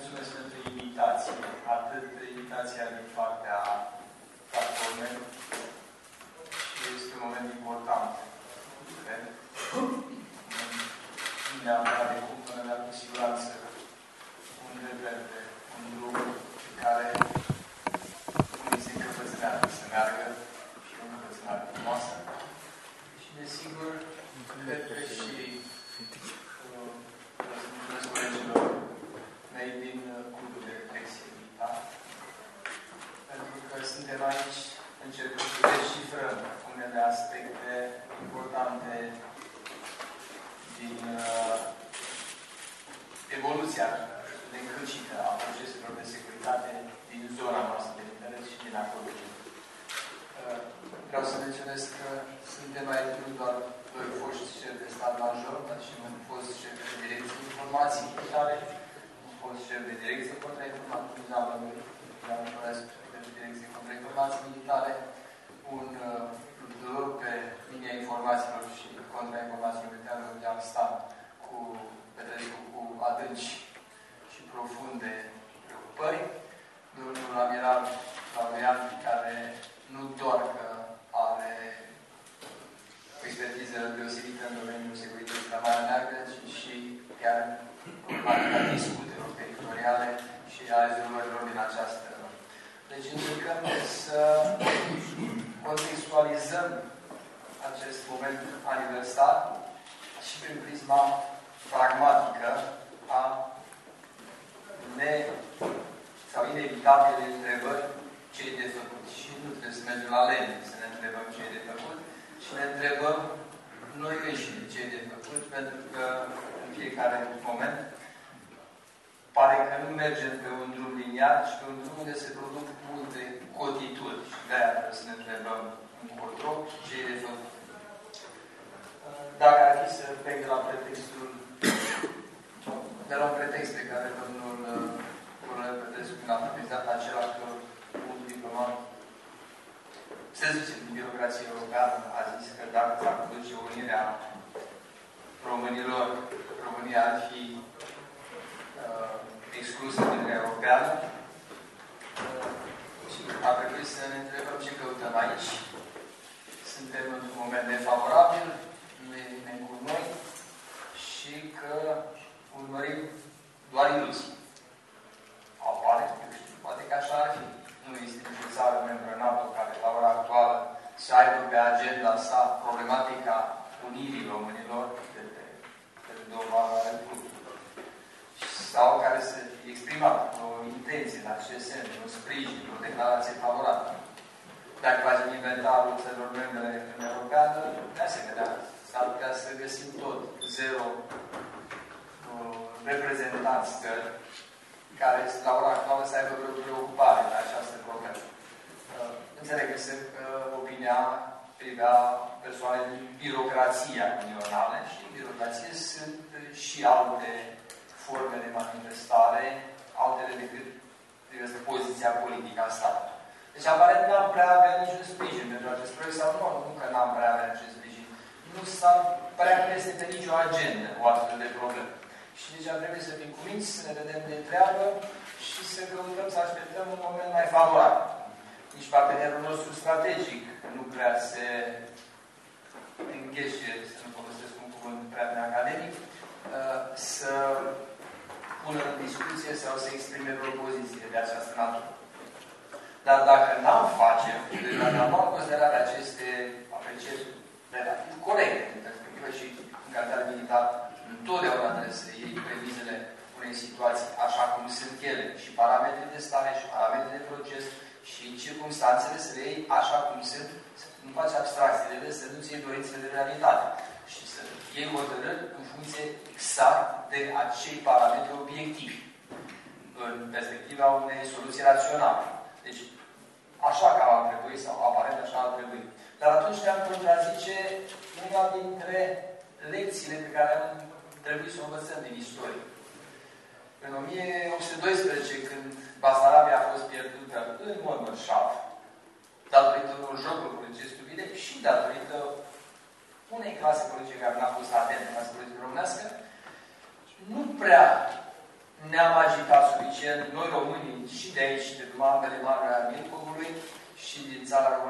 mulțumesc pentru invitație.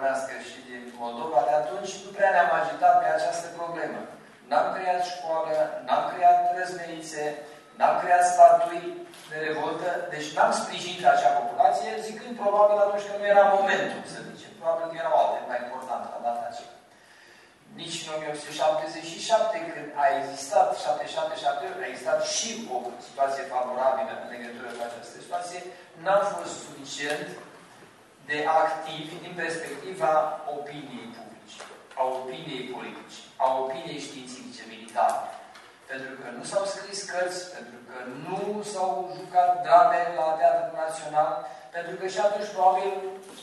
Românească și din Moldova, de atunci nu prea ne-am agitat pe această problemă. N-am creat școală, n-am creat răzmenițe, n-am creat statui de revoltă, deci n-am sprijinit acea populație, zicând probabil atunci că nu era momentul, să zicem. Probabil că erau alte mai importante la data aceea. Nici în 1877, când a existat, 77 a existat și o situație favorabilă în legătură cu această situație, n-am fost suficient de activi din perspectiva opiniei publice, a opiniei politice, a opiniei științifice militare. Pentru că nu s-au scris cărți, pentru că nu s-au jucat drame la Teatrul Național, pentru că și atunci probabil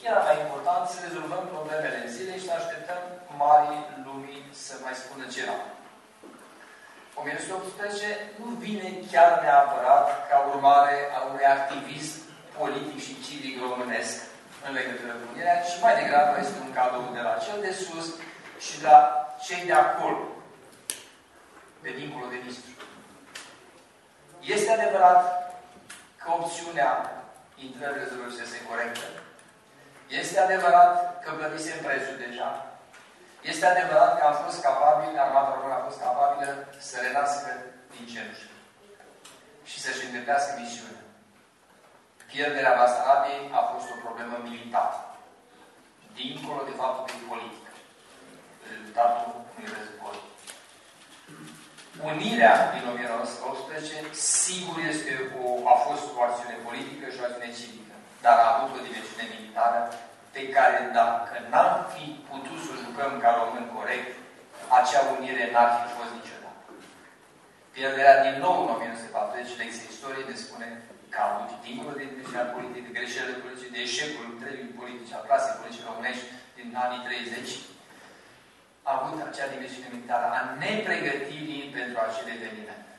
era mai important să rezolvăm problemele în zile și să așteptăm mari lumii să mai spună ceva. 1918 nu vine chiar neapărat ca urmare a unui activism politic și civic românesc în legătură cu unirea, ci mai degrabă este un cadou de la cel de sus și de la cei de acolo, de dincolo de Nistru. Este adevărat că opțiunea intrării rezoluției este corectă. Este adevărat că plătisem prețul deja. Este adevărat că am fost capabil, armata română a fost capabilă să renască din cenușă și să-și îndeplinească misiunea. Pierderea Basarabiei a fost o problemă militară, dincolo de faptul că e politică. Rezultatul unui război. Unirea din 1918, sigur, este o, a fost o acțiune politică și o acțiune civică, dar a avut o dimensiune militară pe care, dacă n-am fi putut să o jucăm ca român corect, acea unire n-ar fi fost niciodată. Pierderea din nou în 1940, lecția istoriei ne spune că a avut, dincolo de dimensiunea politică, de greșelile politice, de eșecul întregii politice, a clasei politice românești din anii 30, a avut acea dimensiune militară a nepregătirii pentru acele evenimente.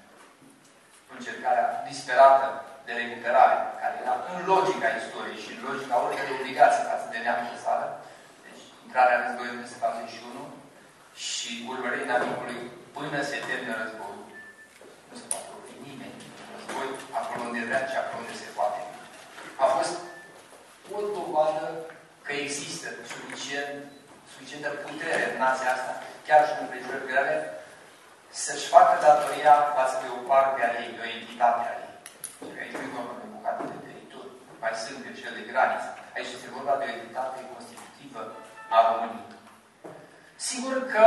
Încercarea disperată de recuperare, care era în logica istoriei și în logica oricărei obligații față de neamul țară, deci intrarea în războiul 1941 și urmărirea inamicului până se termină războiul. Nu se poate opri nimeni război acolo unde vrea și acolo unde se poate. A fost o dovadă că există suficient suficientă putere în nația asta, chiar și în împrejurări grele, să-și facă datoria față de o parte a ei, de o entitate a ei. Și că aici nu e vorba de bucată de teritoriu, mai sunt de cele de graniță. Aici este vorba de o entitate constitutivă a României. Sigur că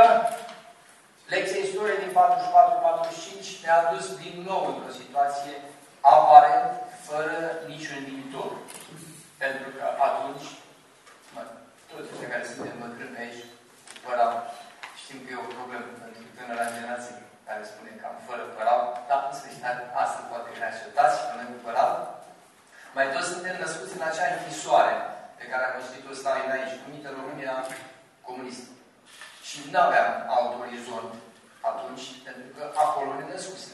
lecția istoriei din 44-45 ne-a dus din nou într-o situație aparent fără niciun viitor. Pentru că atunci toți cei care suntem bătrâni aici, fără știm că e o problemă pentru tânăra generație care spune că am fără părau, dar în sfârșit asta poate ne așteptați și noi cu părau. Mai toți suntem născuți în acea închisoare pe care am citit-o Stalin aici, numită România comunistă. Și nu aveam alt orizont atunci, pentru că acolo ne născuse.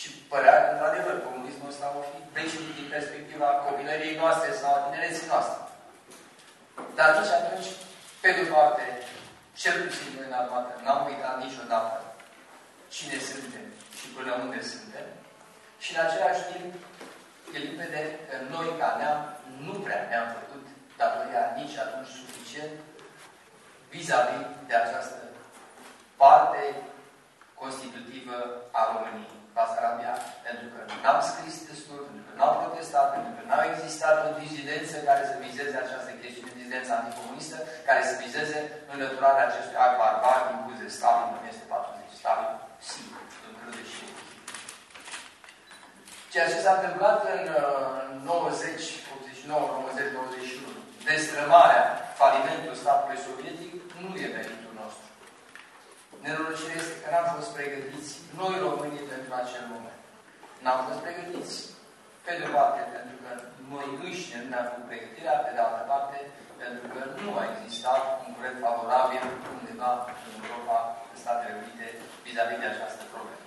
Și părea că, într-adevăr, comunismul ăsta va fi veșnic din perspectiva copilăriei noastre sau a tinereții noastre. Dar nici atunci, pe de parte, cel puțin noi în armată, n-am uitat niciodată cine suntem și până unde suntem. Și în același timp, e limpede că noi, ca neam, nu prea ne-am făcut datoria nici atunci suficient vis-a-vis -vis de această parte constitutivă a României. Basarabia, pentru că n-am scris destul, pentru că n-am protestat, pentru că n-a existat o dizidență care să vizeze această chestiune, dizidență anticomunistă, care să vizeze înlăturarea acestui act barbar impus de Stalin în 1940. Stalin, sigur, încrede și Ceea ce s-a întâmplat în 90, 89, 90, 91, destrămarea, falimentul statului sovietic, nu e meritul nostru. Nenorocirea este că n-am fost pregătiți, noi românii, pentru acel moment. N-am fost pregătiți. Pe de o parte, pentru că noi înșine nu ne-am făcut pregătirea, pe de altă parte, pentru că nu a existat un proiect favorabil undeva în Europa, în Statele Unite, vis-a-vis -vis de această problemă.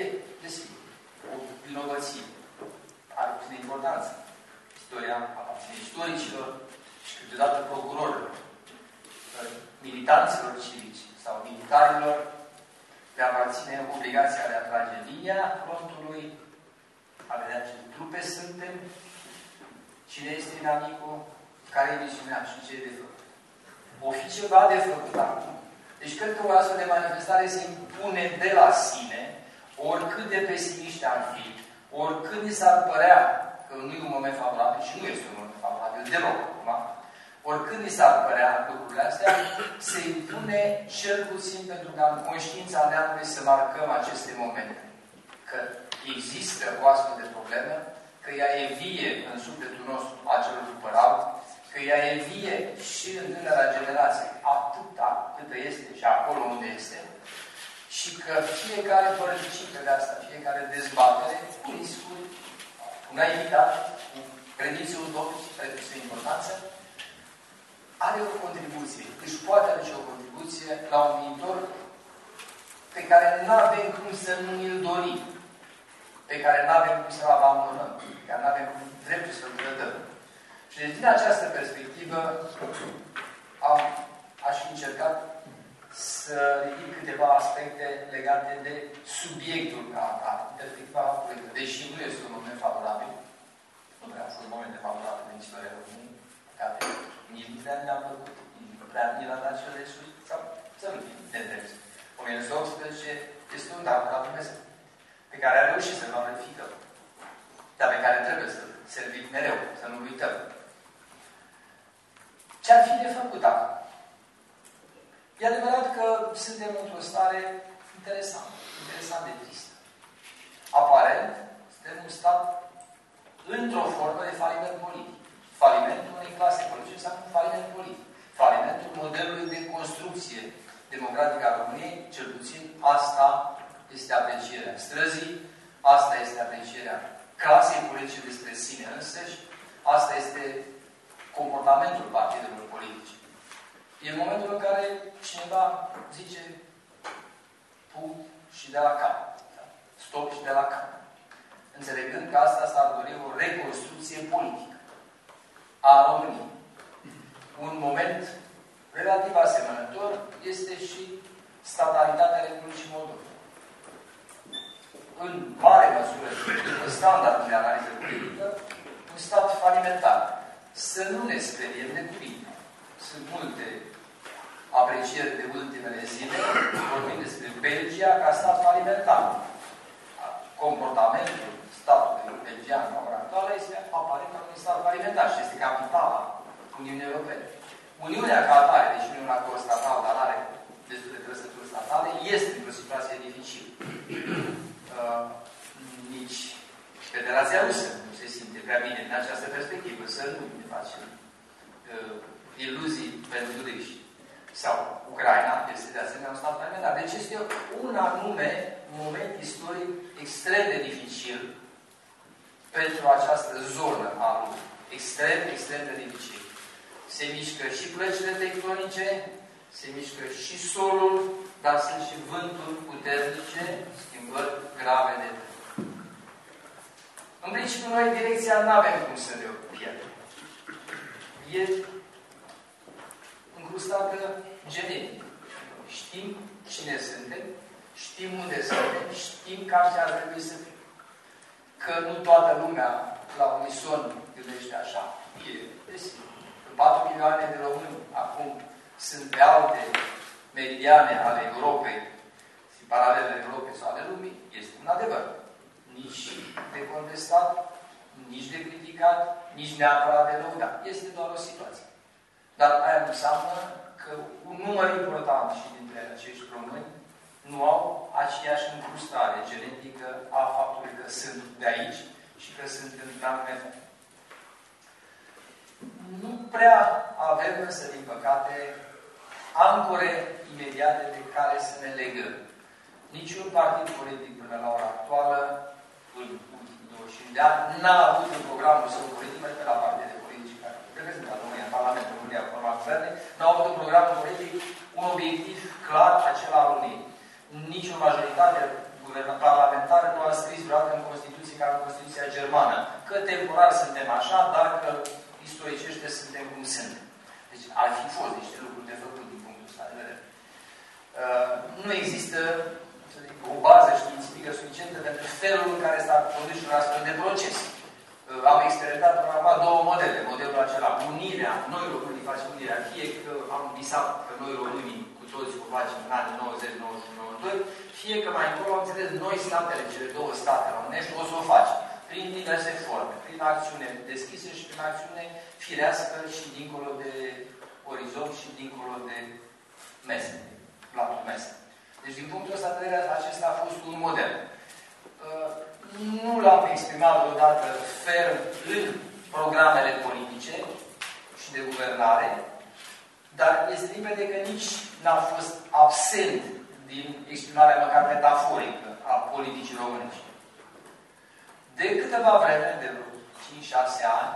E, desigur, o vinovăție. Are puțină importanță. Istoria aparține istoricilor și câteodată procurorilor, militanților civici sau militarilor, le aparține obligația de a trage linia frontului a vedea ce trupe suntem, cine este inamicul, care e misiunea și ce e de făcut. O fi ceva de făcut acum. Deci cred că o astfel de manifestare se impune de la sine, oricât de pesimiști ar fi, oricât ni s-ar părea că nu e un moment favorabil și nu este un moment favorabil deloc acum, oricând ni s-ar părea lucrurile astea, se impune cel puțin pentru ca în conștiința neamului să marcăm aceste momente. Că există o astfel de problemă, că ea e vie în sufletul nostru acel supărat, că ea e vie și în tânăra generație, atâta câtă este și acolo unde este, și că fiecare participă de asta, fiecare dezbatere, cu riscuri, cu naivitate, cu credințe utopice, care este importanță, are o contribuție, își poate aduce o contribuție la un viitor pe care nu avem cum să nu îl dorim, pe care nu avem cum să-l abandonăm, pe care nu avem cum dreptul să-l trădăm. Și deci, din această perspectivă, am, aș fi încercat să ridic câteva aspecte legate de subiectul ca atare, perspectiva faptului că, deși nu este un moment favorabil, nu prea au fost momente favorabile în istoria României, care nici nu prea ne-a plăcut, nici nu prea ni l-a dat cel de sus, sau să nu fim de drept. 1918 este un dar la Dumnezeu, pe care a reușit să-l valorificăm, dar pe care trebuie să-l servim mereu, să nu uităm. Ce ar fi de făcut acum? E adevărat că suntem într-o stare interesantă, interesant de tristă. Aparent, suntem un stat într-o formă de faliment politic. Falimentul unei clase politice înseamnă un faliment politic. Falimentul modelului de construcție democratică a României, cel puțin asta este aprecierea străzii, asta este aprecierea clasei politice despre sine însăși, asta este comportamentul partidelor politice. E momentul în care cineva zice pu și de la cap. Stop și de la cap. Înțelegând că asta s-ar dori o reconstrucție politică a României. Un moment relativ asemănător este și statalitatea Republicii Moldova. În mare măsură, după standardul de analiză politică, un stat falimentar. Să nu ne speriem de cuvinte. Sunt multe aprecieri de ultimele zile, vorbim despre Belgia ca stat falimentar. Comportamentul statului belgian la ora actuală este aparent ca un stat falimentar și este capitala Uniunii Europene. Uniunea ca atare, deci nu e un acord statal, dar are destul de trăsături statale, este într-o situație dificilă. Uh, nici Federația Rusă nu se simte prea bine din această perspectivă, să nu ne facem uh, iluzii pentru dâși. Sau Ucraina este de asemenea un stat parlamentar. Deci este un anume moment istoric extrem de dificil pentru această zonă a lumii. Extrem, extrem de dificil. Se mișcă și plăcile tectonice, se mișcă și solul, dar sunt și vânturi puternice, schimbări grave de În principiu, noi direcția nu avem cum să ne pierdem. E încrustată genetic. Știm cine suntem, știm unde suntem, știm ca ce ar trebui să fim. Că nu toată lumea la unison gândește așa. E desigur. 4 milioane de români acum sunt pe alte meridiane ale Europei și paralele Europei sau ale lumii, este un adevăr. Nici de contestat, nici de criticat, nici neapărat de lăudat. Este doar o situație. Dar aia înseamnă că un număr important și dintre acești români nu au aceeași încrustare genetică a faptului că sunt de aici și că sunt în plan Nu prea avem însă, din păcate, ancore imediate de care să ne legăm. Niciun partid politic până la ora actuală, în ultimii 25 de ani, n-a avut în programul său politic, mai la partide politice care reprezintă România, în Parlamentul România, format guverne, n-au avut în programul politic un obiectiv clar, acela al unei. Nici o majoritate parlamentară nu a scris vreodată în Constituție ca în Constituția germană, că temporar suntem așa, dar că istoricește suntem cum suntem. Deci ar fi fost niște lucruri de făcut din punctul ăsta de vedere. Uh, nu există să zic, o bază științifică suficientă pentru felul în care s-a produs un astfel de proces. Uh, am experimentat până două modele. Modelul acela, unirea, noi românii facem unirea, fie că am visat că noi românii cu toți o facem în anii 90, 91, 92, fie că mai încolo am înțeles noi statele, cele două state românești, o să o facem prin diverse forme, prin acțiune deschise și prin acțiune firească și dincolo de orizont și dincolo de mese, platul mese. Deci, din punctul ăsta de vedere, acesta a fost un model. Uh, nu l-am exprimat odată ferm în programele politice și de guvernare, dar este limpede că nici n-a fost absent din exprimarea măcar metaforică a politicii românești. De câteva vreme, de 5-6 ani,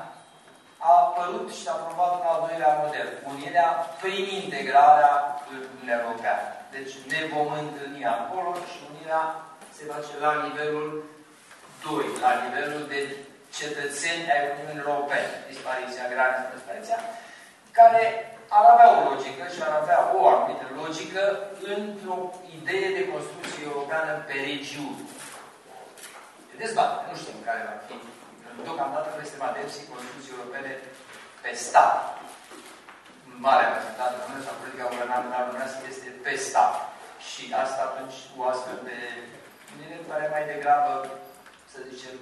a apărut și a aprobat un al doilea model, unirea prin integrarea în Uniunea Europeană. Deci ne vom întâlni acolo și unirea se face la nivelul 2, la nivelul de cetățeni ai Uniunii Europene, dispariția, granița, dispariția, care ar avea o logică și ar avea o anumită logică într-o idee de construcție europeană pe regiuni. De dezbatere, nu știm care va fi. Deocamdată nu este adepții construcții europene pe stat. Marea majoritate românească, politica guvernamentală românească este pe stat. Și asta atunci cu astfel de unire pare mai degrabă, să zicem,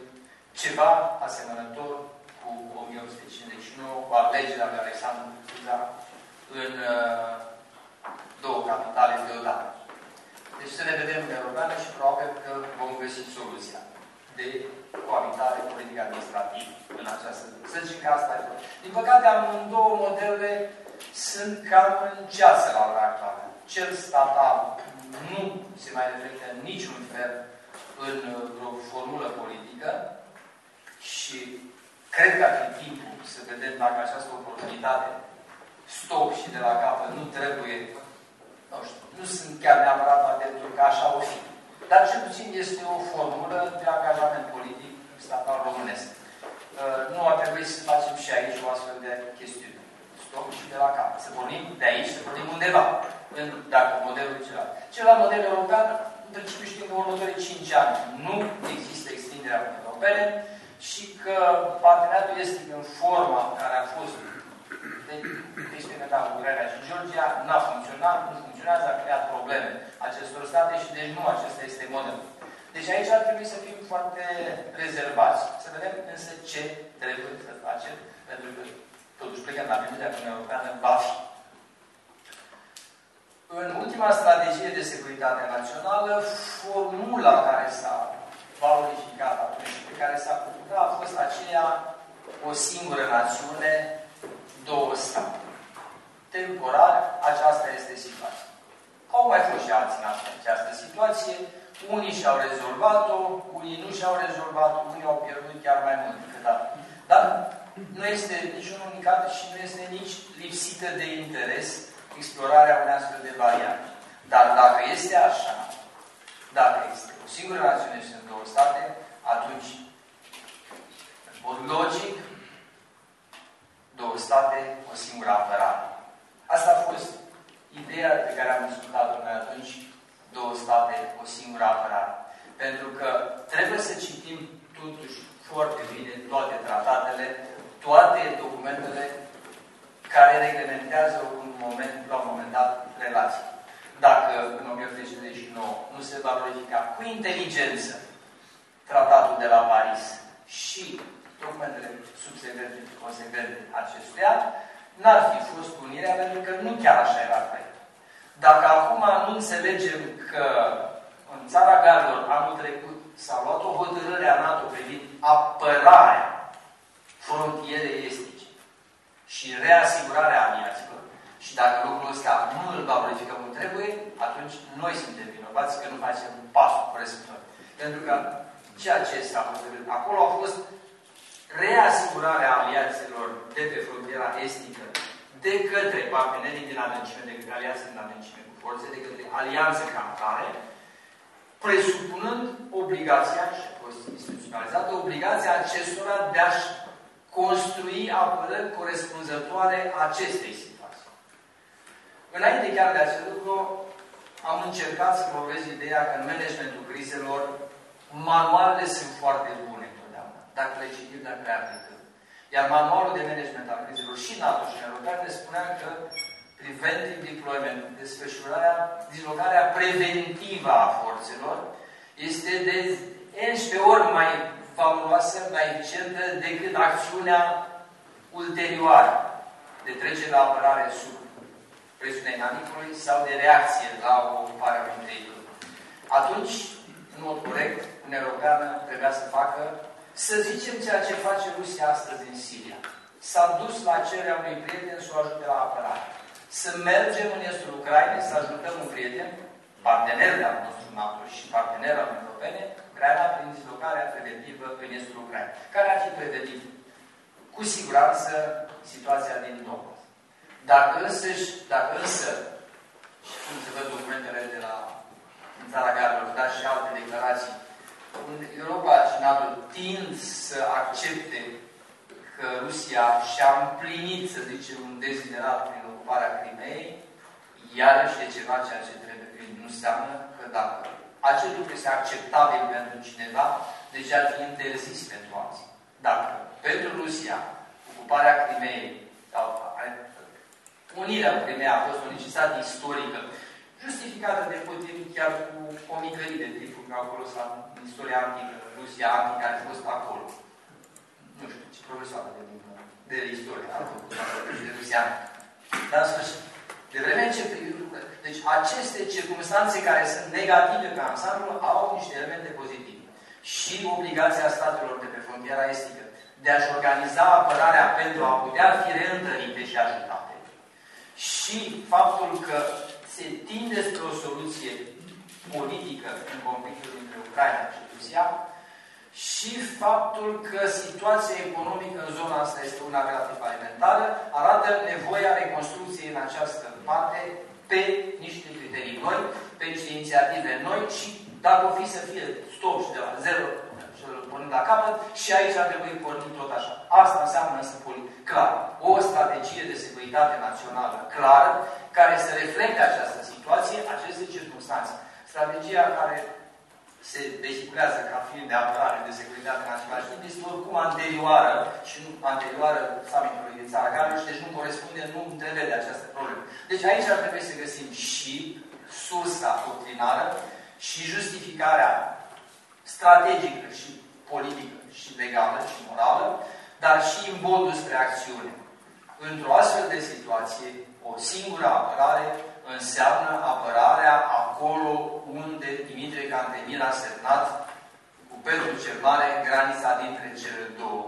ceva asemănător cu 1859, cu alegerea lui Alexandru Cuza în uh, două capitale deodată. Deci să ne vedem în Europeană și probabil că vom găsi soluția de coabitare politică administrativă în această zi. Să zicem că asta e. Din păcate, amândouă modele sunt cam în ceață la ora actuală. Cel statal nu se mai reflectă în niciun fel în o formulă politică și cred că ar fi timpul să vedem dacă această oportunitate stop și de la capăt nu trebuie, nu știu, nu sunt chiar neapărat adeptul că așa o fi. Dar cel puțin este o formulă de angajament politic statal românesc. Uh, nu ar trebui să facem și aici o astfel de chestiune. Stop și de la capăt. Să pornim de aici, să pornim undeva. În, dacă modelul celălalt. Celălalt model european, în principiu știm că în următorii 5 ani nu există extinderea Uniunii Europene și că parteneriatul este în forma în care a fost experimentat Ucraina și Georgia, n-a funcționat, nu funcționează, a creat probleme acestor state și deci nu acesta este modelul. Deci aici ar trebui să fim foarte rezervați. Să vedem însă ce trebuie să facem, pentru că totuși plecăm la Uniunea Europeană va fi. În ultima strategie de securitate națională, formula care s-a valorificat atunci pe care s-a făcut a fost aceea o singură națiune, două state. Temporar, aceasta este situația. Au mai fost și alții în această situație. Unii și-au rezolvat-o, unii nu și-au rezolvat-o, unii au pierdut chiar mai mult decât atât. Dar nu este niciun unicat și nu este nici lipsită de interes explorarea unei astfel de variante. Dar dacă este așa, dacă este o singură națiune și sunt două state, atunci, în mod logic, două state, o singură apărare. Asta a fost ideea pe care am discutat-o noi atunci, două state, o singură apărare. Pentru că trebuie să citim totuși foarte bine toate tratatele, toate documentele care reglementează un moment, la un moment dat relații. Dacă în 1959 nu se valorifica cu inteligență tratatul de la Paris și documentele subsecvente și consecvente acestuia, n-ar fi fost unirea, pentru că nu chiar așa era proiect. Dacă acum nu înțelegem că în țara Galilor anul trecut s-a luat o hotărâre a NATO privind apărarea frontierei estice și reasigurarea aliaților, și dacă lucrul ăsta nu îl valorificăm cum trebuie, atunci noi suntem vinovați că nu facem pasul corespunzător. Pentru că ceea ce s-a hotărât acolo a fost reasigurarea aliaților de pe frontiera estică de către partenerii din adâncime, de către alianțe din adâncime cu forțe, de către alianțe ca atare, presupunând obligația, și a fost instituționalizată, obligația acestora de a-și construi apărări corespunzătoare acestei situații. Înainte chiar de acest lucru, am încercat să promovez ideea că în managementul crizelor, manualele manualele sunt foarte bune întotdeauna, dacă le citim, dacă le aplicăm. Iar manualul de management al crizelor și NATO și European ne spunea că preventive deployment, desfășurarea, dislocarea preventivă a forțelor, este de 11 ori mai valoroasă, mai eficientă decât acțiunea ulterioară de trece la apărare sub presiunea inanicului sau de reacție la o ocupare a unui teritoriu. Atunci, în mod corect, Uniunea Europeană trebuia să facă, să zicem ceea ce face Rusia astăzi în Siria. S-a dus la cererea unui prieten să o ajute la apărare. Să mergem în estul Ucrainei, să ajutăm un prieten, partener de-al nostru NATO și partener al Uniunii Europene, Ucraina prin dislocarea preventivă în estul Ucrainei. Care ar fi prevenit? Cu siguranță situația din Donbass. Dacă însă, dacă însă, cum se văd documentele de la țara Galilor, dar și alte declarații, în Europa și NATO tind să accepte că Rusia și-a împlinit, să zicem, un deziderat prin ocuparea Crimeei, iarăși e ceva ceea ce trebuie. Nu înseamnă că dacă acest lucru este acceptabil pentru cineva, deci ar fi interzis pentru alții. Dacă pentru Rusia ocuparea Crimeei sau unirea Crimeei a fost o necesitate istorică, justificată de Putin chiar cu o micărie de tipul că acolo sau în istoria antică, Rusia antică a fost acolo. Nu știu, ce profesoară de, de istorie a făcut de Rusia Dar în sfârșit, de vreme ce deci aceste circunstanțe care sunt negative pe ansamblu au niște elemente pozitive. Și obligația statelor de pe frontiera estică de a-și organiza apărarea pentru a putea fi reîntărite și ajutate. Și faptul că se tinde spre o soluție politică în conflictul dintre Ucraina și Rusia și faptul că situația economică în zona asta este una relativ alimentară, arată nevoia reconstrucției în această parte pe niște criterii noi, pe niște inițiative noi și dacă o fi să fie stop și de la zero și pornind la capăt, și aici ar trebui pornit tot așa. Asta înseamnă însă clar. O strategie de securitate națională clară, care să reflecte această situație, aceste circunstanțe. Strategia care se vehiculează ca fiind de apărare, de securitate în același timp, este oricum anterioară și nu anterioară summitului din țara Galilor și deci nu corespunde, nu întrevede această problemă. Deci aici ar trebui să găsim și sursa doctrinară și justificarea strategică și politică și legală și morală, dar și imboldul spre acțiune. Într-o astfel de situație, o singură apărare înseamnă apărarea acolo unde Dimitrie Cantemir a semnat cu Petru cel Mare granița dintre cele două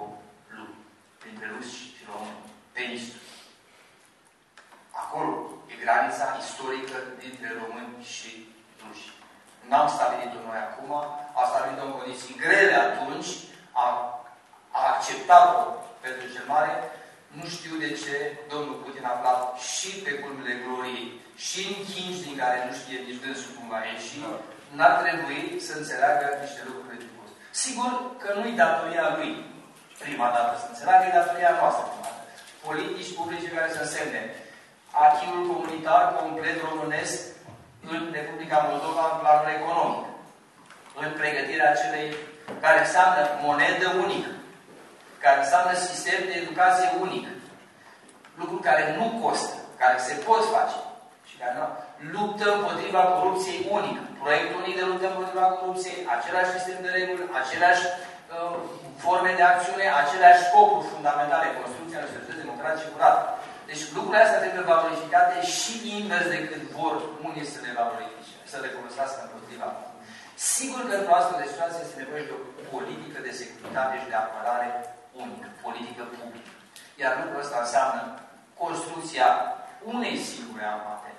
lumi, dintre ruși și români, pe Nistru. Acolo e granița istorică dintre români și ruși. N-am stabilit-o noi acum, a stabilit-o în condiții grele atunci, a, a acceptat-o pentru cel Mare, nu știu de ce domnul Putin a aflat și pe culmile gloriei și în chinci din care nu știe nici dânsul cum va ieși, da. n-ar trebui să înțeleagă niște lucruri de tipul Sigur că nu-i datoria lui prima dată să înțeleagă, e datoria noastră prima dată. Politici publice care să însemne achiul comunitar complet românesc în Republica Moldova în planul economic, în pregătirea celei care înseamnă monedă unică, care înseamnă sistem de educație unic, lucruri care nu costă, care se pot face și care nu. Luptă împotriva corupției unic, proiectul unic de luptă împotriva corupției, același sistem de reguli, aceleași uh, forme de acțiune, aceleași scopuri fundamentale, construcția unei societăți democratice curate. Deci lucrurile astea trebuie valorificate și invers decât vor unii să le valorifice, să le folosească împotriva. Sigur că într-o astfel de situație este nevoie de o politică de securitate și de apărare unică, politică publică. Iar lucrul ăsta înseamnă construcția unei singure armate.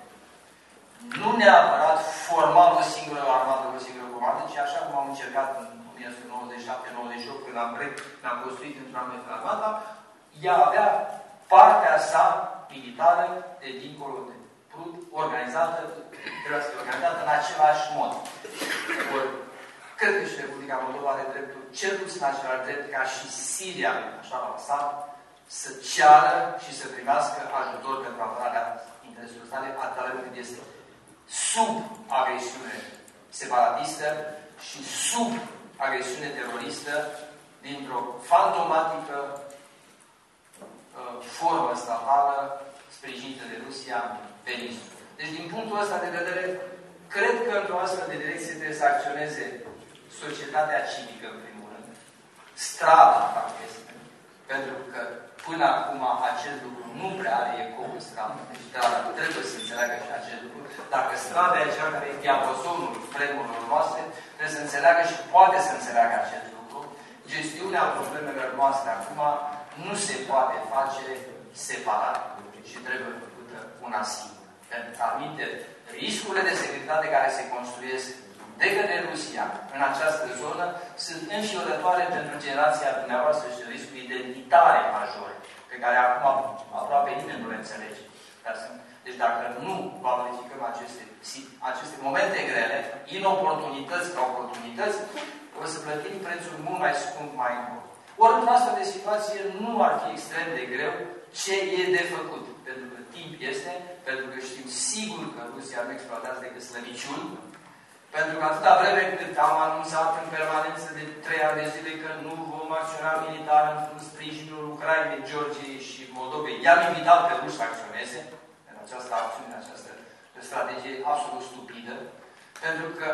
Nu neapărat formal o singură armată, o singură comandă, ci așa cum am încercat în 1997-98, când am, am construit într-un anumit armata, ea avea partea sa militară de dincolo de Prut, organizată, trebuie să fie organizată în același mod. Or, cred că și Republica Moldova are dreptul, cel puțin același drept ca și Siria, așa la Assad, să ceară și să primească ajutor pentru apărarea intereselor sale, atâta cât este sub agresiune separatistă și sub agresiune teroristă dintr-o fantomatică uh, formă statală sprijinită de Rusia pe Peninsula. Deci, din punctul ăsta de vedere, cred că într-o astfel de direcție trebuie să acționeze societatea civică, în primul rând. Strada, fac este. Pentru că până acum acest lucru nu prea are ecou în stradă. Deci strada trebuie să înțeleagă și acest lucru. Dacă strada e cea care e diapozonul vremurilor noastre, trebuie să înțeleagă și poate să înțeleagă acest lucru. Gestiunea problemelor noastre acum nu se poate face separat și trebuie făcută una singură. Pentru că aminte riscurile de securitate care se construiesc de către Rusia în această zonă sunt înfiorătoare pentru generația dumneavoastră și riscuri identitare majore, pe care acum aproape nimeni nu le înțelege. Deci dacă nu valorificăm aceste, aceste momente grele, inoportunități ca oportunități, o să plătim prețul mult mai scump mai încolo. Ori într-o astfel de situație nu ar fi extrem de greu ce e de făcut. Pentru că timp este, pentru că știm sigur că Rusia nu exploatează decât slăbiciuni, pentru că atâta vreme cât am anunțat în permanență de trei ani de zile că nu vom acționa militar în sprijinul Ucrainei, Georgiei și Moldovei, i-am invitat pe ruși să acționeze în această acțiune, în această strategie absolut stupidă, pentru că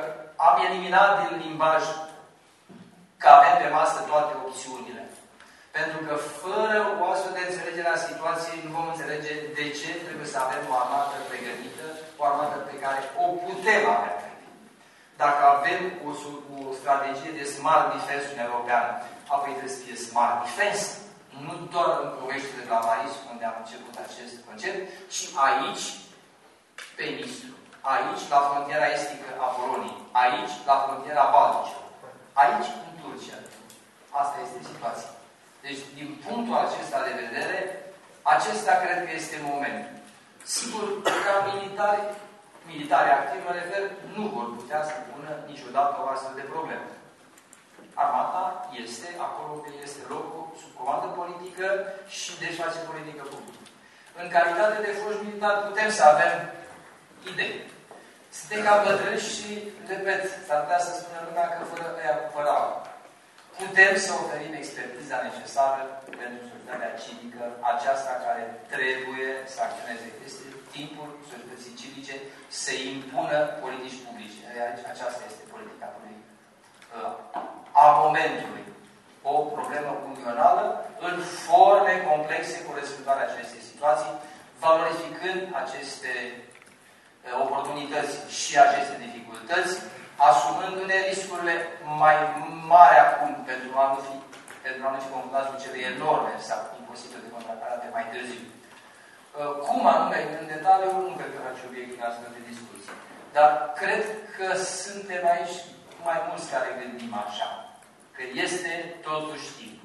am eliminat din limbaj că avem pe masă toate opțiunile. Pentru că fără o astfel de înțelegere a situației nu vom înțelege de ce trebuie să avem o armată pregătită, o armată pe care o putem avea dacă avem o, o strategie de smart defense în europeană, apoi trebuie să fie smart defense, nu doar în povești de la Paris, unde am început acest concept, ci aici, pe Nistru, aici, la frontiera estică a Poloniei, aici, la frontiera Baltică, aici, în Turcia. Asta este situația. Deci, din punctul acesta de vedere, acesta cred că este momentul. Sigur, ca militari, militari activi, mă refer, nu vor putea să pună niciodată o astfel de problemă. Armata este acolo unde este locul, sub comandă politică și deci face politică publică. În calitate de foști militari putem să avem idei. Suntem ca bătrâni și, repet, s-ar putea să spună lumea că fără ăia fără Putem să oferim expertiza necesară pentru societatea civică, aceasta care trebuie să acționeze. Este timpul societății civice să impună politici publice. Aceasta este politica publică a momentului. O problemă unională în forme complexe corespunzătoare acestei situații, valorificând aceste oportunități și aceste dificultăți, asumându-ne riscurile mai mari acum pentru a nu fi, pentru a nu fi confruntați cu cele enorme sau imposibil de contracarate mai târziu. Uh, cum anume, în detaliu, nu cred că face obiectul în astfel de discuții. Dar cred că suntem aici mai mulți care gândim așa. Că este totuși timp.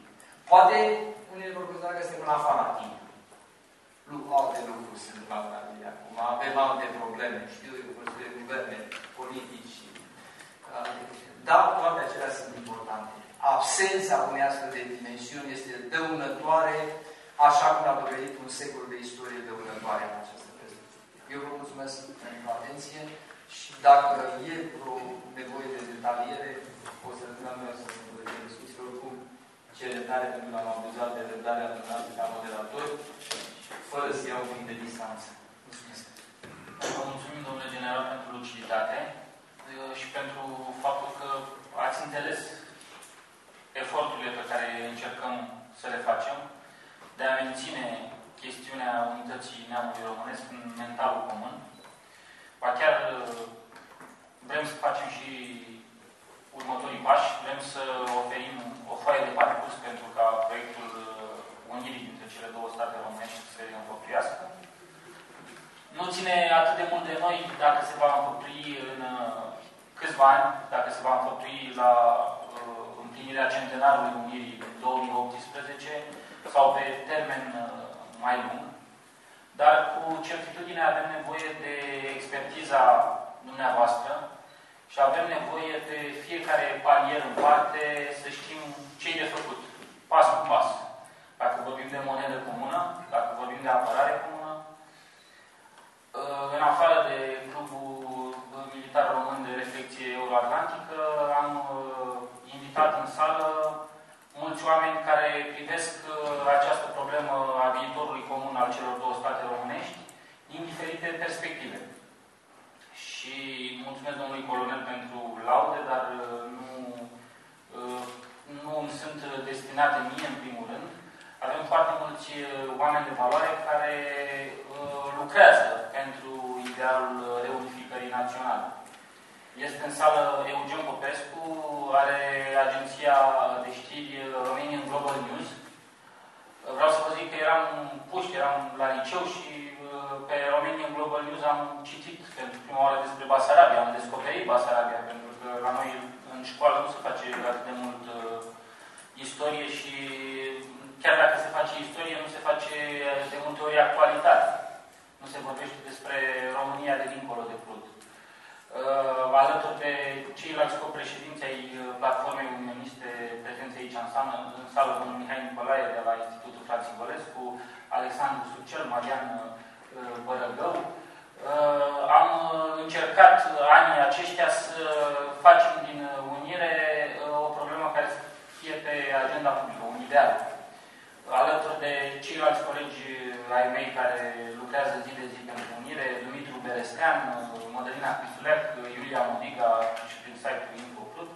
Poate unii vor considera că suntem în afara timp. Alte lucruri sunt la acum. Avem alte probleme. Știu eu, vorbesc de guverne, politici. Da, toate acelea sunt importante. Absența unei astfel de dimensiuni este dăunătoare așa cum a dovedit un secol de istorie dăunătoare în această prezență. Eu vă mulțumesc pentru atenție și dacă e o nevoie de detaliere, o să dăm eu să vă discuții oricum cele tare pentru că am abuzat de răbdarea dumneavoastră ca moderator, fără să iau un pic de distanță. Mulțumesc. Vă mulțumim, domnule general, pentru luciditate și pentru faptul că ați înțeles eforturile pe care încercăm să le facem de a menține chestiunea unității neamului românesc în mentalul comun. Ba chiar uh, vrem să facem și următorii pași, vrem să oferim o foaie de parcurs pentru ca proiectul uh, unirii dintre cele două state românești să se înfăptuiască. Nu ține atât de mult de noi dacă se va înfăptui în uh, câțiva ani, dacă se va înfăptui la împlinirea centenarului unirii 2018, sau pe termen uh, mai lung, dar cu certitudine avem nevoie de expertiza dumneavoastră și avem nevoie de fiecare palier în parte să știm ce e de făcut, pas cu pas. Dacă vorbim de monedă comună, dacă vorbim de apărare comună, uh, în afară de Clubul Militar Român de Reflecție Euroatlantică, am uh, invitat citat în sală mulți oameni care privesc uh, această problemă a viitorului comun al celor două state românești din diferite perspective. Și mulțumesc domnului colonel pentru laude, dar uh, nu, uh, nu îmi sunt destinate mie, în primul rând. Avem foarte mulți oameni de valoare care lucrează pentru idealul reunificării naționale. Este în sală Eugen Popescu, are agenția de știri Romanian Global News. Vreau să vă zic că eram puști, eram la liceu și uh, pe Romanian Global News am citit pentru prima oară despre Basarabia, am descoperit Basarabia, pentru că la noi în școală nu se face atât de mult uh, istorie și chiar dacă se face istorie, nu se face de multe ori actualitate. Nu se vorbește despre România de dincolo de Prut. Uh, alături de ceilalți copreședinți ai uh, Platformei Unioniste prezenți aici în sală, în sală domnul Mihai Nicolae de la Institutul Frații Vălescu, Alexandru Sucel, Marian uh, Bărăgău. Am încercat anii aceștia să facem din unire o problemă care să fie pe agenda publică, un ideal. Alături de ceilalți colegi ai mei care lucrează zi de zi pentru unire, Dumitru Berestean, Mădălina Crisulec, Iulia Modiga și prin site-ul InfoPlut.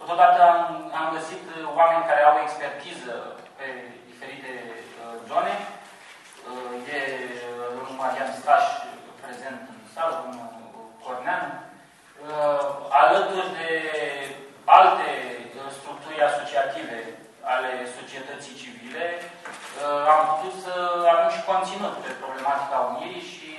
Totodată am, am găsit oameni care au expertiză pe diferite uh, zone. Uh, e uh, domnul Marian Staș prezent în sală, domnul Cornean. Uh, alături de alte uh, structuri asociative ale societății civile, uh, am putut să avem și conținut pe problematica Unirii și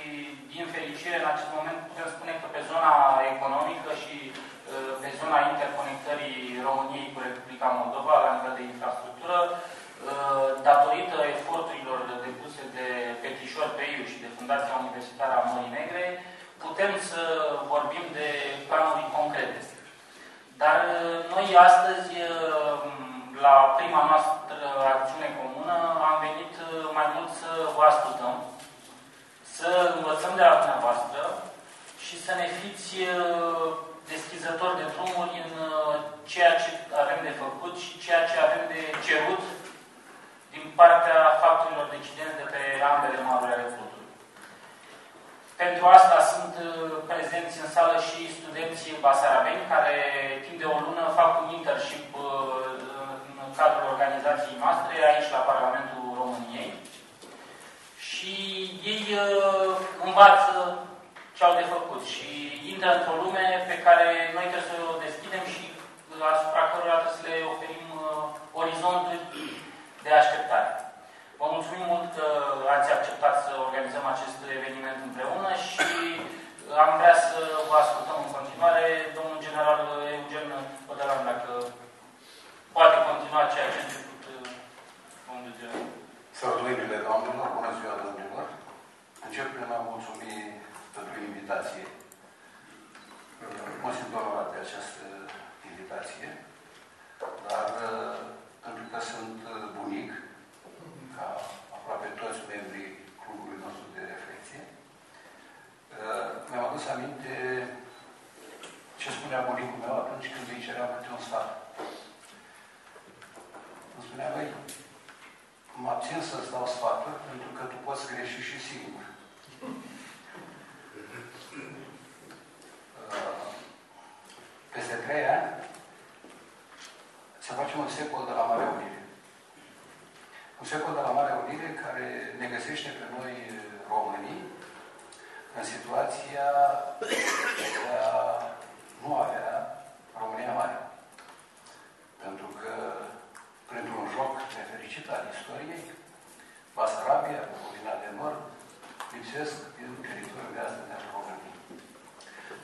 din fericire, în acest moment putem spune că pe zona economică și uh, pe zona interconectării României cu Republica Moldova la nivel de infrastructură, uh, datorită eforturilor depuse de Petișor Peiu și de Fundația Universitară a Mării Negre, putem să vorbim de planuri concrete. Dar uh, noi astăzi, la prima noastră acțiune comună, am venit mai mult să vă ascultăm, să învățăm de la dumneavoastră și să ne fiți uh, deschizători de drumuri în uh, ceea ce avem de făcut și ceea ce avem de cerut din partea factorilor decidenți de pe ambele maluri ale flutului. Pentru asta sunt uh, prezenți în sală și studenții basarabeni care timp de o lună fac un internship în cadrul organizației noastre aici la Parlamentul României și ei uh, învață ce au de făcut și intră într-o lume pe care noi trebuie să o deschidem și asupra cărora trebuie să le oferim uh, orizonturi de așteptare. Vă mulțumim mult că ați acceptat să organizăm acest eveniment împreună și am vrea să vă ascultăm în continuare. Domnul general Eugen Odelan, dacă poate continua ceea ce a început uh, domnul general. Sărălurile doamnelor, bună ziua domnilor! Încep prin a mulțumi pentru invitație. Mă simt onorat de această invitație, dar pentru că sunt bunic, ca aproape toți membrii clubului nostru de reflexie, mi-am adus aminte ce spunea bunicul meu atunci când îi cerea câte un sfat. Îmi spunea, băi, mă abțin să-ți dau sfaturi pentru că tu poți greși și singur. Uh, peste trei ani să facem un secol de la Marea Unire. Un secol de la Marea Unire care ne găsește pe noi românii în situația de a nu avea România mare. Pentru că printr-un joc nefericit al istoriei, Basarabia, Bucovina de Nord, lipsesc din teritoriul de astăzi al României.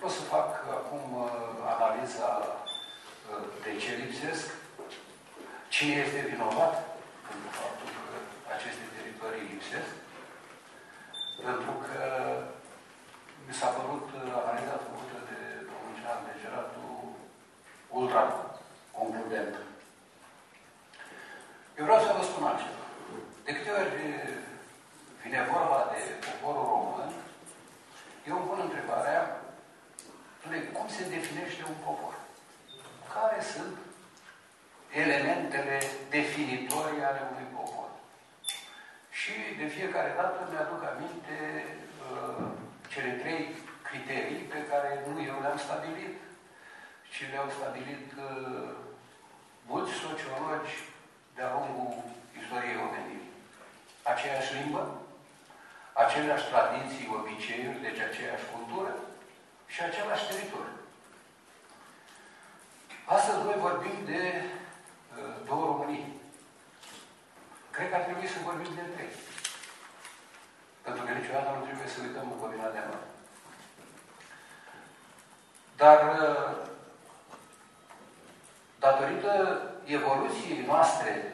O să fac acum uh, analiza uh, de ce lipsesc, cine este vinovat pentru faptul că aceste teritorii lipsesc, pentru că mi s-a părut uh, analiza făcută de domnul Jean Degeratu ultra concludentă. Eu vreau să vă spun altceva. De câte ori vine vorba de poporul român, eu îmi pun întrebarea, cum se definește un popor? Care sunt elementele definitorii ale unui popor. Și de fiecare dată mi-aduc aminte uh, cele trei criterii pe care nu eu le-am stabilit, ci le-au stabilit uh, mulți sociologi de-a lungul istoriei omenirii. Aceeași limbă, aceleași tradiții, obiceiuri, deci aceeași cultură și același teritoriu. Astăzi noi vorbim de uh, două Românii. Cred că ar trebui să vorbim de trei. Pentru că niciodată nu trebuie să uităm Bucovina de noi. Dar uh, datorită evoluției noastre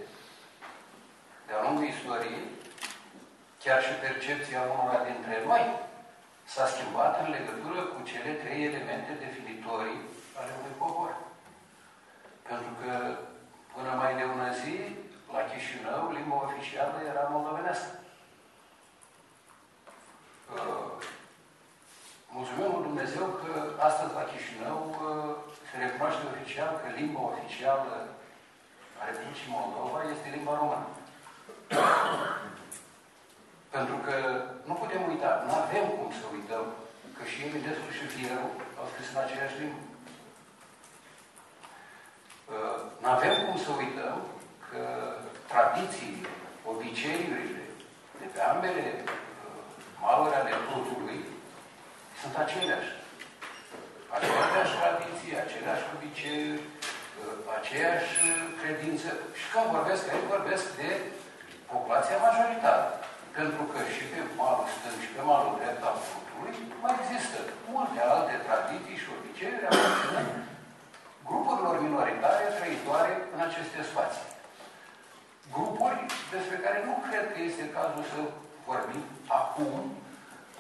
de-a lungul istoriei, chiar și percepția unora dintre noi s-a schimbat în legătură cu cele trei elemente definitorii ale unui popor. Pentru că până mai de ună zi, la Chișinău, limba oficială era moldovenească. Uh, mulțumim lui Dumnezeu că astăzi la Chișinău uh, se recunoaște oficial că limba oficială a Republicii Moldova este limba română. Pentru că nu putem uita, nu avem cum să uităm că și Eminescu și Fierul au scris în aceeași limbă. Uh, nu avem cum să uităm că tradițiile, obiceiurile de pe ambele uh, maluri ale Prutului sunt aceleași. Aceleași tradiții, aceleași obiceiuri, uh, aceeași credință. Și când vorbesc aici, vorbesc de populația majoritară. Pentru că și pe malul stâng și pe malul drept al Prutului mai există multe alte tradiții și obiceiuri aparținând grupurilor minoritare trăitoare în aceste spații. Grupuri despre care nu cred că este cazul să vorbim acum,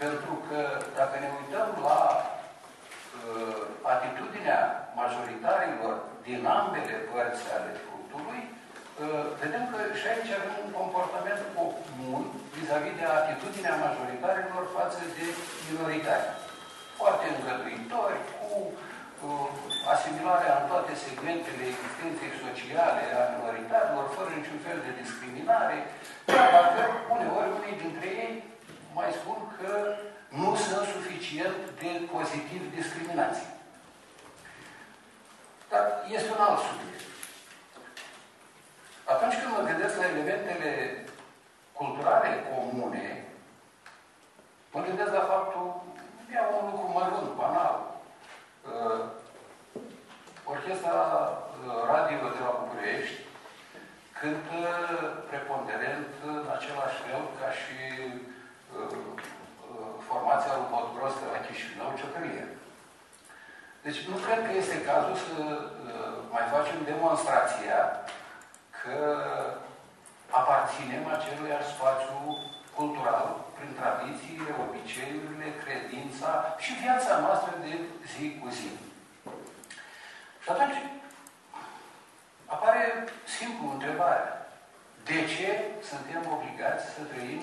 pentru că dacă ne uităm la uh, atitudinea majoritarilor din ambele părți ale frutului, uh, vedem că și aici avem un comportament comun vis-a-vis -vis de atitudinea majoritarilor față de minoritari. Foarte îngăduitori, cu asimilarea în toate segmentele existenței sociale a minoritarilor, fără niciun fel de discriminare, chiar dacă uneori unii dintre ei mai spun că nu sunt suficient de pozitiv discriminați. Dar este un alt subiect. Atunci când mă gândesc la elementele culturale comune, mă gândesc la faptul, ia un lucru mărunt, banal, Uh, orchestra uh, radio de la București cântă preponderent în același fel ca și uh, formația lui Podgros de la Chișinău, Ciocărie. Deci nu cred că este cazul să mai facem demonstrația că aparținem acelui spațiu cultural, prin tradițiile, obiceiurile, credința și viața noastră de zi cu zi. Și atunci apare simplu întrebarea. De ce suntem obligați să trăim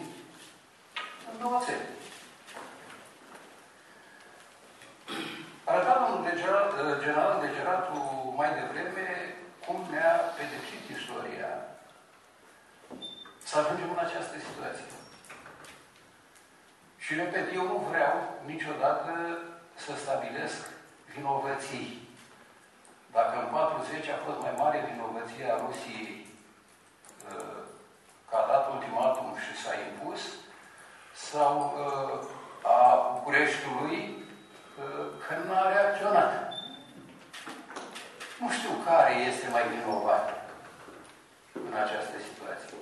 în două țări? Arăta domnul general de Geratu mai devreme cum ne-a pedepsit istoria să ajungem în această situație. Și repet, eu nu vreau niciodată să stabilesc vinovății. Dacă în 40 a fost mai mare vinovăția Rusiei uh, că a dat ultimatum și s-a impus, sau uh, a Bucureștiului uh, că nu a reacționat. Nu știu care este mai vinovat în această situație.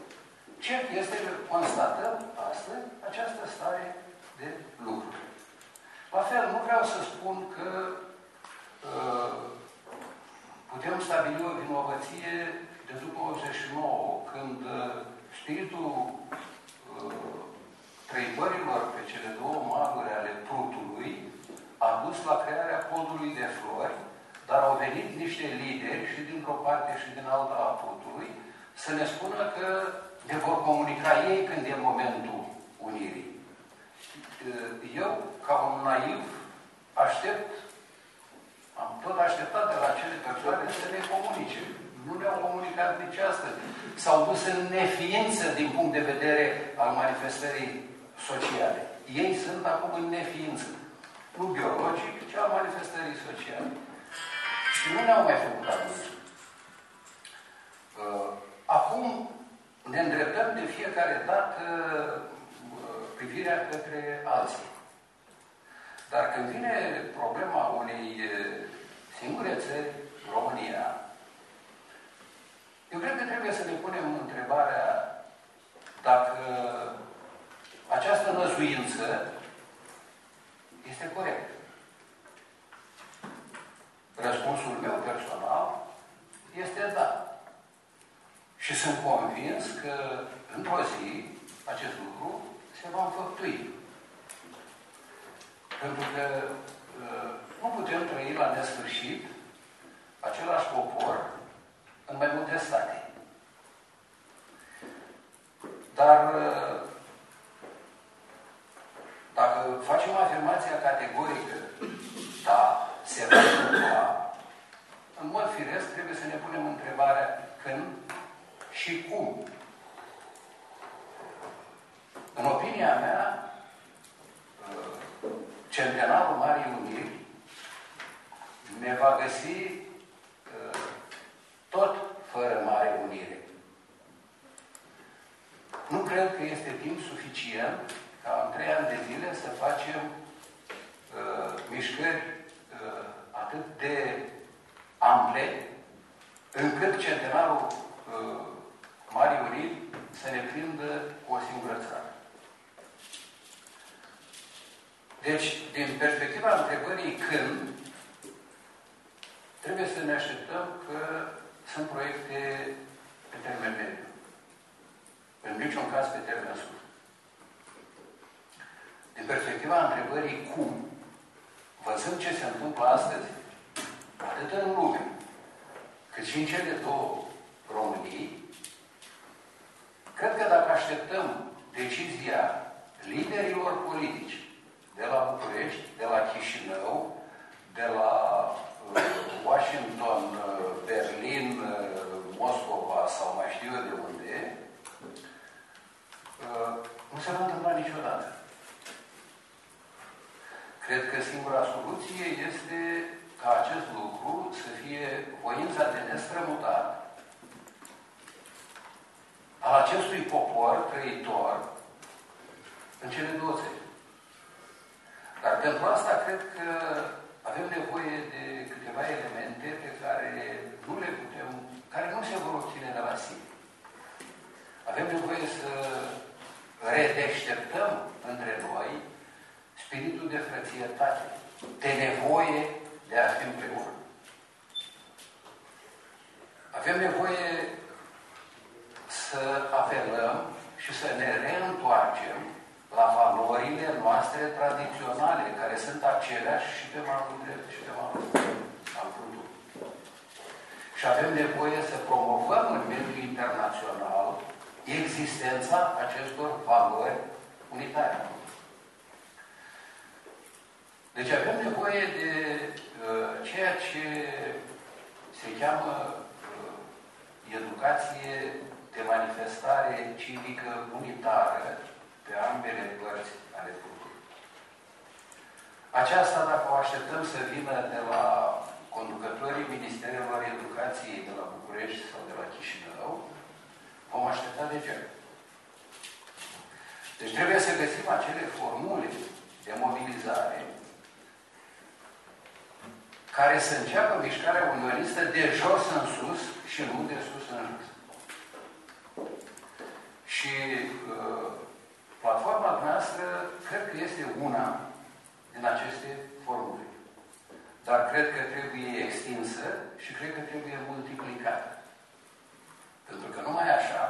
Cert este că constatăm astăzi această stare de lucru. La fel, nu vreau să spun că uh, putem stabili o vinovăție de după 89, când uh, spiritul uh, trăibărilor pe cele două maluri ale Prutului a dus la crearea podului de flori, dar au venit niște lideri și dintr-o parte și din alta a Prutului să ne spună că ne vor comunica ei când e momentul unirii. Eu, ca un naiv, aștept, am tot așteptat de la cele persoane să ne comunice. Nu ne-au comunicat plecat nici astăzi. S-au dus în neființă din punct de vedere al manifestării sociale. Ei sunt acum în neființă. Nu biologic, ci al manifestării sociale. Și nu ne-au mai făcut atunci. Uh, acum ne îndreptăm de fiecare dată uh, privirea către alții. Dar când vine problema unei uh, singure țări, România, eu cred că trebuie să ne punem întrebarea dacă această năzuință este corectă. Răspunsul meu personal este da. Și sunt convins că într-o zi acest lucru se va înfăptui. Pentru că uh, nu putem trăi la nesfârșit același popor în mai multe state. Dar uh, dacă facem afirmația categorică, da, se va întâmpla, în mod firesc trebuie să ne punem întrebarea când și cum. În opinia mea, uh, centenarul Marii Uniri ne va găsi uh, tot fără mare unire. Nu cred că este timp suficient ca în trei ani de zile să facem uh, mișcări uh, atât de ample, încât centenarul uh, Marii Uniri să ne prindă cu o singură țară. Deci, din perspectiva întrebării când, trebuie să ne așteptăm că sunt proiecte pe termen mediu. În niciun caz pe termen scurt. Din perspectiva întrebării cum, văzând ce se întâmplă astăzi, atât în lume, cât și în cele două Românii, cred că dacă așteptăm decizia liderilor politici de la București, de la Chișinău, de la uh, Washington, uh, Berlin, uh, Moscova sau mai știu eu de unde, uh, nu se va întâmpla niciodată. Cred că singura soluție este ca acest lucru să fie voința de nestrămutat a acestui popor trăitor în cele două țări. Dar pentru asta cred că avem nevoie de câteva elemente pe care nu le putem, care nu se vor obține de la sine. Avem nevoie să redeșteptăm între noi spiritul de frățietate, de nevoie de a fi împreună. Avem nevoie să apelăm și să ne reîntoarcem la valorile noastre tradiționale, care sunt aceleași și pe malul drept și pe malul al culturii. Și avem nevoie să promovăm în mediul internațional existența acestor valori unitare. Deci avem nevoie de uh, ceea ce se cheamă uh, educație de manifestare civică unitară pe ambele părți ale fluxului. Aceasta, dacă o așteptăm să vină de la conducătorii Ministerelor Educației de la București sau de la Chișinău, vom aștepta de ce? Deci trebuie să găsim acele formule de mobilizare care să înceapă mișcarea unionistă de jos în sus și nu de sus în jos. Și uh, platforma noastră cred că este una din aceste formule. Dar cred că trebuie extinsă și cred că trebuie multiplicată. Pentru că numai așa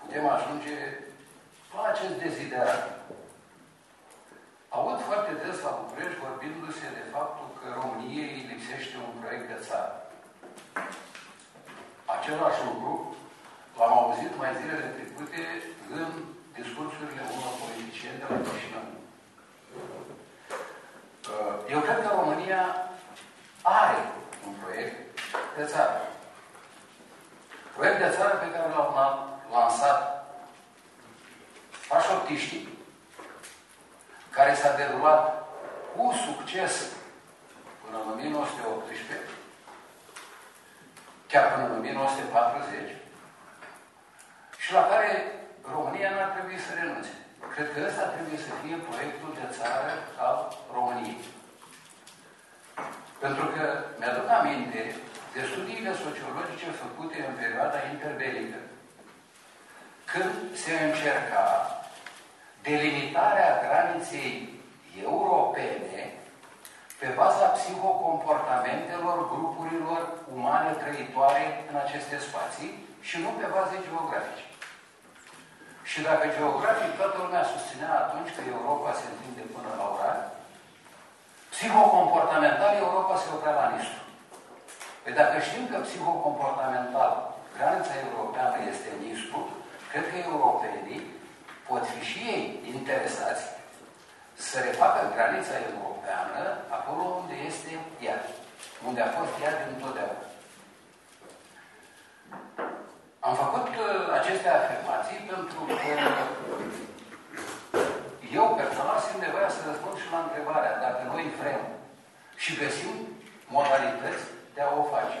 putem ajunge la acest deziderat. Aud foarte des la București vorbindu-se de faptul că României îi lipsește un proiect de țară. Același lucru l-am auzit mai zilele trecute în discursurile unor politicieni de la Chișinău. Uh, eu cred că România are un proiect de țară. Proiect de țară pe care l-au lansat pașoptiștii, care s-a derulat cu succes până în 1918, chiar până în 1940, și la care România n-ar trebui să renunțe. Cred că ăsta trebuie să fie proiectul de țară al României. Pentru că mi-aduc aminte de studiile sociologice făcute în perioada interbelică, când se încerca delimitarea graniței europene pe baza psihocomportamentelor grupurilor umane trăitoare în aceste spații și nu pe baze geografice. Și dacă geografic toată lumea susținea atunci că Europa se întinde până la Ural, psihocomportamental Europa se oprea la Nistru. Păi dacă știm că psihocomportamental granița europeană este Nistru, cred că europenii pot fi și ei interesați să refacă granița europeană acolo unde este ea, unde a fost ea din totdeauna. Am făcut uh, aceste afirmații pentru că eu personal simt nevoia să răspund și la întrebarea dacă noi vrem și găsim modalități de a o face.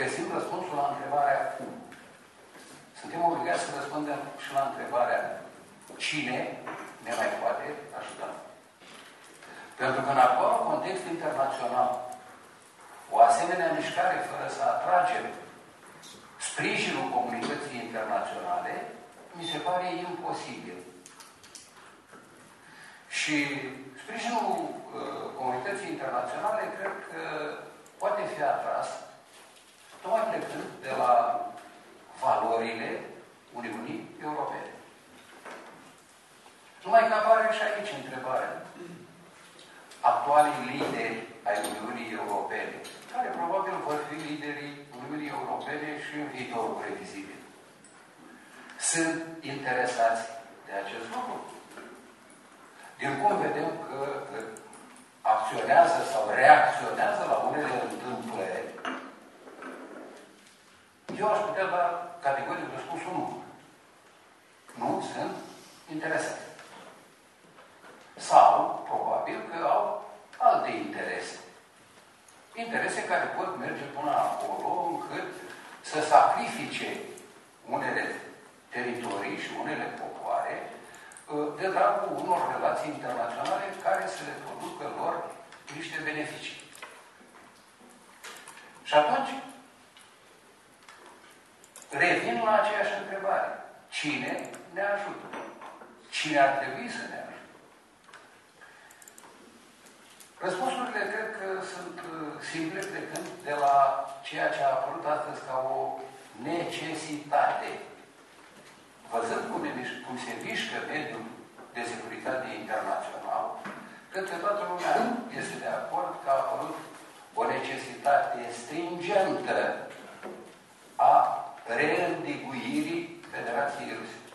Găsim răspunsul la întrebarea cum. Suntem obligați să răspundem și la întrebarea cine ne mai poate ajuta. Pentru că în actual context internațional, o asemenea mișcare fără să atragem sprijinul comunității internaționale, mi se pare imposibil. Și sprijinul uh, comunității internaționale cred că poate fi atras tocmai plecând de la valorile Uniunii Europene. Numai că apare și aici întrebarea. Actualii lideri ai Uniunii Europene, care probabil vor fi liderii Uniunii Europene și în viitorul previzibil, sunt interesați de acest lucru. Din cum vedem că acționează sau reacționează la unele întâmplări, eu aș putea da categoric răspunsul nu. Nu sunt interesați. Sau, probabil, că au alte interese. Interese care pot merge până acolo încât să sacrifice unele teritorii și unele popoare uh, de dragul unor relații internaționale care să le producă lor niște beneficii. Și atunci, revin la aceeași întrebare. Cine ne ajută? Cine ar trebui să ne ajute? Răspunsurile cred că sunt uh, simple plecând de la ceea ce a apărut astăzi ca o necesitate. Văzând cum, cum se mișcă mediul de securitate internațional, cred că toată lumea este de acord că a apărut o necesitate stringentă a reîndiguirii Federației Ruse.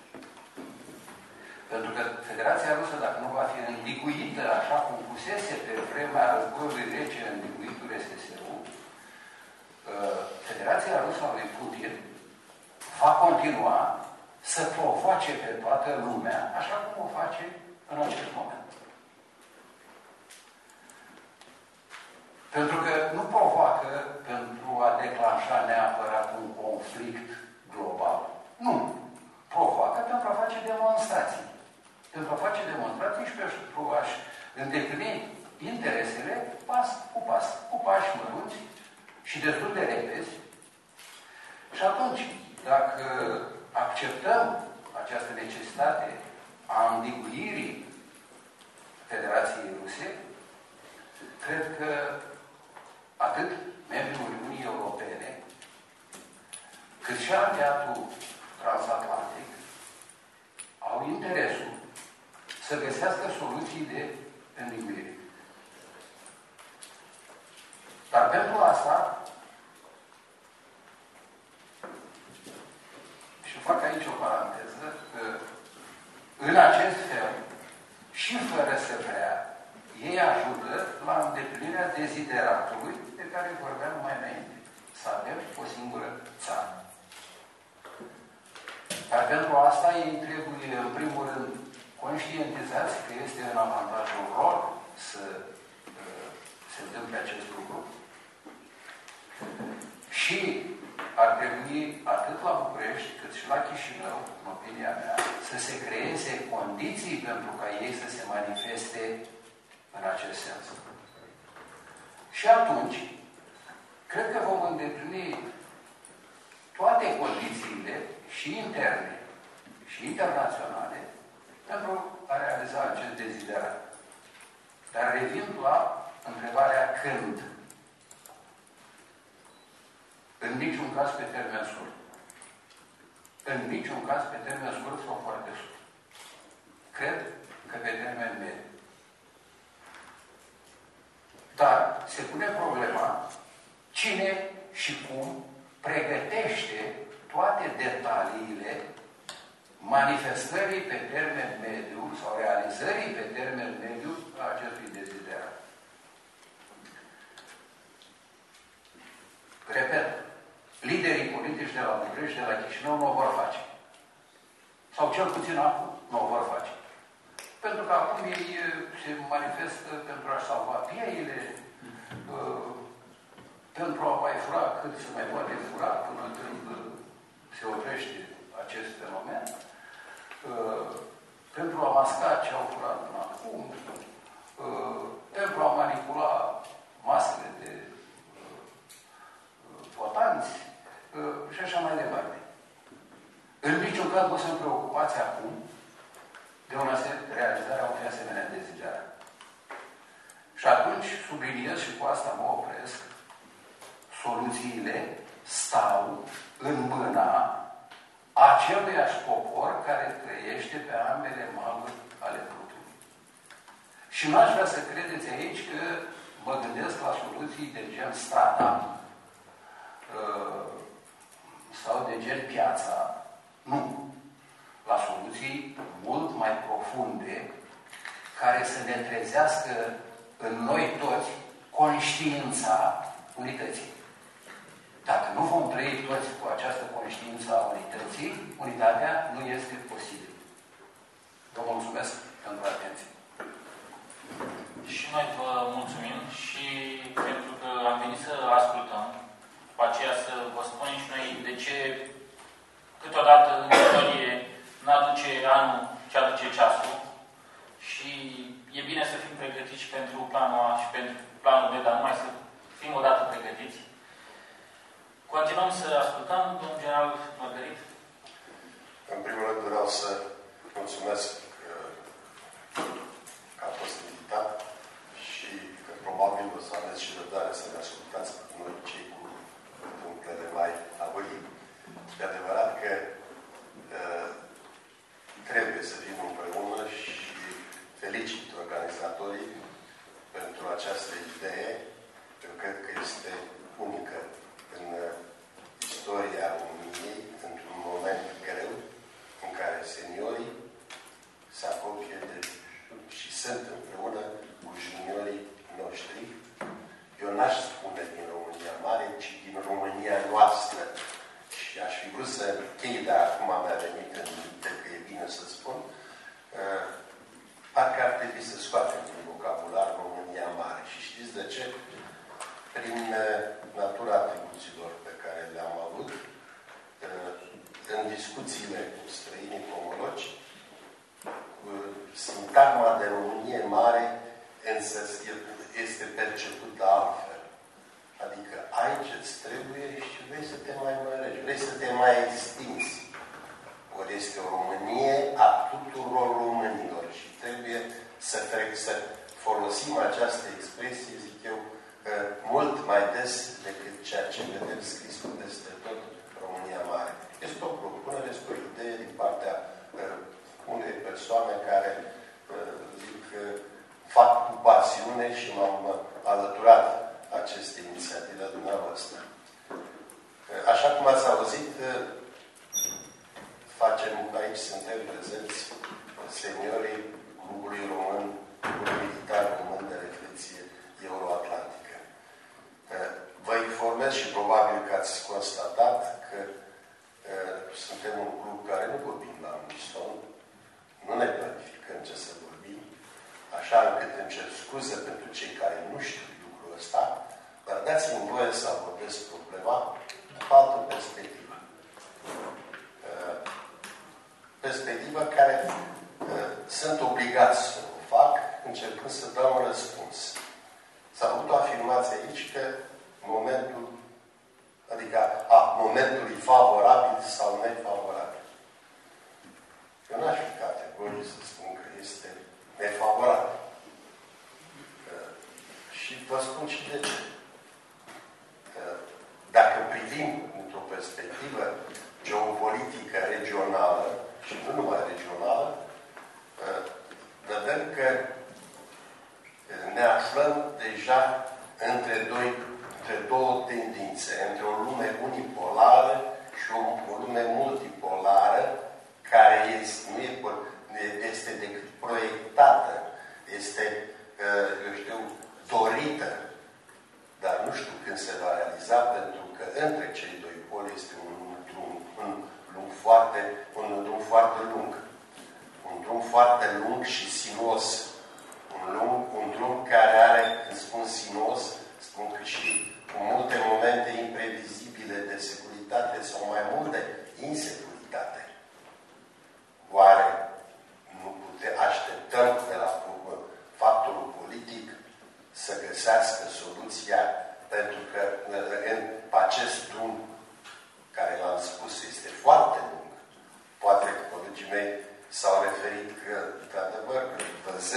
Pentru că Federația Rusă, dacă nu va fi îndiguită așa cum pusese pe vremea războiului rece îndiguitul SSU, uh, Federația Rusă a lui Putin va continua să provoace pe toată lumea, așa cum o face în acest moment. Pentru că nu provoacă pentru a declanșa neapărat un conflict global. Nu. Provoacă pentru a face demonstrații. Pentru a face demonstrații și pentru a-și îndeplini interesele pas cu pas, cu pași mărunți și destul de repezi. Și atunci, dacă acceptăm această necesitate a îndiguirii Federației Ruse, cred că atât membrii Uniunii Europene, cât și aliatul transatlantic au interesul să găsească soluții de înliguire. Dar pentru asta, și fac aici o paranteză, că în acest fel, și fără să vrea, ei ajută la îndeplinirea dezideratului de care vorbeam mai înainte. Să avem o singură țară. Dar pentru asta ei trebuie, în primul rând, conștientizați că este în avantajul lor să uh, se întâmple acest lucru. Și ar trebui atât la București cât și la Chișinău, în opinia mea, să se creeze condiții pentru ca ei să se manifeste în acest sens. Și atunci, cred că vom îndeplini toate condițiile și interne și internaționale pentru a realiza acest deziderat. Dar revin la întrebarea când. În niciun caz pe termen scurt. În niciun caz pe termen scurt sau foarte scurt. Cred că pe termen mediu. Dar se pune problema cine și cum pregătește toate detaliile manifestării pe termen mediu sau realizării pe termen mediu a acestui deziderat. Repet, liderii politici de la București, de la Chișinău, nu o vor face. Sau cel puțin acum nu o vor face. Pentru că acum ei eh, se manifestă pentru a salva pieile, eh, pentru a mai fura cât se mai poate fura până când eh, se oprește acest fenomen, uh, pentru a masca ce au curat până acum, ă, pentru a manipula masele de ă, votanți ă, și așa mai departe. În niciun caz nu sunt preocupați acum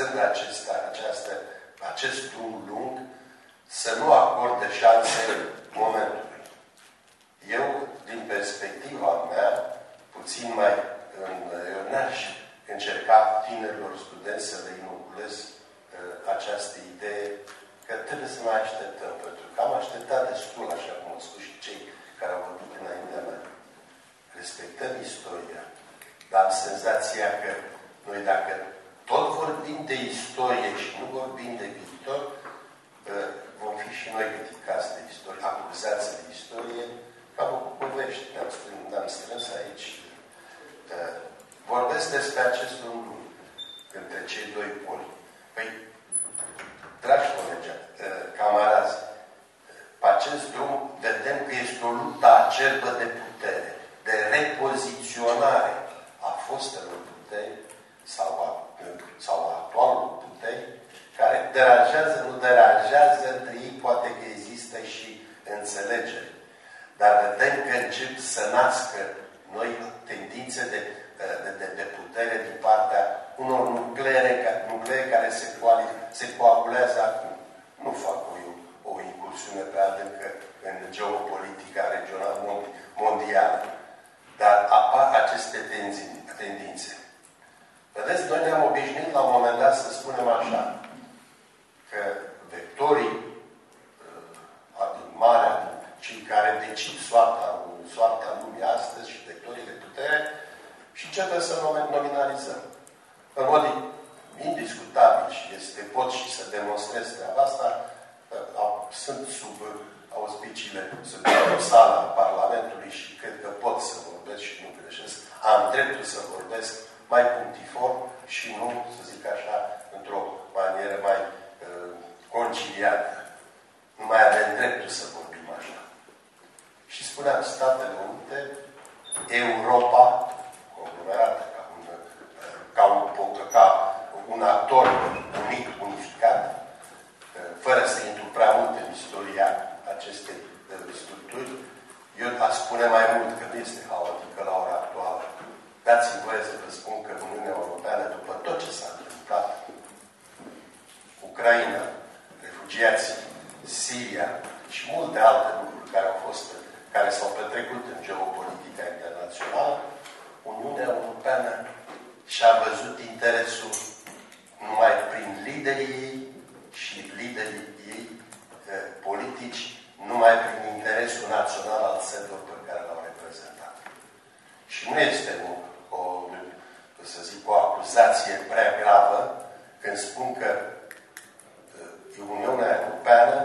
văzând acesta, această, acest drum lung, să nu acorde șanse momentului. Eu, din perspectiva mea, puțin mai în, eu n-aș încerca tinerilor studenți să le inoculez uh, această idee că trebuie să mai așteptăm, pentru că am așteptat destul, așa cum au spus și cei care au vorbit înaintea mea. Respectăm istoria, dar am senzația că noi dacă tot vorbim de istorie și nu vorbim de viitor, vom fi și noi criticați de istorie, acuzați de istorie, ca o povești. Ne-am strâns, ne strâns aici. Vorbesc despre acest lucru între cei doi poli. Păi, dragi colegi, camarazi, pe acest drum vedem că este o luptă acerbă de putere, de repoziționare a fostelor puteri sau a, sau a actualului puteri, care deranjează, nu deranjează, între ei poate că există și înțelegere. Dar vedem că încep să nască noi tendințe de, de, de, de putere din partea unor nucleare, nucleare care se, se coagulează acum. Nu fac o, o incursiune pe adâncă în geopolitica regională mondială. Dar apar aceste tendințe. Vedeți, noi ne-am obișnuit la un moment dat să spunem așa, că vectorii uh, din Marea, cei care decid soarta, soarta lumii astăzi și vectorii de putere, și începem să nominalizăm. În mod indiscutabil și este, pot și să demonstrez treaba asta, uh, sunt sub auspiciile, sunt în sala Parlamentului și cred că pot să vorbesc și nu greșesc. Am dreptul să vorbesc mai punctiform și nu, să zic așa, într-o manieră mai uh, conciliată. Nu mai avem dreptul să vorbim așa. Și spuneam, Statele Unite, Europa, conglomerată ca un, uh, ca un, ca un actor unic, unificat, uh, fără să intru prea mult în istoria acestei uh, structuri, eu aș spune mai mult că nu este haotică la ora actuală, Dați-mi voie să vă spun că Uniunea Europeană, după tot ce s-a întâmplat, Ucraina, refugiații, Siria și multe alte lucruri care au fost, care s-au petrecut în geopolitica internațională, Uniunea Europeană și-a văzut interesul numai prin liderii ei și liderii ei eh, politici, numai prin interesul național al țărilor pe care l-au reprezentat. Și nu este un o, să zic, o acuzație prea gravă când spun că uh, Uniunea Europeană,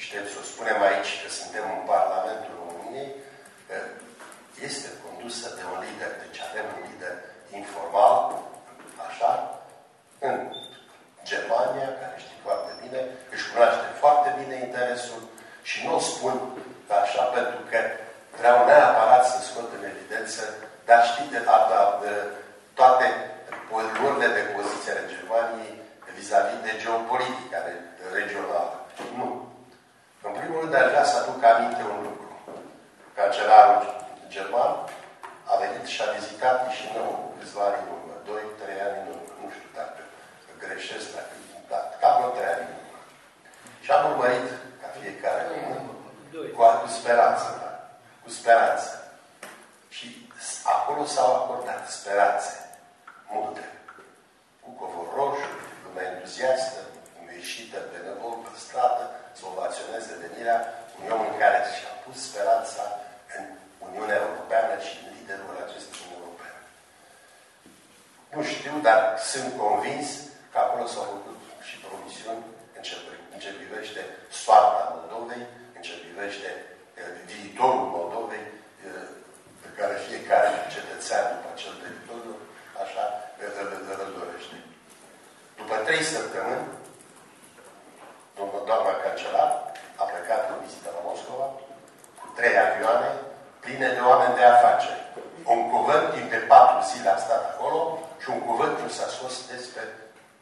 și trebuie să o spunem aici că suntem în Parlamentul României, uh, este condusă de un lider, deci avem un lider informal, așa, în Germania, care știe foarte bine, își cunoaște foarte bine interesul și nu o spun așa pentru că vreau neapărat să scot în evidență, dar știți, toate luările de poziție ale Germaniei vis-a-vis -vis de geopolitica regională. Nu. În primul rând, aș vrea să aduc aminte un lucru. Cancelarul german a venit și a vizitat Chișinău câțiva ani în urmă, 2-3 ani în urmă, nu știu dacă greșesc, dacă da, cam vreo 3 ani în urmă. Și am urmărit ca fiecare cu, cu speranță, da? cu speranță. Și acolo s-au acordat speranțe multe. Cu covor roșu, lumea entuziastă, ieșită pe năvol, pe stradă, să ovaționeze venirea unui om în care și-a pus speranța în Uniunea Europeană și în liderul acestui Uniunii Europene. Nu știu, dar sunt convins că acolo s-au făcut și promisiuni în ce, în ce privește soarta Moldovei, în ce privește uh, viitorul Moldovei, uh, pe care fiecare cetățean după acel teritoriu, așa, îl, îl dorește. După trei săptămâni, doamna cancelar a plecat în vizită la Moscova cu trei avioane pline de oameni de afaceri. Un cuvânt timp de patru zile a stat acolo și un cuvânt nu s-a spus despre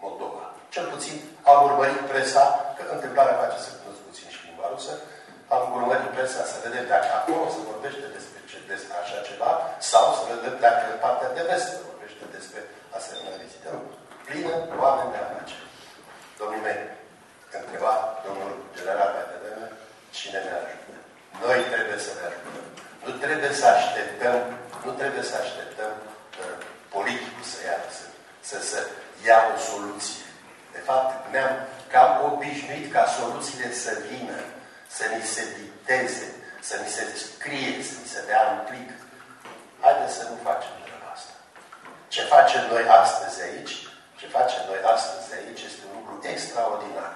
Moldova. Cel puțin am urmărit presa, că întâmplarea face să cunosc puțin și limba rusă, am urmărit presa să vedem dacă acolo se vorbește despre, ce, despre așa ceva sau să vedem dacă în partea de vest se vorbește despre asemenea vizite. Plină oameni de afaceri. Domnii mei, întreba domnul general mai devreme, cine ne ajută? Noi trebuie să ne ajutăm. Nu trebuie să așteptăm, nu trebuie să așteptăm uh, politicul să ia, să, să, să ia o soluție. De fapt, ne-am cam obișnuit ca soluțiile să vină, să ni se dicteze, să ni se scrie, să ni se dea un plic. Haideți să nu facem treaba asta. Ce facem noi astăzi aici, ce facem noi astăzi aici este un lucru extraordinar.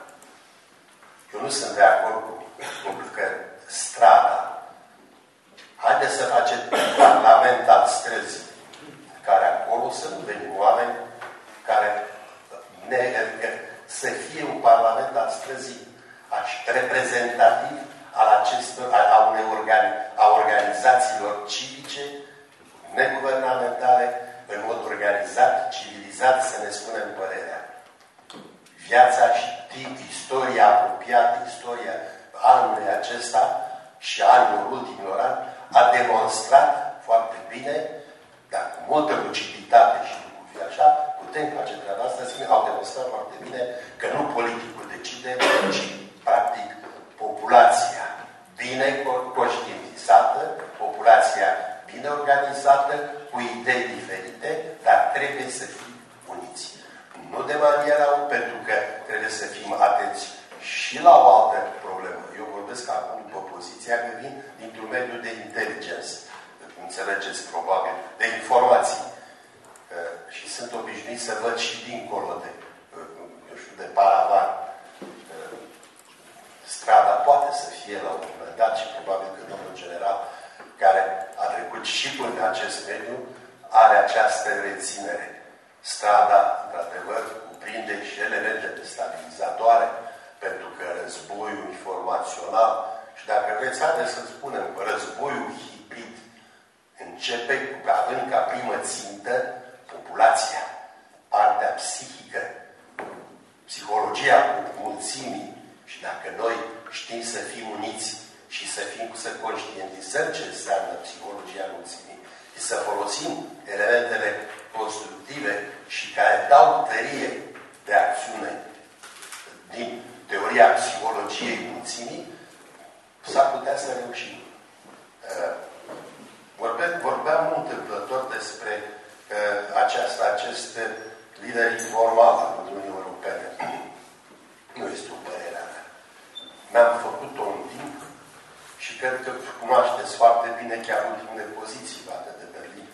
Eu nu sunt de acord cu, cu că strada. Haideți să facem un parlament al străzii, care acolo să nu venim oameni care ne, să fie un parlament al străzii reprezentativ al acestor, a, unei organi, a organizațiilor civice, neguvernamentale, în mod organizat, civilizat, să ne spunem părerea. Viața și timp, istoria apropiată, istoria anului acesta și anul ultimilor ani, a demonstrat foarte bine, dar cu multă luciditate și cu fi așa, putem face treaba asta, au demonstrat foarte bine că nu politicul decide, ci practic populația bine conștientizată, populația bine organizată, cu idei diferite, dar trebuie să fim uniți. Nu de maniera pentru că trebuie să fim atenți și la o altă problemă. Eu vorbesc acum după poziția că vin dintr-un mediu de inteligență. Înțelegeți, probabil, de informații. Uh, și sunt obișnuit să văd și dincolo de, uh, eu știu, de paravan. Uh, strada poate să fie la un moment dat și probabil că domnul general, care a trecut și până acest mediu, are această reținere. Strada, într-adevăr, cuprinde și elemente destabilizatoare, pentru că războiul informațional, și dacă vreți, haideți să spunem, războiul hibrid începe cu având ca primă țintă populația, partea psihică, psihologia mulțimii. Și dacă noi știm să fim uniți și să fim să conștientizăm ce înseamnă psihologia mulțimii și să folosim elementele constructive și care dau tărie de acțiune din teoria psihologiei mulțimii, s-ar putea să reușim. Uh, vorbeam, vorbeam mult întâmplător despre uh, aceasta, acest lider informal al Uniunii Europene. Nu este o părere a mea. Mi-am făcut-o în timp și cred că cunoașteți foarte bine chiar ultimele poziții luate de Berlin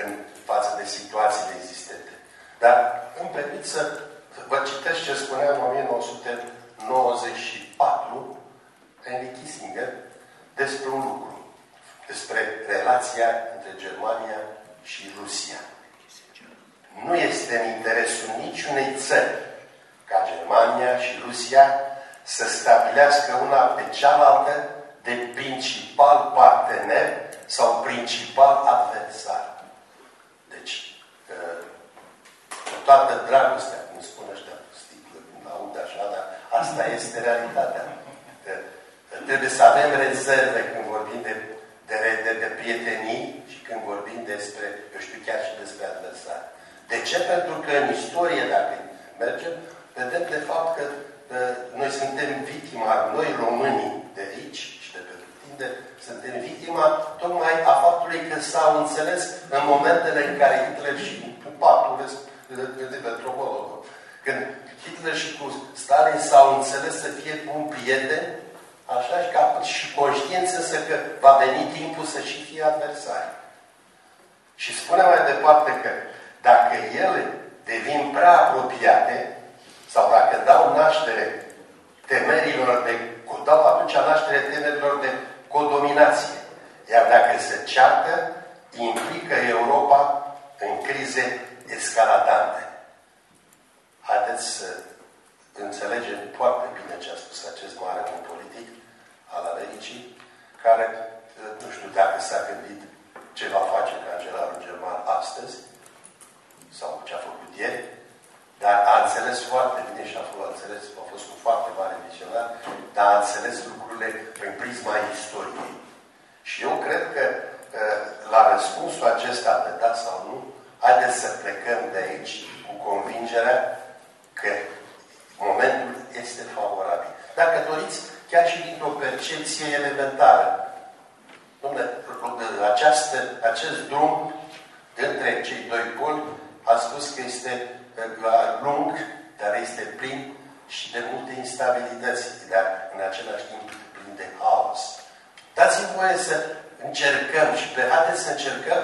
în față de situațiile existente. Dar îmi permit să vă citesc ce spunea în 1994 Henry Kissinger despre un lucru. despre relația între Germania și Rusia. Nu este în interesul niciunei țări ca Germania și Rusia să stabilească una pe cealaltă de principal partener sau principal adversar. Deci, cu toată dragostea, cum spune ăștia, sticlă, când aud așa, dar asta este realitatea. Trebuie să avem rezerve când vorbim de, de, de, de prietenii și când vorbim despre, eu știu, chiar și despre adversar. De ce? Pentru că în istorie, dacă mergem, vedem de fapt că noi suntem victima, noi românii de aici și de pe tinde, suntem victima tocmai a faptului că s-au înțeles în momentele în care Hitler și pactul de Molotov, când Hitler și cu Stalin s-au înțeles să fie un prieten, așa și, ca, și conștiință să că va veni timpul să și fie adversari. Și spune mai departe că dacă ele devin prea apropiate, sau dacă dau naștere temerilor de, dau atunci naștere temerilor de codominație. Iar dacă se ceartă, implică Europa în crize escaladante. Haideți să înțelegem foarte bine ce a spus acest mare om politic al Americii, care, nu știu dacă s-a gândit ce va face cancelarul german astăzi, sau ce a făcut ieri, dar a înțeles foarte bine și a fost, a înțeles, a fost cu foarte mare visionar, dar a înțeles lucrurile prin prisma istoriei. Și eu cred că la răspunsul acesta de da sau nu, haideți să plecăm de aici cu convingerea că momentul este favorabil. Dacă doriți, chiar și dintr-o percepție elementară, Dom'le, această, acest drum între cei doi poli a spus că este lung, dar este plin și de multe instabilități, dar în același timp plin de haos. Dați-mi voie să încercăm și pe haideți să încercăm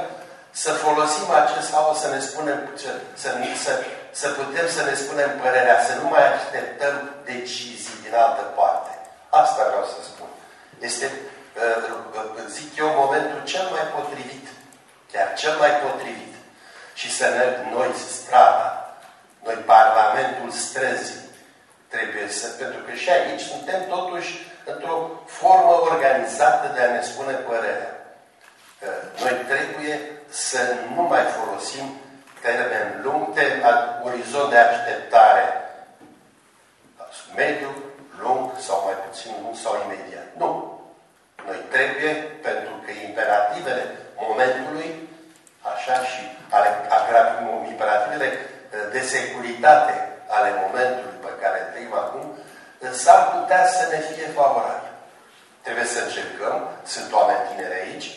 să folosim acest haos să ne spunem, să, să, să, să putem să ne spunem părerea, să nu mai așteptăm decizii din altă parte. Asta vreau să spun. Este, uh, zic eu, momentul cel mai potrivit, chiar cel mai potrivit, și să ne noi strada, noi Parlamentul străzii trebuie să... Pentru că și aici suntem totuși într-o formă organizată de a ne spune părerea. Noi trebuie să nu mai folosim termen lung, termen, orizont de așteptare mediu, lung sau mai puțin lung sau imediat. Nu. Noi trebuie, pentru că imperativele momentului, așa și ale, imperativele de securitate ale momentului pe care trăim acum, s-ar putea să ne fie favorabil. Trebuie să încercăm, sunt oameni tineri aici,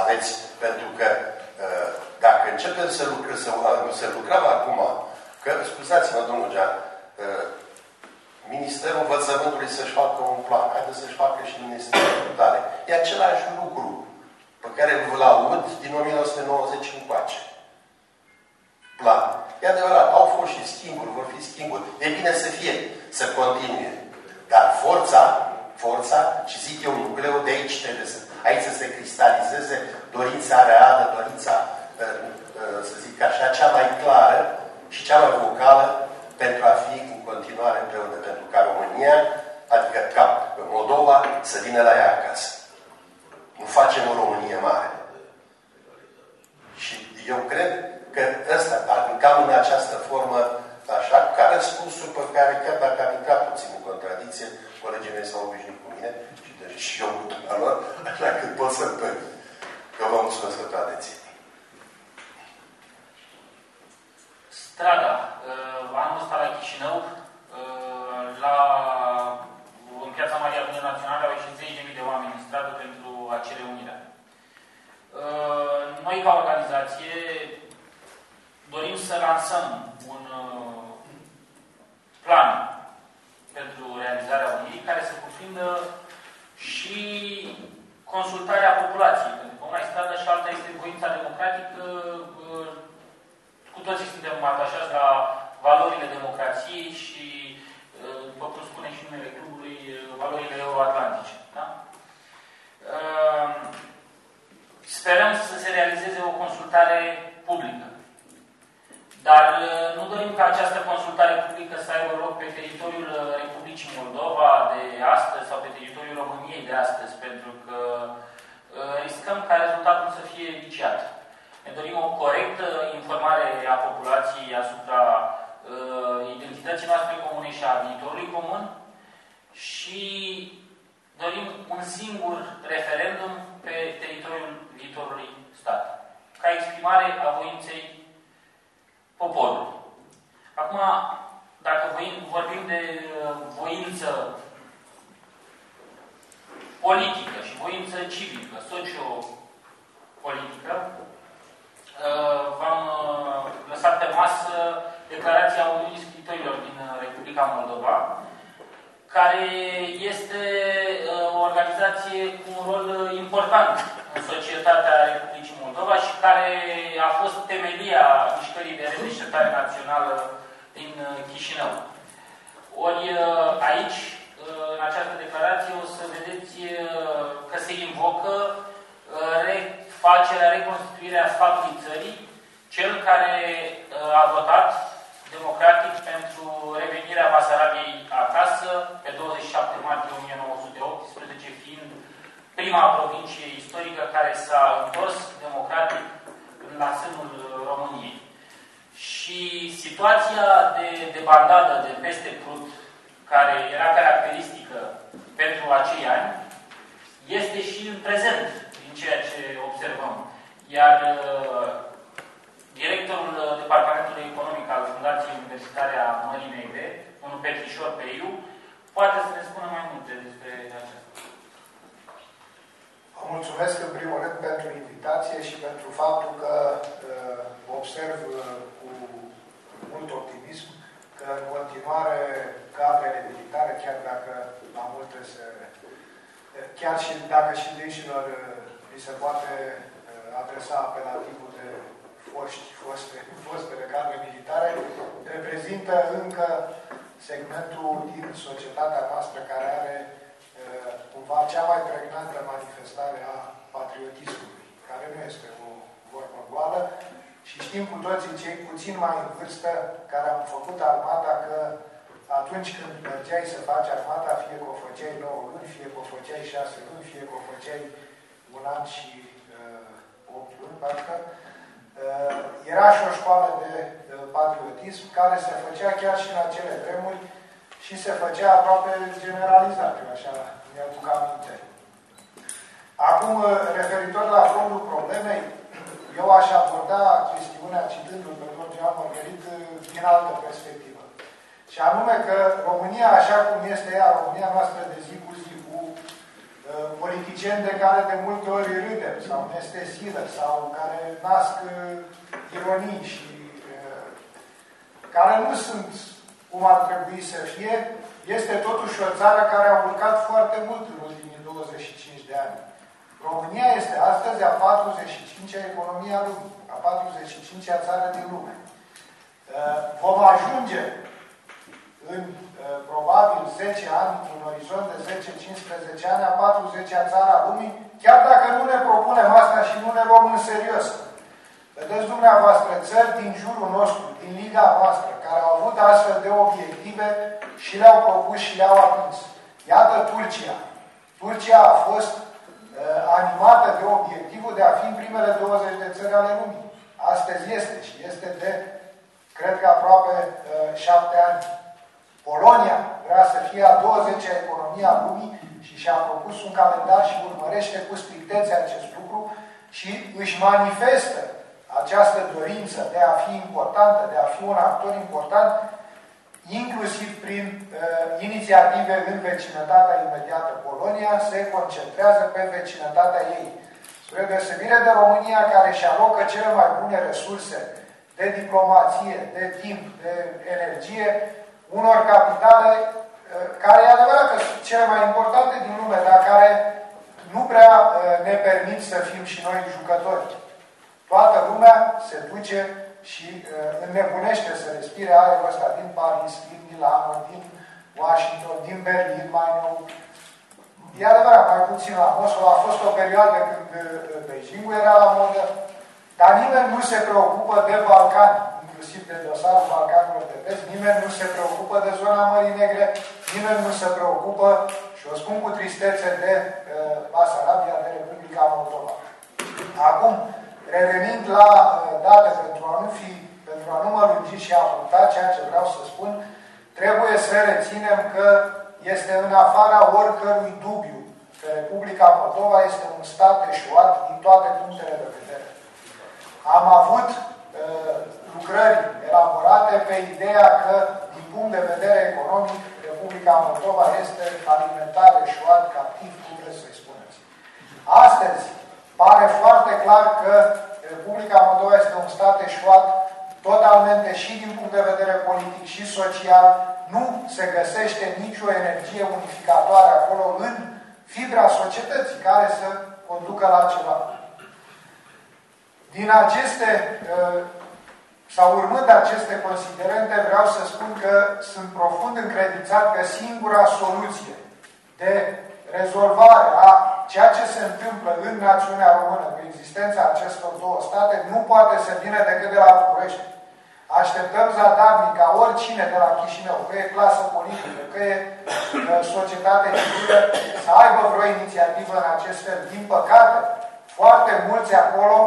aveți, pentru că uh, dacă începem să lucrăm, să, uh, să lucrăm acum, că, scuzați-mă, domnul Gean, uh, Ministerul Învățământului să-și facă un plan, haideți să-și facă și Ministerul Culturale. E același lucru pe care vă-l aud din 1990 încoace plan. E adevărat, au fost și schimburi, vor fi schimburi. E bine să fie, să continue. Dar forța, forța, și zic eu, nucleul de aici trebuie să, aici să se cristalizeze dorința reală, dorința, ă, ă, să zic așa, cea mai clară și cea mai vocală pentru a fi în continuare împreună. Pentru ca România, adică ca Moldova, să vină la ea acasă. Nu facem o Românie mare. Și eu cred că ăsta, cam în această formă, așa, ca răspunsul pe care, chiar dacă am intrat puțin în contradicție, colegii mei s-au obișnuit cu mine și, deci, și eu cu lor, așa că pot să-mi Că vă mulțumesc pentru atenție. Strada. Uh, anul ăsta la Chișinău, uh, la, în Piața Maria Bună Națională au ieșit 10.000 de oameni în stradă pentru a cere unirea. Uh, noi, ca organizație, dorim să lansăm un uh, plan pentru realizarea Unirii care să cuprindă și consultarea populației. Pentru că una este stradă și alta este voința democratică. Uh, cu toții suntem atașați la valorile democrației și, uh, după cum spune și numele clubului, valorile euroatlantice. Da? Sperăm să se realizeze o consultare publică. Dar uh, nu dorim ca această consultare publică să aibă loc pe teritoriul uh, Republicii Moldova de astăzi sau pe teritoriul României de astăzi, pentru că uh, riscăm ca rezultatul să fie viciat. Ne dorim o corectă informare a populației asupra uh, identității noastre comune și a viitorului comun și dorim un singur referendum pe teritoriul viitorului stat, ca exprimare a voinței poporului. Acum, dacă vorbim de uh, voință politică și voință civică, socio-politică, uh, v-am uh, lăsat pe masă declarația unui scritorilor din Republica Moldova, care este o organizație cu un rol important în societatea Republicii Moldova și care a fost temelia mișcării de redeșertare națională din Chișinău. Ori aici, în această declarație, o să vedeți că se invocă refacerea, reconstituirea sfatului țării, cel care a votat democratic pentru revenirea Basarabiei acasă pe 27 martie 1918, fiind prima provincie istorică care s-a întors democratic la sânul României. Și situația de, de bandadă, de peste crud, care era caracteristică pentru acei ani, este și în prezent, din ceea ce observăm. Iar uh, directorul Departamentului Economic al Fundației Universitare a Mării Negre, domnul Petrișor Peiu, poate să ne spună mai multe despre aceasta. Vă mulțumesc în primul rând pentru invitație și pentru faptul că uh, observ uh, cu mult optimism că în continuare cadrele militare, chiar dacă la multe se... chiar și dacă și dânșilor uh, îi se poate uh, adresa apelativul de foști, foste, fostele cadre militare, reprezintă încă segmentul din societatea noastră care are uh, cumva cea mai pregnantă manifestare a patriotismului, care nu este o vorbă goală, și știm cu toții cei puțin mai în vârstă care am făcut armata că atunci când mergeai să faci armata, fie că o făceai 9 luni, fie că o făceai 6 luni, fie că o făceai un an și uh, 8 luni, parcă, uh, era și o școală de uh, patriotism care se făcea chiar și în acele vremuri și se făcea aproape generalizat, eu așa mi-aduc aminte. Acum, uh, referitor la fondul problemei, eu aș aborda chestiunea, citându-l pe George Margherit, din altă perspectivă. Și anume că România, așa cum este ea, România noastră de zi cu zi, cu uh, politicieni de care de multe ori râdem, sau este silă, sau care nasc uh, ironii și uh, care nu sunt cum ar trebui să fie, este totuși o țară care a urcat foarte mult în ultimii 25 de ani. România este astăzi a 45-a economia lumii, a 45-a țară din lume. Uh, vom ajunge în uh, probabil 10 ani, în orizont de 10-15 ani, a 40-a țară a lumii, chiar dacă nu ne propunem asta și nu ne luăm în serios. Vedeți dumneavoastră țări din jurul nostru, din liga noastră, care au avut astfel de obiective și le-au propus și le-au atins. Iată Turcia. Turcia a fost uh, animată de obiectivul de a fi în primele 20 de țări ale lumii. Astăzi este și este de, cred că aproape uh, șapte ani. Polonia vrea să fie a 20-a economie a lumii și și-a propus un calendar și urmărește cu strictețe acest lucru și își manifestă această dorință de a fi importantă, de a fi un actor important, inclusiv prin uh, inițiative în vecinătatea imediată. Polonia se concentrează pe vecinătatea ei. Spre deosebire de România, care își alocă cele mai bune resurse de diplomație, de timp, de energie, unor capitale uh, care e adevărat că sunt cele mai importante din lume, dar care nu prea uh, ne permit să fim și noi jucători. Toată lumea se duce și uh, înnebunește să respire aerul ăsta din Paris, din Milano, din Washington, din Berlin, mai nou. E adevărat, mai puțin la Moscova. A fost o perioadă când uh, Beijingul era la modă, dar nimeni nu se preocupă de Balcani, inclusiv de dosarul Balcanilor de Vest, nimeni nu se preocupă de zona Mării Negre, nimeni nu se preocupă, și o spun cu tristețe, de uh, Basarabia, de Republica Moldova. Acum, revenind la uh, date, pentru a nu fi, pentru a nu mă lungi și a putea ceea ce vreau să spun, trebuie să reținem că este în afara oricărui dubiu că Republica Moldova este un stat eșuat din toate punctele de vedere. Am avut uh, lucrări elaborate pe ideea că, din punct de vedere economic, Republica Moldova este alimentar, eșuat, captiv, cum vreți să-i spuneți. Astăzi, pare foarte clar că Republica Moldova este un stat eșuat totalmente și din punct de vedere politic și social, nu se găsește nicio energie unificatoare acolo în fibra societății care să conducă la ceva. Din aceste, uh, sau urmând aceste considerente, vreau să spun că sunt profund încredințat că singura soluție de rezolvare a ceea ce se întâmplă în națiunea română cu existența acestor două state nu poate să vină decât de la București. Așteptăm zadarnic ca oricine de la Chișinău, că e clasă politică, că e uh, societate civilă, să aibă vreo inițiativă în acest fel. Din păcate, foarte mulți acolo,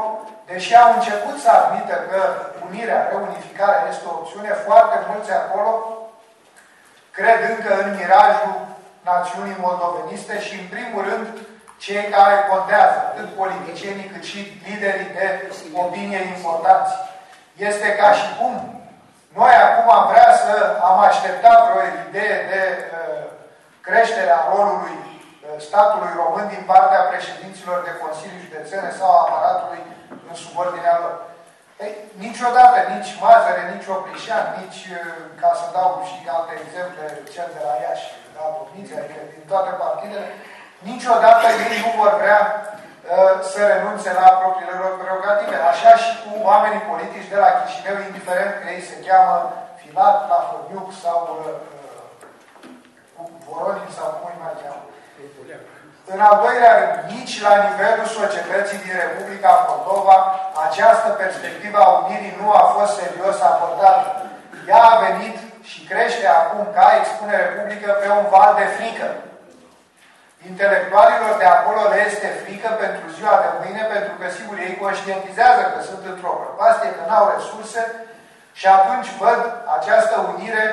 deși au început să admită că unirea, reunificarea este o opțiune, foarte mulți acolo cred încă în mirajul națiunii moldoveniste și, în primul rând, cei care contează, atât politicienii cât și liderii de opinie importanți. Este ca și cum noi acum am vrea să am așteptat vreo idee de uh, creșterea rolului uh, statului român din partea președinților de Consilii Județene sau aparatului în subordinea lor. Ei, niciodată, nici Mazăre, nici Oprișan, nici, uh, ca să dau și alte exemple, cel de la Iași, la Domniția, adică din toate partidele, niciodată ei nu vor vrea uh, să renunțe la propriile lor prerogative. Așa și cu oamenii politici de la Chișinău, indiferent că ei se cheamă Filat, Plahoniuc sau uh, Voronin sau cum îi mai cheamă. În al doilea rând, nici la nivelul societății din Republica Moldova, această perspectivă a unirii nu a fost serios abordată. Ea a venit și crește acum ca expunere publică pe un val de frică. Intelectualilor de acolo le este frică pentru ziua de mâine, pentru că, sigur, ei conștientizează că sunt într-o prăpastie, că n-au resurse și atunci văd această unire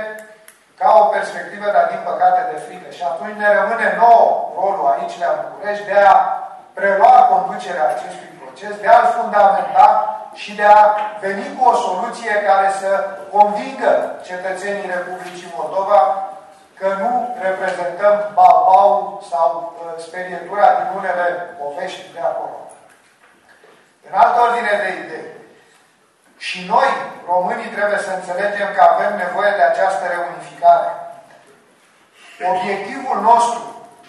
ca o perspectivă, dar din păcate de frică. Și atunci ne rămâne nou rolul aici la București de a prelua conducerea acestui proces, de a-l fundamenta și de a veni cu o soluție care să convingă cetățenii Republicii Moldova că nu reprezentăm balbau sau uh, sperietura din unele povești de acolo. În altă ordine de idei, și noi, românii, trebuie să înțelegem că avem nevoie de această reunificare. Obiectivul nostru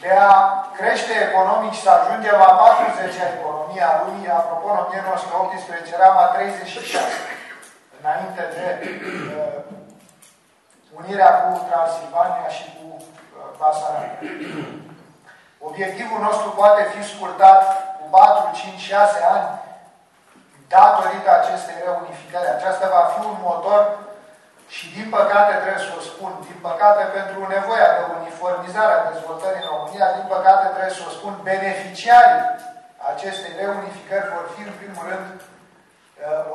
de a crește economic și să ajungem la 40-a economia lumii, apropo, în 1918 eram la 36, înainte de uh, unirea cu Transilvania și cu uh, Basarabia. Obiectivul nostru poate fi scurtat cu 4, 5, 6 ani datorită acestei reunificări. Aceasta va fi un motor și din păcate trebuie să o spun, din păcate pentru nevoia de uniformizare a dezvoltării în România, din păcate trebuie să o spun, beneficiarii acestei reunificări vor fi în primul rând uh,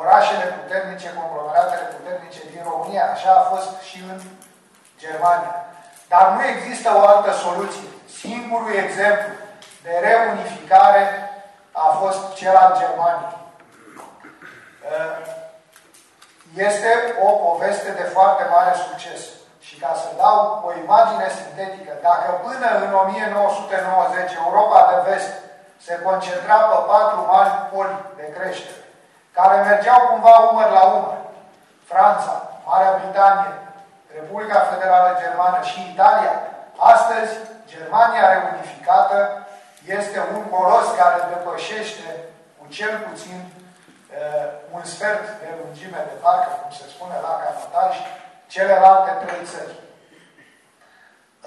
orașele puternice, conglomeratele puternice din România. Așa a fost și în Germania. Dar nu există o altă soluție. Singurul exemplu de reunificare a fost cel al Germaniei. Uh, este o poveste de foarte mare succes. Și ca să dau o imagine sintetică, dacă până în 1990 Europa de vest se concentra pe patru mari poli de creștere, care mergeau cumva umăr la umăr, Franța, Marea Britanie, Republica Federală Germană și Italia, astăzi Germania reunificată este un colos care depășește cu cel puțin uh, un sfert de lungime de parcă, cum se spune la canotaj, celelalte trei țări.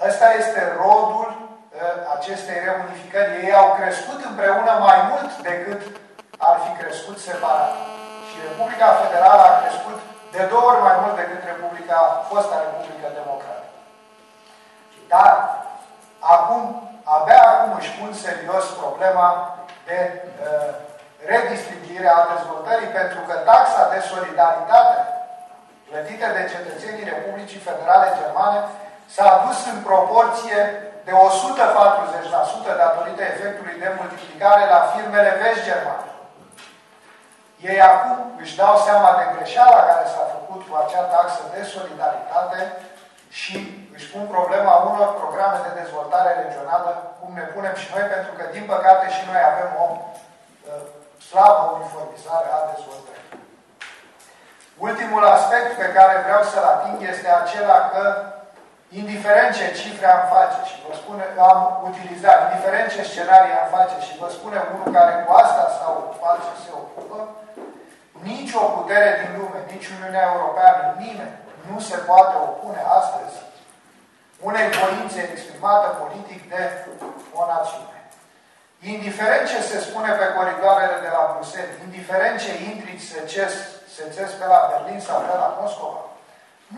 Ăsta este rodul uh, acestei reunificări. Ei au crescut împreună mai mult decât ar fi crescut separat. Și Republica Federală a crescut de două ori mai mult decât Republica, fosta Republică Democrată. Dar acum, abia acum își pun serios problema de uh, redistribuire a dezvoltării, pentru că taxa de solidaritate plătită de cetățenii Republicii Federale Germane s-a dus în proporție de 140% datorită efectului de multiplicare la firmele vești germane. Ei acum își dau seama de greșeala care s-a făcut cu acea taxă de solidaritate și își pun problema unor programe de dezvoltare regională, cum ne punem și noi, pentru că, din păcate, și noi avem o uh, slabă uniformizare a dezvoltării. Ultimul aspect pe care vreau să-l ating este acela că, indiferent ce cifre am face și vă spune, am utilizat, indiferent ce scenarii am face și vă spune unul care cu asta s-a ocupat și se ocupă, nici o putere din lume, nici Uniunea Europeană, nimeni nu se poate opune astăzi unei voințe exprimată politic de o națiune. Indiferent ce se spune pe coridoarele de la Bruxelles, indiferent ce intrici se ces, se ces pe la Berlin sau pe la Moscova,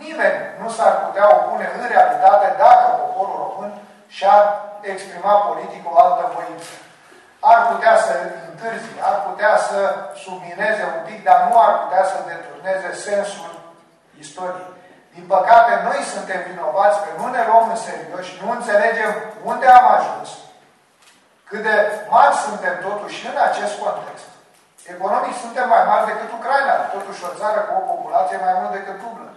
nimeni nu s-ar putea opune în realitate dacă poporul român și-ar exprima politic o altă voință. Ar putea să întârzi, ar putea să submineze un pic, dar nu ar putea să deturneze sensul istoriei. Din păcate, noi suntem vinovați că nu ne luăm în serios și nu înțelegem unde am ajuns, cât de mari suntem totuși în acest context. Economic suntem mai mari decât Ucraina, totuși o țară cu o populație mai mult decât dublă.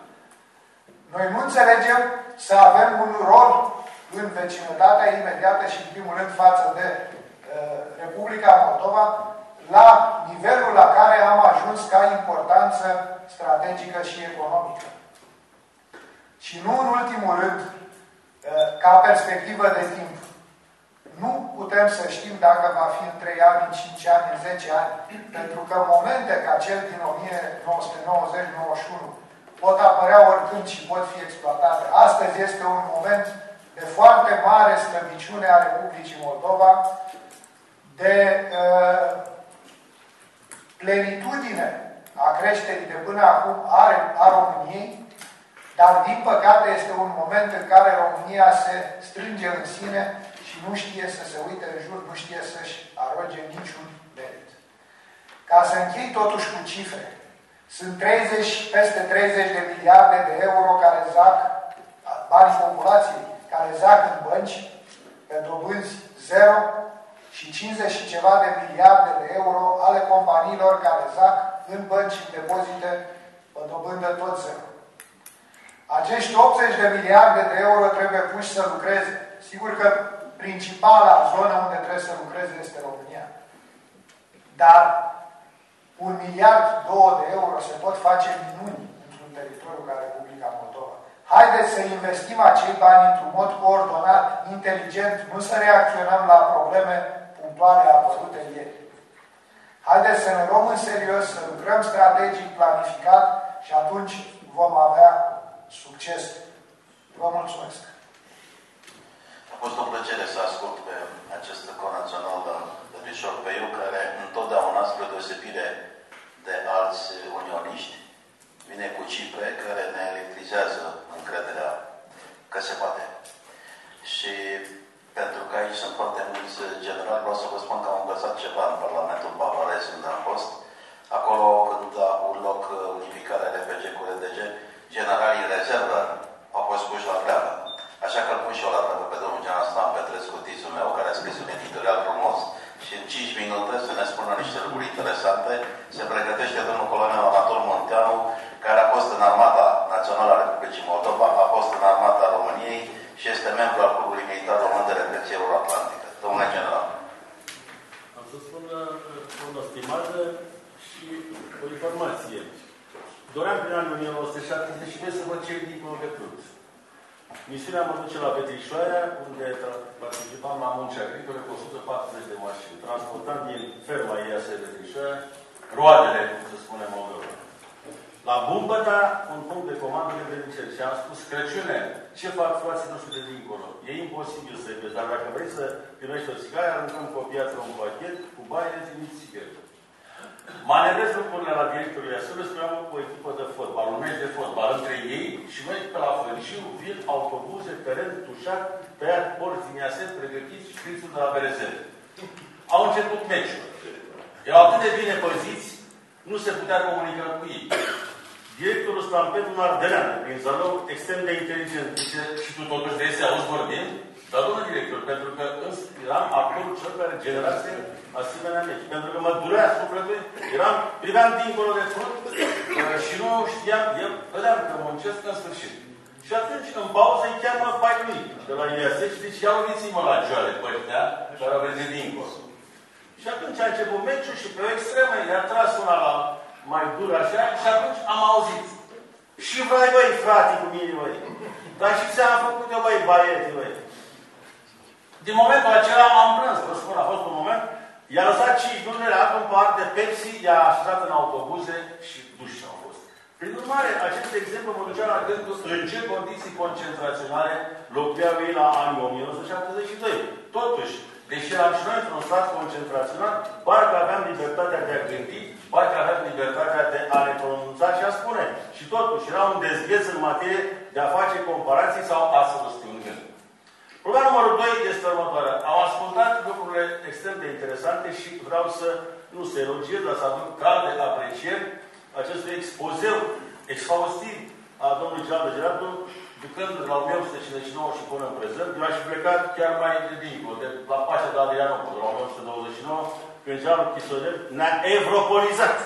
Noi nu înțelegem să avem un rol în vecinătatea imediată și, în primul rând, față de uh, Republica Moldova, la nivelul la care am ajuns ca importanță strategică și economică. Și nu în ultimul rând, uh, ca perspectivă de timp. Nu putem să știm dacă va fi în 3 ani, în 5 ani, în 10 ani, pentru că momente ca cel din 1990-91 pot apărea oricând și pot fi exploatate. Astăzi este un moment de foarte mare slăbiciune a Republicii Moldova, de uh, plenitudine a creșterii de până acum are a României, dar din păcate este un moment în care România se strânge în sine și nu știe să se uite în jur, nu știe să-și aroge niciun merit. Ca să închei totuși cu cifre, sunt 30, peste 30 de miliarde de euro care zac, banii populației, care zac în bănci pe dobânzi zero și 50 și ceva de miliarde de euro ale companiilor care zac în bănci și depozite pe dobândă tot zero. Acești 80 de miliarde de euro trebuie puși să lucreze. Sigur că principala zonă unde trebuie să lucreze este România. Dar un miliard, două de euro se pot face minuni într-un teritoriu ca Republica Moldova. Haideți să investim acei bani într-un mod coordonat, inteligent, nu să reacționăm la probleme punctuale apărute ieri. Haideți să ne luăm în serios, să lucrăm strategic, planificat și atunci vom avea succes. Vă mulțumesc! A fost o plăcere să ascult pe acest conațional de Bishop Peiu, care întotdeauna, spre deosebire de alți unioniști, vine cu cifre care ne electrizează încrederea că se poate. Și pentru că aici sunt foarte mulți generali, vreau să vă spun că am învățat ceva în Parlamentul Bavarez, unde am fost. Acolo, când a avut loc unificarea RPG cu RDG, generalii în rezervă au fost puși la treabă. Așa că îl pun și eu la treabă pe domnul general Stan Petrescu, tizul meu, care a scris un editorial frumos și în 5 minute să ne spună niște lucruri interesante. Se pregătește domnul colonel Anatol Monteanu, care a fost în Armata Națională a Republicii Moldova, a fost în Armata României și este membru al Clubului Militar Român de Reflexie Euroatlantică. Domnule general. Am să spun o stimată și o informație. Doream prin anul 1972 să văd ce dincolo de Cluj. Misiunea mă duce la Petrișoaia, unde participam la munci agricole cu 140 de mașini, transportând din ferma IAS Petrișoaia roadele, cum se spune Moldova. La Bumbăta, un punct de comandă de Benicel. Și am spus, Crăciune, ce fac frații noștri de dincolo? E imposibil să vezi, dar dacă vrei să primești o țigară, aruncăm cu o piață un pachet, cu bani, le trimiți țigară. Manevrez lucrurile la directorul Iasule, spuneam cu o echipă de fotbal, un meci de fotbal între ei și noi pe la Fărșiu vin autobuze, teren tușat, tăiat porți din Iasen, pregătiți și prințul de la Berezel. Au început meciul. Erau atât de bine păziți, nu se putea comunica cu ei. Directorul Stamped, un ardelean prin Zalău, extrem de inteligent, zice, și tu totuși de să auzi vorbind? Dar, domnul director, pentru că eram acolo cel care generase asemenea meci. Pentru că mă durea sufletul, eram, priveam dincolo de front și nu știam, eu vedeam că muncesc în sfârșit. Și atunci, în pauză, îi cheamă Paiului de la IAS și zice, ia uiți-mă la joale pe ăștia, care au venit dincolo. Și atunci a început meciul și pe o extremă i-a tras una la mai dur așa și atunci am auzit. Și vai, băi, frate, cu mine, băi. Dar și ți-am făcut eu, băi, baiete, băi. Din momentul acela am plâns, vă spun, a fost un moment. I-a lăsat 5 minute, a un par de Pepsi, i-a așezat în autobuze și duși au fost. Prin urmare, acest exemplu mă ducea la gândul în ce condiții concentraționale locuiau ei la anii 1972. Totuși, deși eram și noi într-un stat concentrațional, parcă aveam libertatea de a gândi, parcă aveam libertatea de a ne pronunța și a spune. Și totuși, era un dezgheț în materie de a face comparații sau a să răspunde. Problema numărul 2 este următoarea. Am ascultat lucrurile extrem de interesante și vreau să nu se elogiez, dar să aduc calde aprecieri acestui expozeu exhaustiv a domnului Gean de Gerardu, ducând de la 1859 și până în prezent. Eu aș fi plecat chiar mai de dincolo, de la pacea de Adrianopol, de la 1929, când Geanul Chisodel ne-a evropolizat.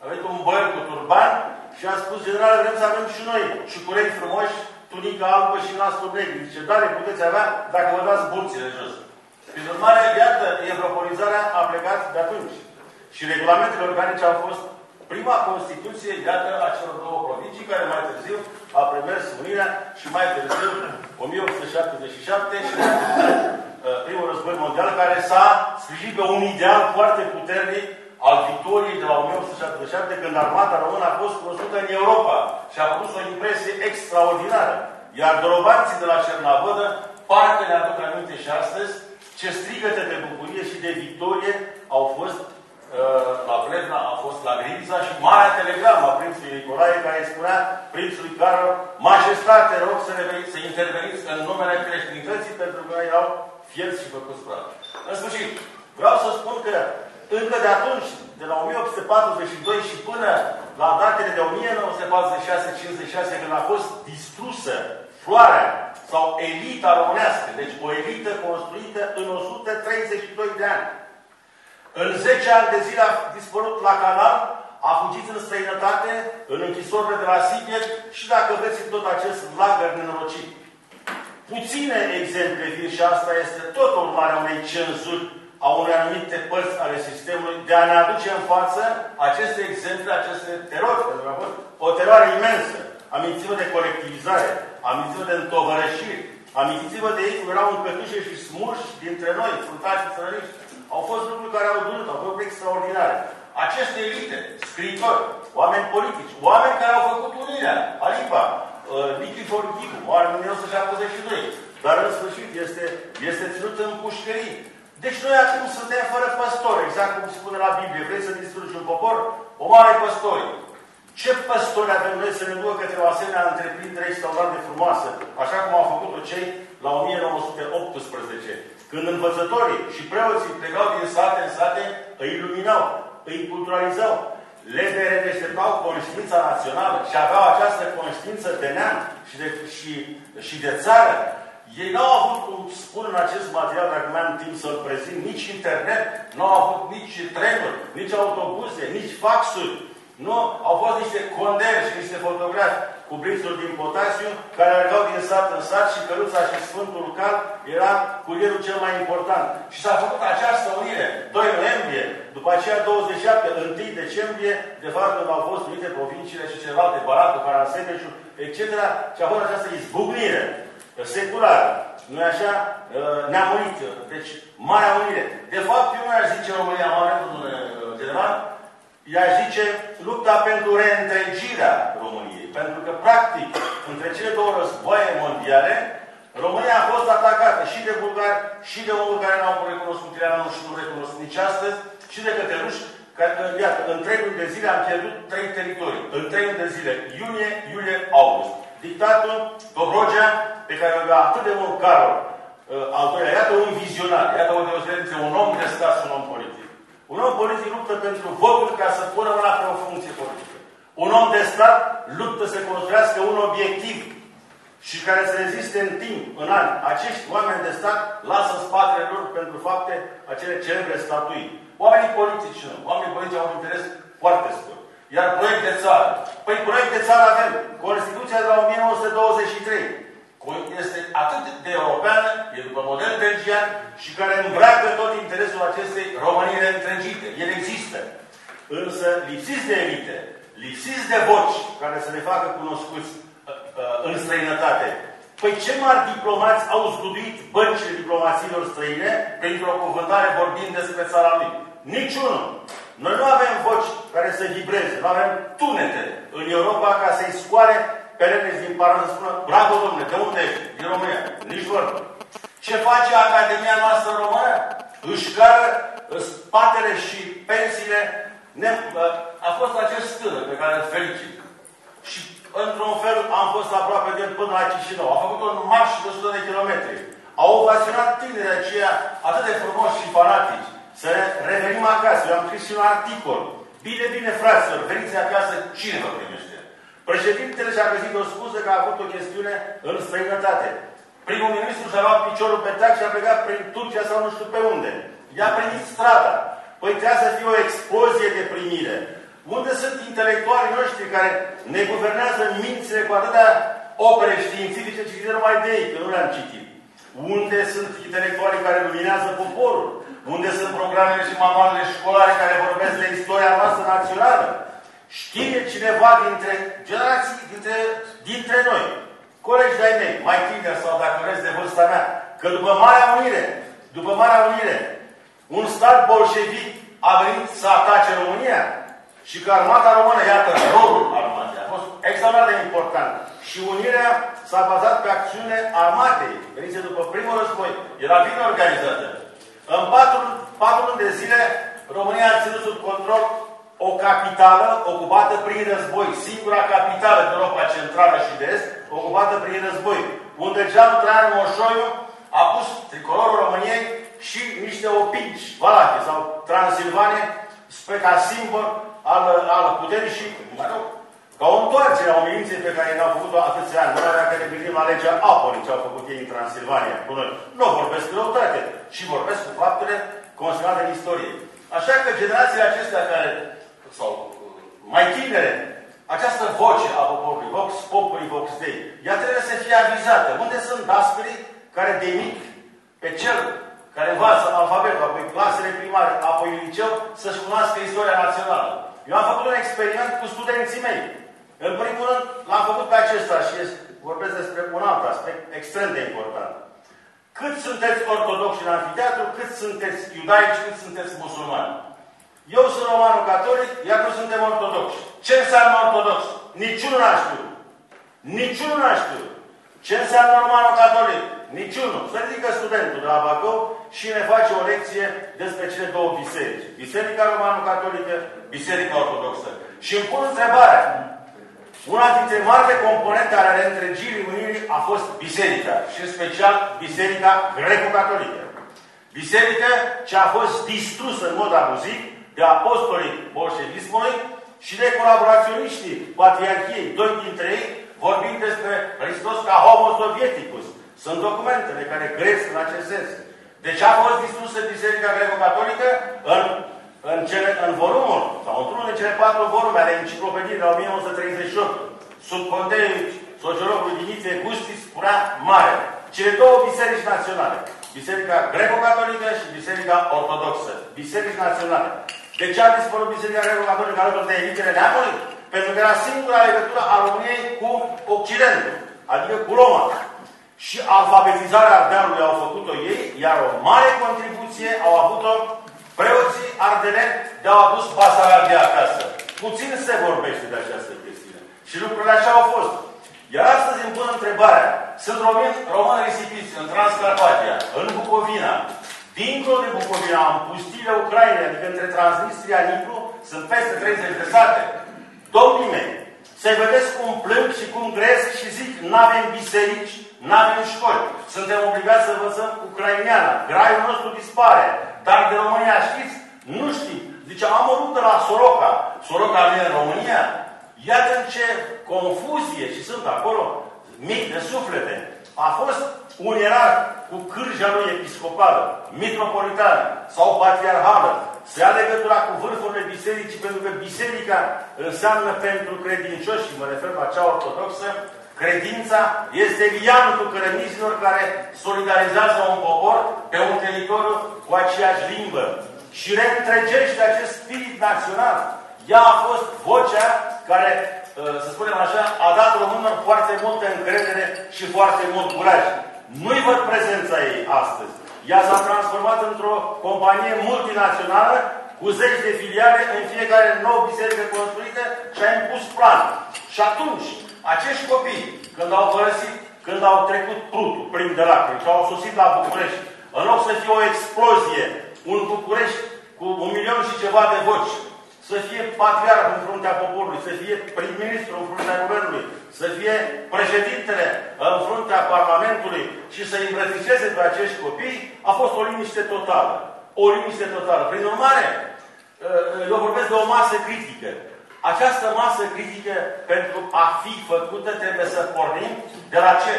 A venit un băiat cu turban și a spus, general, vrem să avem și noi șucureți frumoși tunică albă și nasul negru. Zice, dar le puteți avea dacă vă dați burțile jos. Prin urmare, iată, europolizarea a plecat de atunci. Și regulamentele organice au fost prima Constituție, iată, a celor două provincii, care mai târziu a premers Unirea și mai târziu 1877 și uh, primul război mondial, care s-a sprijinit pe un ideal foarte puternic al victoriei de la 1877, când armata română a fost cunoscută în Europa și a produs o impresie extraordinară. Iar dorobanții de la Cernavădă parcă ne aduc aminte și astăzi ce strigăte de bucurie și de victorie au fost uh, la Plevna, a fost la Grința și marea telegramă a prințului Nicolae care spunea prințului Carol, Majestate, rog să, reveniți, să interveniți în numele creștinității pentru că erau fierți și făcuți praf. În sfârșit, vreau să spun că încă de atunci, de la 1842 și până la datele de 1946-56, când a fost distrusă floarea sau elita românească, deci o elită construită în 132 de ani. În 10 ani de zile a dispărut la canal, a fugit în străinătate, în închisorile de la Sighet și dacă vreți tot acest lagăr nenorocit. Puține exemple vin și asta este tot urmarea unei cenzuri a unei anumite părți ale sistemului de a ne aduce în față aceste exemple, aceste terori, pentru că a fost o teroare imensă. Amintiți-vă de colectivizare, amintiți-vă de întovărășiri, amintiți-vă de ei cum erau încătușe și smurși dintre noi, fruntași și țărăniști. Au fost lucruri care au durut, au fost extraordinare. Aceste elite, scriitori, oameni politici, oameni care au făcut unirea, Alipa, uh, Nichifor Ghibu, moare în 1972, dar în sfârșit este, este ținut în pușcării. Deci noi acum suntem fără păstori, exact cum spune la Biblie. Vrei să distrugi un popor? O mare păstori. Ce păstori avem noi să ne ducă către o asemenea întreprindere extraordinar de frumoasă, așa cum au făcut-o cei la 1918, când învățătorii și preoții plecau din sate în sate, îi iluminau, îi culturalizau, le reprezentau conștiința națională și aveau această conștiință de neam și de, și, și de țară. Ei n-au avut, cum spun în acest material, dacă mai am timp să-l prezint, nici internet, nu au avut nici trenuri, nici autobuze, nici faxuri. Nu, au fost niște conderi și niște fotografi cu brințuri din potasiu, care alergau din sat în sat și căruța și Sfântul Cal era curierul cel mai important. Și s-a făcut această unire, 2 noiembrie, după aceea 27, 1 decembrie, de fapt când au fost unite provinciile și celelalte, Baratul, Caransebeșul, etc. Și a fost această izbucnire seculară. nu așa? Ne-a murit. Deci, Marea Unire. De fapt, eu nu aș zice România Mare, domnule general, ea zice lupta pentru reîntregirea României. Pentru că, practic, între cele două războaie mondiale, România a fost atacată și de bulgari, și de omul care n-au recunoscut Trianon și nu recunoscut nici astăzi, și de către ruși, care, iată, în trei luni de zile am pierdut trei teritorii. În trei luni de zile, iunie, iulie, august. Dictatul Dobrogea, pe care o avea atât de mult Carol, uh, al doilea, iată un vizionar, iată o deosebire între un om de stat și un om politic. Un om politic luptă pentru votul ca să pună mâna pe o funcție politică. Un om de stat luptă să construiască un obiectiv și care să reziste în timp, în ani. Acești oameni de stat lasă spatele lor pentru fapte acele celebre statui. Oamenii politici nu. Oamenii politici au un interes foarte scurt. Iar proiect de țară. Păi proiect de țară avem. Constituția de la 1923 este atât de europeană, e după model belgian și care îmbracă tot interesul acestei Românii reîntregite. El există. Însă lipsiți de elite, lipsiți de voci care să ne facă cunoscuți uh, uh, în străinătate. Păi ce mari diplomați au zguduit băncile diplomațiilor străine printr-o cuvântare vorbind despre țara lui? Niciunul. Noi nu avem voci care să vibreze, nu avem tunete în Europa ca să-i scoare Perenes din Pară să spună, bravo domnule, de unde ești? Din România. Nici vorbă. Ce face Academia noastră română? Își cară spatele și pensiile. Ne, a fost acest stână pe care îl felicit. Și într-un fel am fost aproape de până la Chișinău. A făcut un marș de 100 de kilometri. Au ovaționat tinerii aceia atât de frumoși și fanatici. Să revenim acasă. Eu am scris și un articol. Bine, bine, fraților, veniți acasă, cine vă primește? Președintele și-a găsit o scuză că a avut o chestiune în străinătate. Primul ministru și-a luat piciorul pe tac și a plecat prin Turcia sau nu știu pe unde. I-a primit strada. Păi trebuia să fie o explozie de primire. Unde sunt intelectualii noștri care ne guvernează mințile cu atâtea opere științifice citite numai de ei, că nu le-am citit? Unde sunt intelectualii care luminează poporul? Unde sunt programele și manualele școlare care vorbesc de istoria noastră națională? Știe cineva dintre generații, dintre, dintre noi, colegi de-ai mei, mai tineri sau dacă vreți de vârsta mea, că după Marea Unire, după Marea Unire, un stat bolșevic a venit să atace România și că armata română, iată, rolul armatei a fost extraordinar de important. Și unirea s-a bazat pe acțiune armatei, venise după primul război. Era bine organizată. În patru, patru luni de zile, România a ținut sub control o capitală ocupată prin război, singura capitală din Europa Centrală și de Est, ocupată prin război, unde Jean Traian Moșoiu a pus tricolorul României și niște opinci valache sau Transilvane spre ca simbol al, al puterii și, mă rog, ca o întoarcere a umilinței pe care ne-au făcut-o atâția ani. Nu dacă ne gândim la legea Apoli, ce au făcut ei în Transilvania. Nu vorbesc răutate, ci vorbesc cu faptele consemnate în istorie. Așa că generațiile acestea care sau mai tinere, această voce a poporului, Vox Populi, Vox Dei, ea trebuie să fie avizată. Unde sunt dascării care de mic, pe cel care învață alfabetul, apoi clasele primare, apoi liceu, să-și cunoască istoria națională. Eu am făcut un experiment cu studenții mei. În primul rând, l-am făcut pe acesta și vorbesc despre un alt aspect extrem de important. Cât sunteți ortodoxi în anfiteatru, cât sunteți iudaici, cât sunteți musulmani. Eu sunt romanul catolic, iar nu suntem ortodoxi. Ce înseamnă ortodox? Niciunul n-a știut. Niciunul n-a știut. Ce înseamnă romanul catolic? Niciunul. Să ridică studentul de la Bacău și ne face o lecție despre cele două biserici. Biserica romano-catolică, Biserica Ortodoxă. Și îmi pun întrebarea. Una dintre marile componente ale reîntregirii Uniunii a fost biserica. Și în special biserica greco-catolică. Biserica ce a fost distrusă în mod abuziv de apostolii bolșevismului și de colaboraționiștii Patriarhiei, doi dintre ei vorbind despre Hristos ca homo sovieticus. Sunt documentele care cresc în acest sens. De ce a fost distrusă Biserica Greco-Catolică? În, în, cele, în volumul, sau într-unul din cele patru volume ale enciclopediei de 1938, sub conteiul sociologului Dimitre Gustis, spunea mare. Cele două biserici naționale, Biserica Greco-Catolică și Biserica Ortodoxă, biserici naționale. De ce a dispărut Biserica Greco-Catolică alături de elitele neamului? Pentru că era singura legătură a României cu Occidentul, adică cu Roma. Și alfabetizarea Ardealului au făcut-o ei, iar o mare contribuție au avut-o Preoții ardeleni de-au adus Basarabia acasă. Puțin se vorbește de această chestiune. Și lucrurile așa au fost. Iar astăzi îmi pun întrebarea. Sunt români, români risipiți în Transcarpatia, în Bucovina, dincolo de Bucovina, în pustiile Ucrainei, adică între Transnistria, Nipru, sunt peste 30 de sate. Domnii mei, să vedeți cum plâng și cum gresc și zic, nu avem biserici, nu avem școli. Suntem obligați să învățăm ucraineana. Graiul nostru dispare. Dar de România știți? Nu știm. Zice, am o de la Soroca. Soroca nu e în România? Iată în ce confuzie și sunt acolo mic de suflete. A fost un erar cu cârja lui episcopală, metropolitană sau patriarhală, se ia legătura cu vârfurile bisericii, pentru că biserica înseamnă pentru credincioși, și mă refer la cea ortodoxă, credința este liantul cărămizilor care solidarizează un popor pe un teritoriu cu aceeași limbă și reîntregește acest spirit național. Ea a fost vocea care, uh, să spunem așa, a dat românilor foarte multă încredere și foarte mult curaj. Nu-i văd prezența ei astăzi. Ea s-a transformat într-o companie multinațională cu zeci de filiale în fiecare nou biserică construită și a impus plan. Și atunci, acești copii, când au părăsit, când au trecut prutul prin de lacrimi și au sosit la București, în loc să fie o explozie, un București cu un milion și ceva de voci, să fie patriarh în fruntea poporului, să fie prim-ministru în fruntea guvernului, să fie președintele în fruntea Parlamentului și să îmbrățișeze pe acești copii, a fost o liniște totală. O liniște totală. Prin urmare, eu vorbesc de o masă critică. Această masă critică, pentru a fi făcută, trebuie să pornim de la ce?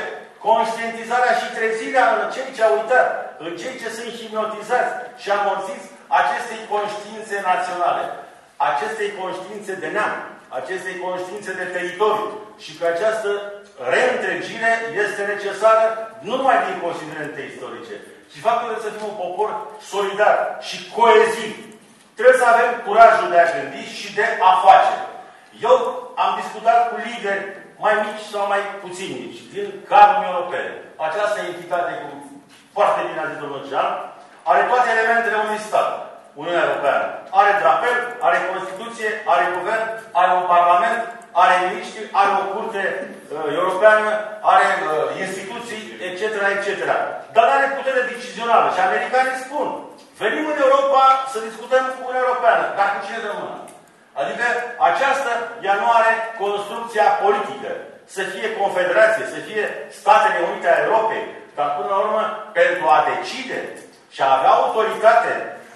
Conștientizarea și trezirea în cei ce au uitat, în cei ce sunt hipnotizați și amorțiți acestei conștiințe naționale acestei conștiințe de neam, acestei conștiințe de teritoriu și că această reîntregire este necesară nu numai din considerente istorice, ci faptul de să fim un popor solidar și coeziv. Trebuie să avem curajul de a gândi și de a face. Eu am discutat cu lideri mai mici sau mai puțin mici, din cadrul europene. Această entitate, cu foarte bine a zis domnul Jean, are toate elementele unui stat. Uniunea Europeană. Are drapel, are Constituție, are guvern, are un parlament, are miniștri, are o curte uh, europeană, are uh, instituții, etc., etc. Dar are putere decizională. Și americanii spun, venim în Europa să discutăm cu Uniunea Europeană, dar cu cine rămână? Adică aceasta, ea nu are construcția politică, să fie confederație, să fie Statele Unite a Europei, dar până la urmă, pentru a decide și a avea autoritate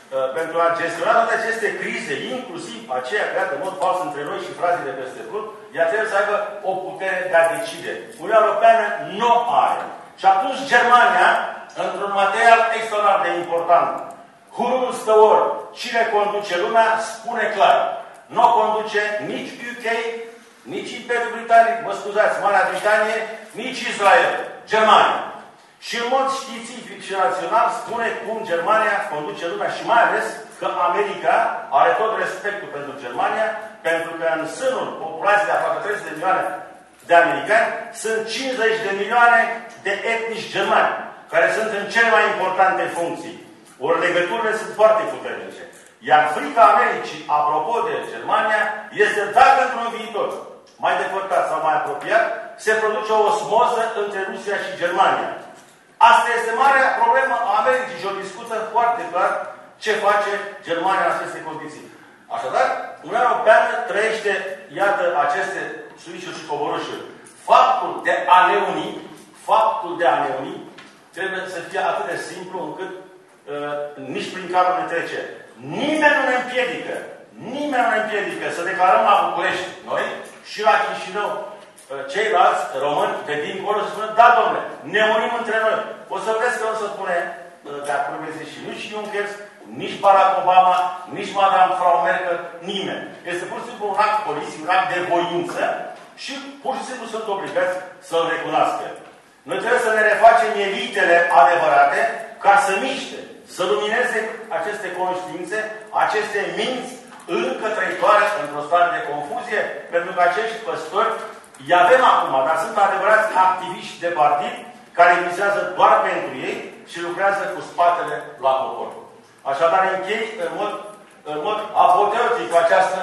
Uh, pentru a gestiona toate aceste crize, inclusiv aceea creată în mod fals între noi și frazii de peste Prut, ea trebuie să aibă o putere de a decide. Uniunea Europeană nu are. Și atunci Germania, într-un material extraordinar de important, Who rules the world? Cine conduce lumea, spune clar. Nu o conduce nici UK, nici Imperiul Britanic, mă scuzați, Marea Britanie, nici Israel. Germania. Și în mod științific și rațional spune cum Germania conduce lumea și mai ales că America are tot respectul pentru Germania, pentru că în sânul populației de aproape 30 de milioane de americani sunt 50 de milioane de etnici germani, care sunt în cele mai importante funcții. Ori legăturile sunt foarte puternice. Iar frica Americii, apropo de Germania, este dacă într-un viitor, mai depărtat sau mai apropiat, se produce o osmoză între Rusia și Germania. Asta este marea problemă a Americii și o discută foarte clar ce face Germania în aceste condiții. Așadar, Uniunea Europeană trăiește, iată, aceste suișuri și coborâșuri. Faptul de a ne uni, faptul de a ne uni, trebuie să fie atât de simplu încât uh, nici prin capul ne trece. Nimeni nu ne împiedică, nimeni nu ne împiedică să declarăm la București, noi și la Chișinău, ceilalți români de dincolo să spună, da, domnule, ne unim între noi. O să vedeți că nu se spune de acolo și nici Juncker, nici Barack Obama, nici Madame Frau Merkel, nimeni. Este pur și simplu un act politic, un act de voință și pur și simplu sunt obligați să-l recunoască. Noi trebuie să ne refacem elitele adevărate ca să miște, să lumineze aceste conștiințe, aceste minți încă trăitoare într-o stare de confuzie, pentru că acești păstori îi avem acum, dar sunt adevărați activiști de partid care visează doar pentru ei și lucrează cu spatele la popor. Așadar, închei în mod, în mod apoteotic cu, această,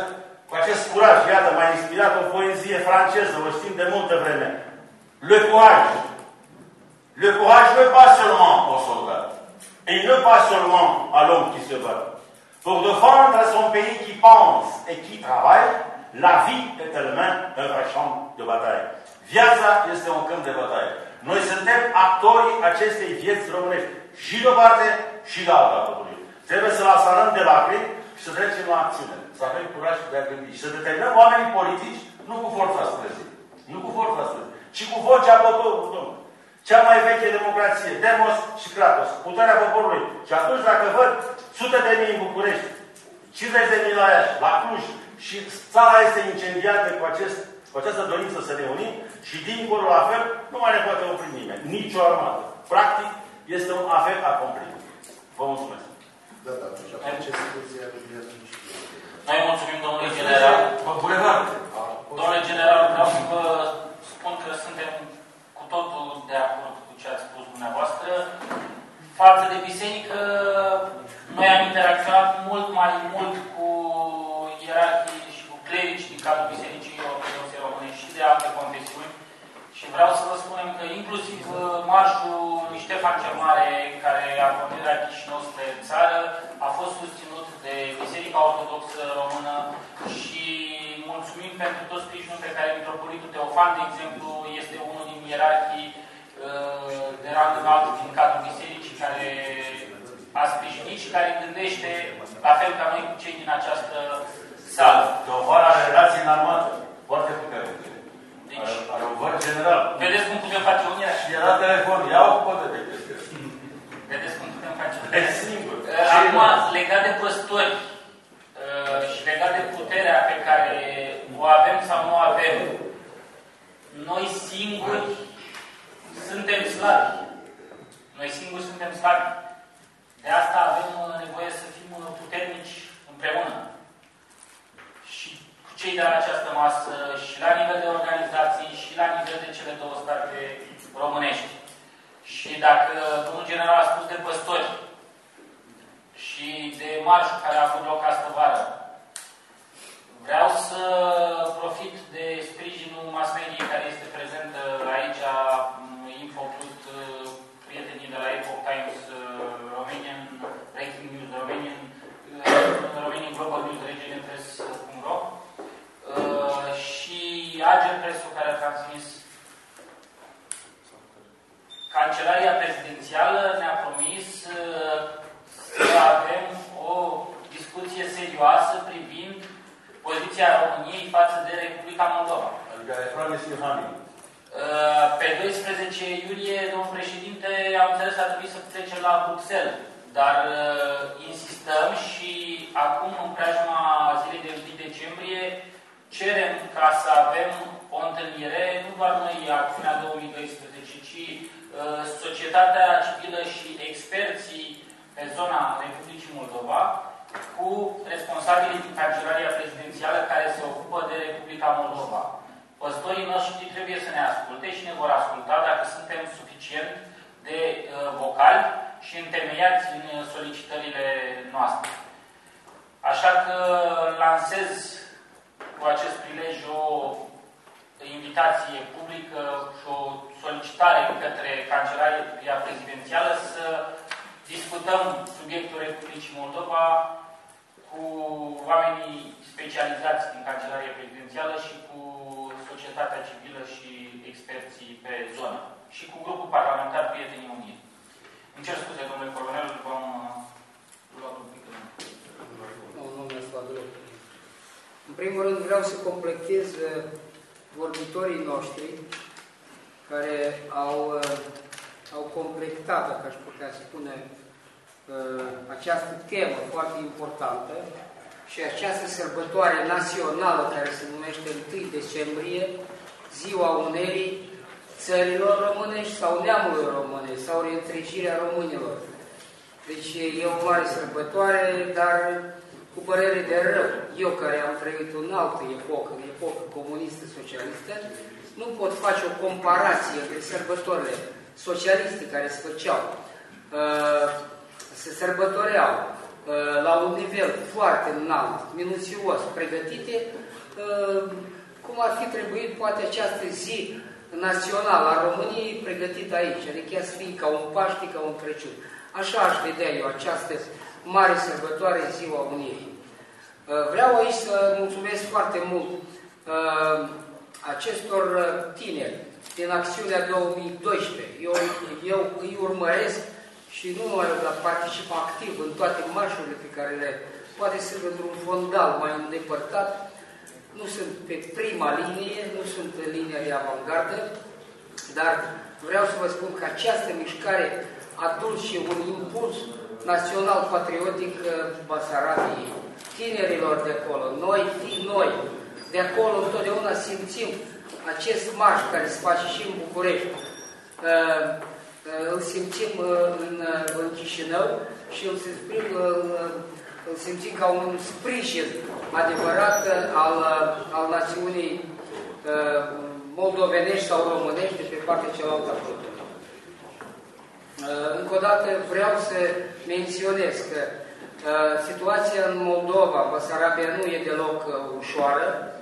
cu acest curaj. Iată, m-a inspirat o poezie franceză, o știm de multă vreme. Le courage. Le courage ne pas seulement au soldat, et ne pas seulement à l'homme qui se bat. Pour défendre son pays qui pense et qui travaille, la vie est elle-même un vrai champ de bataille. Viața este un câmp de bătaie. Noi suntem actorii acestei vieți românești. Și de o parte și de alta poporului. Trebuie să lasăm de lacrimi și să trecem la acțiune. Să avem curaj de a gândi. Și să determinăm oamenii politici nu cu forța străzii. Nu cu forța străzii. Ci cu vocea poporului, domnule. Cea mai veche democrație, Demos și Kratos, puterea poporului. Și atunci, dacă văd sute de mii în București, 50 de mii la Iași, la Cluj, și țara este incendiată cu, acest, cu această dorință să ne unim și dincolo la fel, nu mai ne poate opri nimeni, nici o armată. Practic, este un afet acomplit. Vă mulțumesc. Da, da, atunci avem ce soluție atunci. Noi mulțumim, domnule general. Bulevard. Domnule general, vreau să vă spun că suntem cu totul de acord cu ce ați spus dumneavoastră. Față de biserică, noi am interacționat mult mai mult cu ierarhii și cu clerici din cadrul Bisericii Ortodoxe Române și de alte confesiuni. Și vreau să vă spunem că inclusiv uh, marșul lui Ștefan cel Mare, care a pornit la Chișinău spre țară, a fost susținut de Biserica Ortodoxă Română și mulțumim pentru tot sprijinul pe care Mitropolitul Teofan, de exemplu, este unul din ierarhii uh, de rang înalt din cadrul bisericii care a sprijinit și care gândește la fel ca noi cu cei din această sală. Teofan are relații în armată. Foarte puternice. Deci, Are, are un văr general. vedeți cum putem face unirea? Și era telefon. Ia o cotă de chestie. Vedeți cum putem face E unirea? singur. Uh, Acum, legat de păstori uh, și legat de puterea pe care o avem sau nu avem, noi singuri suntem slabi. Noi singuri suntem slabi. De asta avem uh, nevoie să fim uh, puternici împreună. Și cu cei de la această masă, și la nivel de organizații, și la nivel de cele două state românești. Și dacă domnul general a spus de păstori, și de marșul care a avut loc astă vară. Vreau să profit de sprijinul mass media care este prezent aici, Infoclut, prietenii de la Epoch Times Romanian, Breaking News Romanian, Romanian Global News, regenpress.ro și Ager Presul care a transmis. Cancelaria Prezidențială ne-a promis uh, să avem o discuție serioasă privind poziția României față de Republica Moldova. Adică ai promis Iohannin. Uh, Pe 12 iulie, domnul președinte, am înțeles că ar trebui să trecem la Bruxelles, dar uh, insistăm și acum, în preajma zilei de 1 decembrie, cerem ca să avem o întâlnire, nu doar noi, Acțiunea 2012, ci uh, societatea civilă și experții pe zona Republicii Moldova, cu responsabilii din Cancelaria Prezidențială care se ocupă de Republica Moldova. Păstorii noștri trebuie să ne asculte și ne vor asculta dacă suntem suficient de uh, vocali și întemeiați în uh, solicitările noastre. Așa că lansez cu acest prilej o invitație publică și o solicitare către Cancelaria Prezidențială să discutăm subiectul Republicii Moldova cu oamenii specializați din Cancelaria Prezidențială și cu societatea civilă și experții pe zonă și cu grupul parlamentar Prietenii Unii. Îmi cer scuze, domnule colonel, v-am uh, luat un pic în... Nu, nu mi-a luat deloc. În primul rând vreau să completez uh, vorbitorii noștri care au, uh, au completat, dacă aș putea spune, uh, această temă foarte importantă și această sărbătoare națională care se numește 1 decembrie, Ziua Unerii țărilor românești sau neamului românești sau reîntregirea românilor. Deci e o mare sărbătoare, dar cu părere de rău. Eu care am trăit în altă epocă, în epocă comunistă socialistă, nu pot face o comparație între sărbătorile socialiste care se făceau, uh, se sărbătoreau la un nivel foarte înalt, minuțios, pregătite, cum ar fi trebuit poate această zi națională a României pregătită aici, adică ea să fie ca un Paște, ca un Crăciun. Așa aș vedea eu această mare sărbătoare Ziua Unirii. Vreau aici să mulțumesc foarte mult acestor tineri din acțiunea 2012. Eu, eu îi urmăresc și nu numai dar particip activ în toate marșurile pe care le poate sunt într-un fondal mai îndepărtat, nu sunt pe prima linie, nu sunt în linia de avangardă, dar vreau să vă spun că această mișcare a dus și un impuls național-patriotic uh, Basarabiei, tinerilor de acolo, noi, noi, de acolo întotdeauna simțim acest marș care se face și în București. Uh, uh, îl simțim în, în Chișinău și îl simțim, îl simțim ca un sprijin adevărat al, al națiunii moldovenești sau românești de pe partea cealaltă a frontului. Încă o dată vreau să menționez că situația în Moldova, Basarabia, nu e deloc ușoară.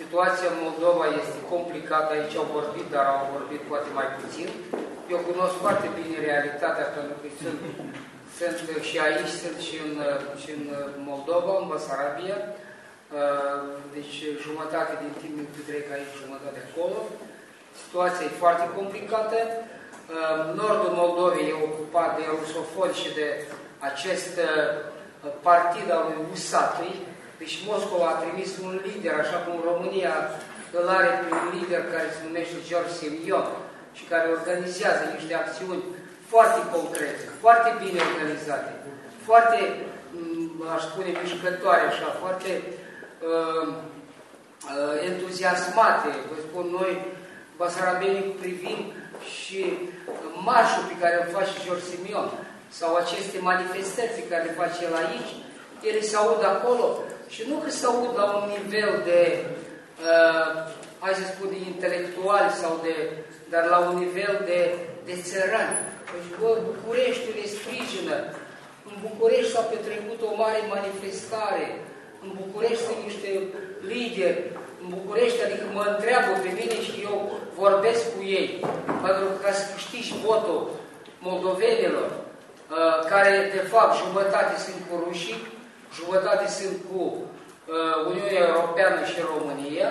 Situația în Moldova este complicată, aici au vorbit, dar au vorbit poate mai puțin. Eu cunosc foarte bine realitatea, pentru că sunt, sunt și aici, sunt și în, și în Moldova, în Basarabia. Deci jumătate din timp petrec aici, jumătate acolo. Situația e foarte complicată. Nordul Moldovei e ocupat de rusofoni și de acest partid al lui Usatui, deci Moscova a trimis un lider, așa cum România îl are pe un lider care se numește George Simion și care organizează niște acțiuni foarte concrete, foarte bine organizate, foarte, aș spune, mișcătoare, așa, foarte uh, uh, entuziasmate. Vă spun, noi, basarabenii, privim și marșul pe care îl face George Simion sau aceste manifestări pe care le face el aici, ele se aud acolo și nu că se aud la un nivel de, uh, hai să spun, de intelectual sau de, dar la un nivel de, de țărani. Deci, bă, Bucureștiul le sprijină. În București s-a petrecut o mare manifestare. În București sunt niște lideri. În București, adică mă întreabă pe mine și eu vorbesc cu ei. Pentru că ca să câștigi votul moldovenilor, uh, care de fapt jumătate sunt cu rușii, jumătate sunt cu uh, Uniunea Europeană și România,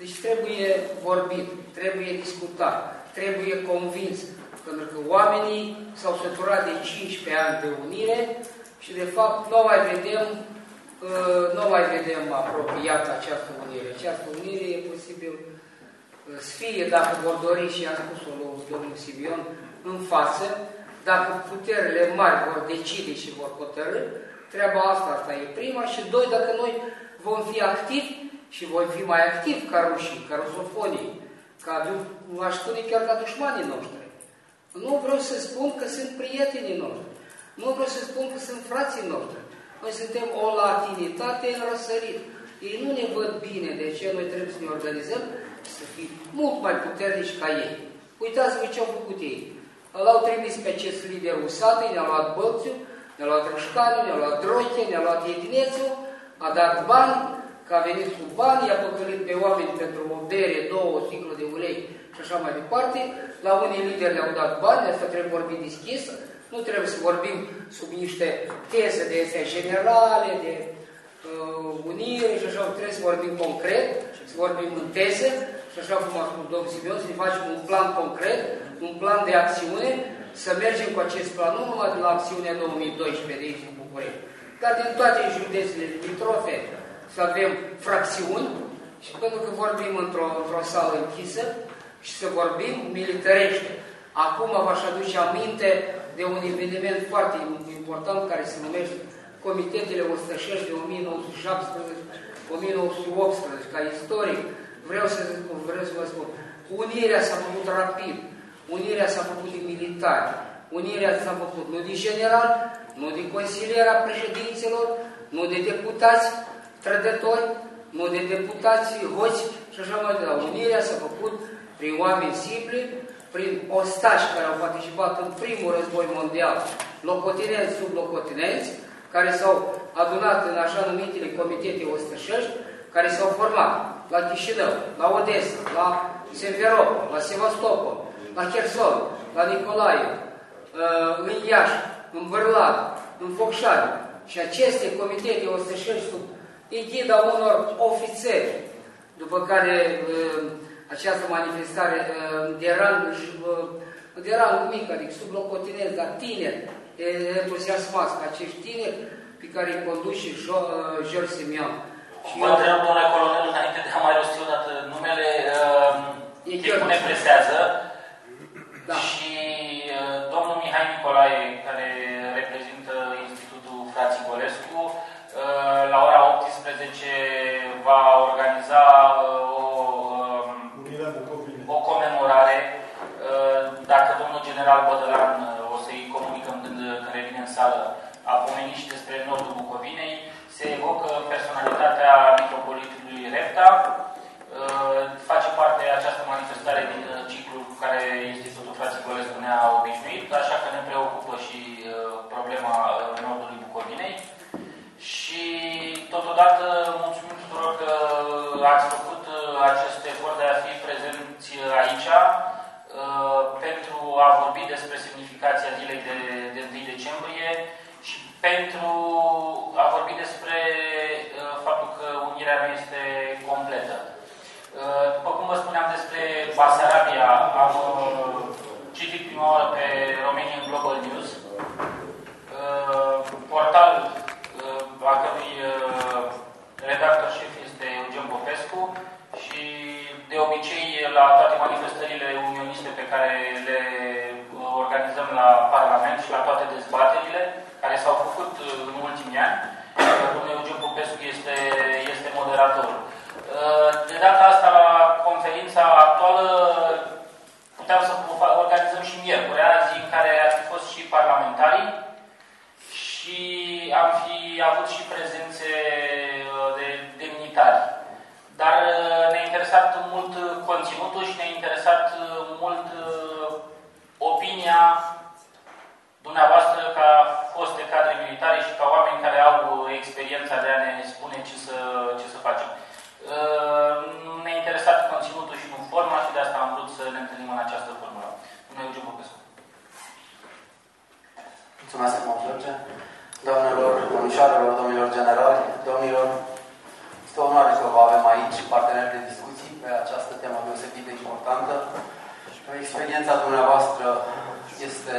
deci trebuie vorbit, trebuie discutat, trebuie convins, pentru că oamenii s-au săturat de 15 ani de unire și de fapt nu mai vedem, uh, nu mai vedem apropiat această unire. Această unire e posibil uh, să fie, dacă vor dori, și a spus-o domnul Sibion, în față, dacă puterile mari vor decide și vor hotărâ, treaba asta, asta e prima. Și doi, dacă noi vom fi activi și voi fi mai activi ca rușii, ca rusofonii, ca, aș spune chiar ca dușmanii noștri. Nu vreau să spun că sunt prietenii noștri. Nu vreau să spun că sunt frații noștri. Noi suntem o latinitate în răsărit. Ei nu ne văd bine, de ce noi trebuie să ne organizăm să fim mult mai puternici ca ei. Uitați-vă ce au făcut ei. L-au trimis pe acest lider Usatui, ne-a luat Bălțiu, ne-a luat Rășcanu, ne-a luat Droche, ne-a luat Edinețu, a dat bani, că a venit cu bani, i-a păcălit pe oameni pentru o bere, două, o sticlă de ulei și așa mai departe. La unii lideri le-au dat bani, asta trebuie vorbit deschis, nu trebuie să vorbim sub niște teze de astea generale, de uh, unire și așa, trebuie să vorbim concret, să vorbim în teze și așa cum a spus domnul Simeon, să ne facem un plan concret, un plan de acțiune, să mergem cu acest plan, nu numai de la acțiunea 2012 de aici în București, dar din toate județele limitrofe, să avem fracțiuni și pentru că vorbim într-o într, sală închisă și să vorbim militarește. Acum v-aș aduce aminte de un eveniment foarte important care se numește Comitetele Ostășești de 1917-1918, ca istoric, vreau să, vreau să vă spun, unirea s-a făcut rapid, unirea s-a făcut de militari, unirea s-a făcut nu de general, nu de consiliera președinților, nu de deputați trădători, nu de deputați hoți și așa mai departe. Unirea s-a făcut prin oameni simpli, prin ostași care au participat în primul război mondial, locotinenți sub locotinenți, care s-au adunat în așa numitele comitete ostrășești, care s-au format la Chișinău, la Odessa, la Simferopol, la Sevastopol, la Cherson, la Nicolae, uh, în Iași, în Bărlat, în Focșani. Și aceste comitete ostrășești sub eghida unor ofițeri, după care uh, această manifestare uh, de rang, de rang mic, adică sub locotinez, dar tineri, entuziasmați ca acești tineri, pe care îi conduce George Simeon. Vă întreb, domnule colonel, înainte de a mai rosti o dată numele, uh, timpul ne presează da. și uh, domnul Mihai Nicolae, care reprezintă Institutul Frații Golescu, uh, la ora 18 va organiza uh, o, um, o comemorare. Uh, dacă domnul general Bădălan uh, o să-i comunicăm când, când revine în sală, a pomenit și despre nordul Bucovinei, se evocă personalitatea mitropolitului Repta, uh, face parte această manifestare din uh, ciclul cu care Institutul Frații Golescu ne-a obișnuit, așa că ne preocupă și uh, problema nordului Bucovinei. Și totodată mulțumim tuturor că ați făcut acest efort de a fi prezenți aici pentru a vorbi despre semnificația zilei de, de 1 decembrie și pentru a vorbi despre uh, faptul că unirea nu este completă. Uh, după cum vă spuneam despre Basarabia, am uh, citit prima oară pe Romanian Global News, portal a cărui redactor șef este Eugen Popescu și de obicei la toate manifestările unioniste pe care le organizăm la Parlament și la toate dezbaterile, care s-au făcut uh, în ultimii ani. Domnul Eugen Popescu este, este moderator. Uh, de data asta, la conferința actuală, puteam să organizăm și miercurea, zi în care ar fi fost și parlamentarii și am fi avut și prezențe uh, de demnitari. Dar ne-a interesat mult conținutul și ne-a interesat mult opinia dumneavoastră ca foste cadre militare și ca oameni care au experiența de a ne spune ce să, ce să facem. Uh, ne-a interesat conținutul și nu forma și de asta am vrut să ne întâlnim în această formă. Bună Eugen Popescu. Mulțumesc mult, George. Doamnelor, domnișoarelor, domnilor generali, domnilor, este o onoare că vă avem aici parteneri de discuții pe această temă deosebit de importantă. Experiența dumneavoastră este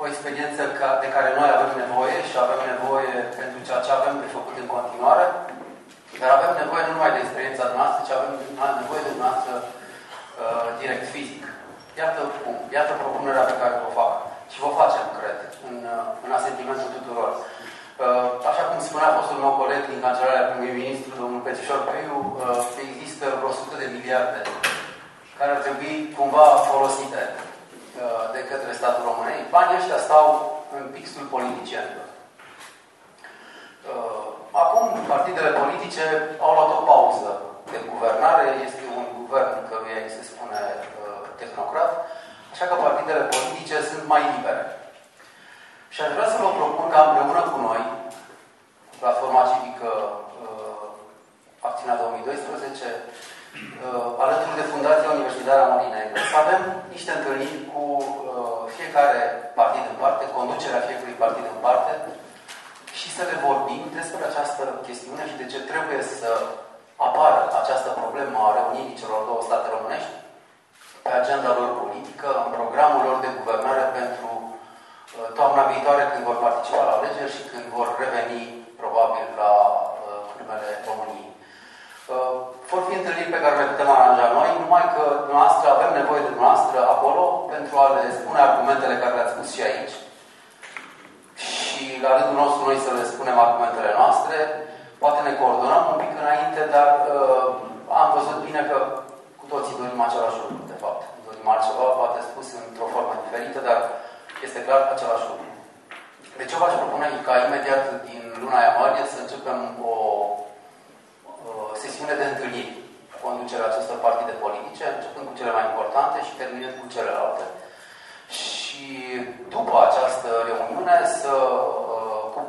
o experiență de care noi avem nevoie și avem nevoie pentru ceea ce avem de făcut în continuare, dar avem nevoie nu numai de experiența noastră, ci avem nevoie de noastră uh, direct fizic. Iată cum, iată propunerea pe care o fac. Și vă facem, cred, în, uh, în asentimentul tuturor. Uh, așa cum spunea fostul meu coleg din Cancelarea Primului Ministru, domnul Pețișor Peiu, uh, există vreo 100 de miliarde care ar trebui cumva folosite Uh, de către statul României. Banii ăștia stau în pixul politicienilor. Uh, acum, partidele politice au luat o pauză de guvernare. Este un guvern căruia îi se spune uh, tehnocrat. Așa că partidele politice sunt mai libere. Și aș vrea să vă propun ca împreună cu noi, Platforma Civică Acțiunea 2012, uh, alături de Fundația Universitară a Mării Negre, să avem niște întâlniri cu uh, fiecare partid în parte, conducerea fiecărui partid în parte și să le vorbim despre această chestiune și de ce trebuie să apară această problemă a reunirii celor două state românești pe agenda lor politică, în programul lor de guvernare pentru uh, toamna viitoare când vor participa la alegeri și când vor reveni probabil la uh, cârmele României. Uh, vor fi întâlniri pe care le putem aranja noi, numai că noastră avem nevoie de noastră acolo pentru a le spune argumentele care le-ați spus și aici și la rândul nostru noi să le spunem argumentele noastre. Poate ne coordonăm un pic înainte, dar uh, am văzut bine că cu toții dorim același lucru, de fapt. Dorim altceva, poate spus într-o formă diferită, dar este clar același lucru. Deci eu v-aș propune ca imediat din luna ianuarie să începem o sesiune de întâlniri conducerea acestor partide politice, începând cu cele mai importante și terminând cu celelalte. Și după această reuniune, să, uh, cu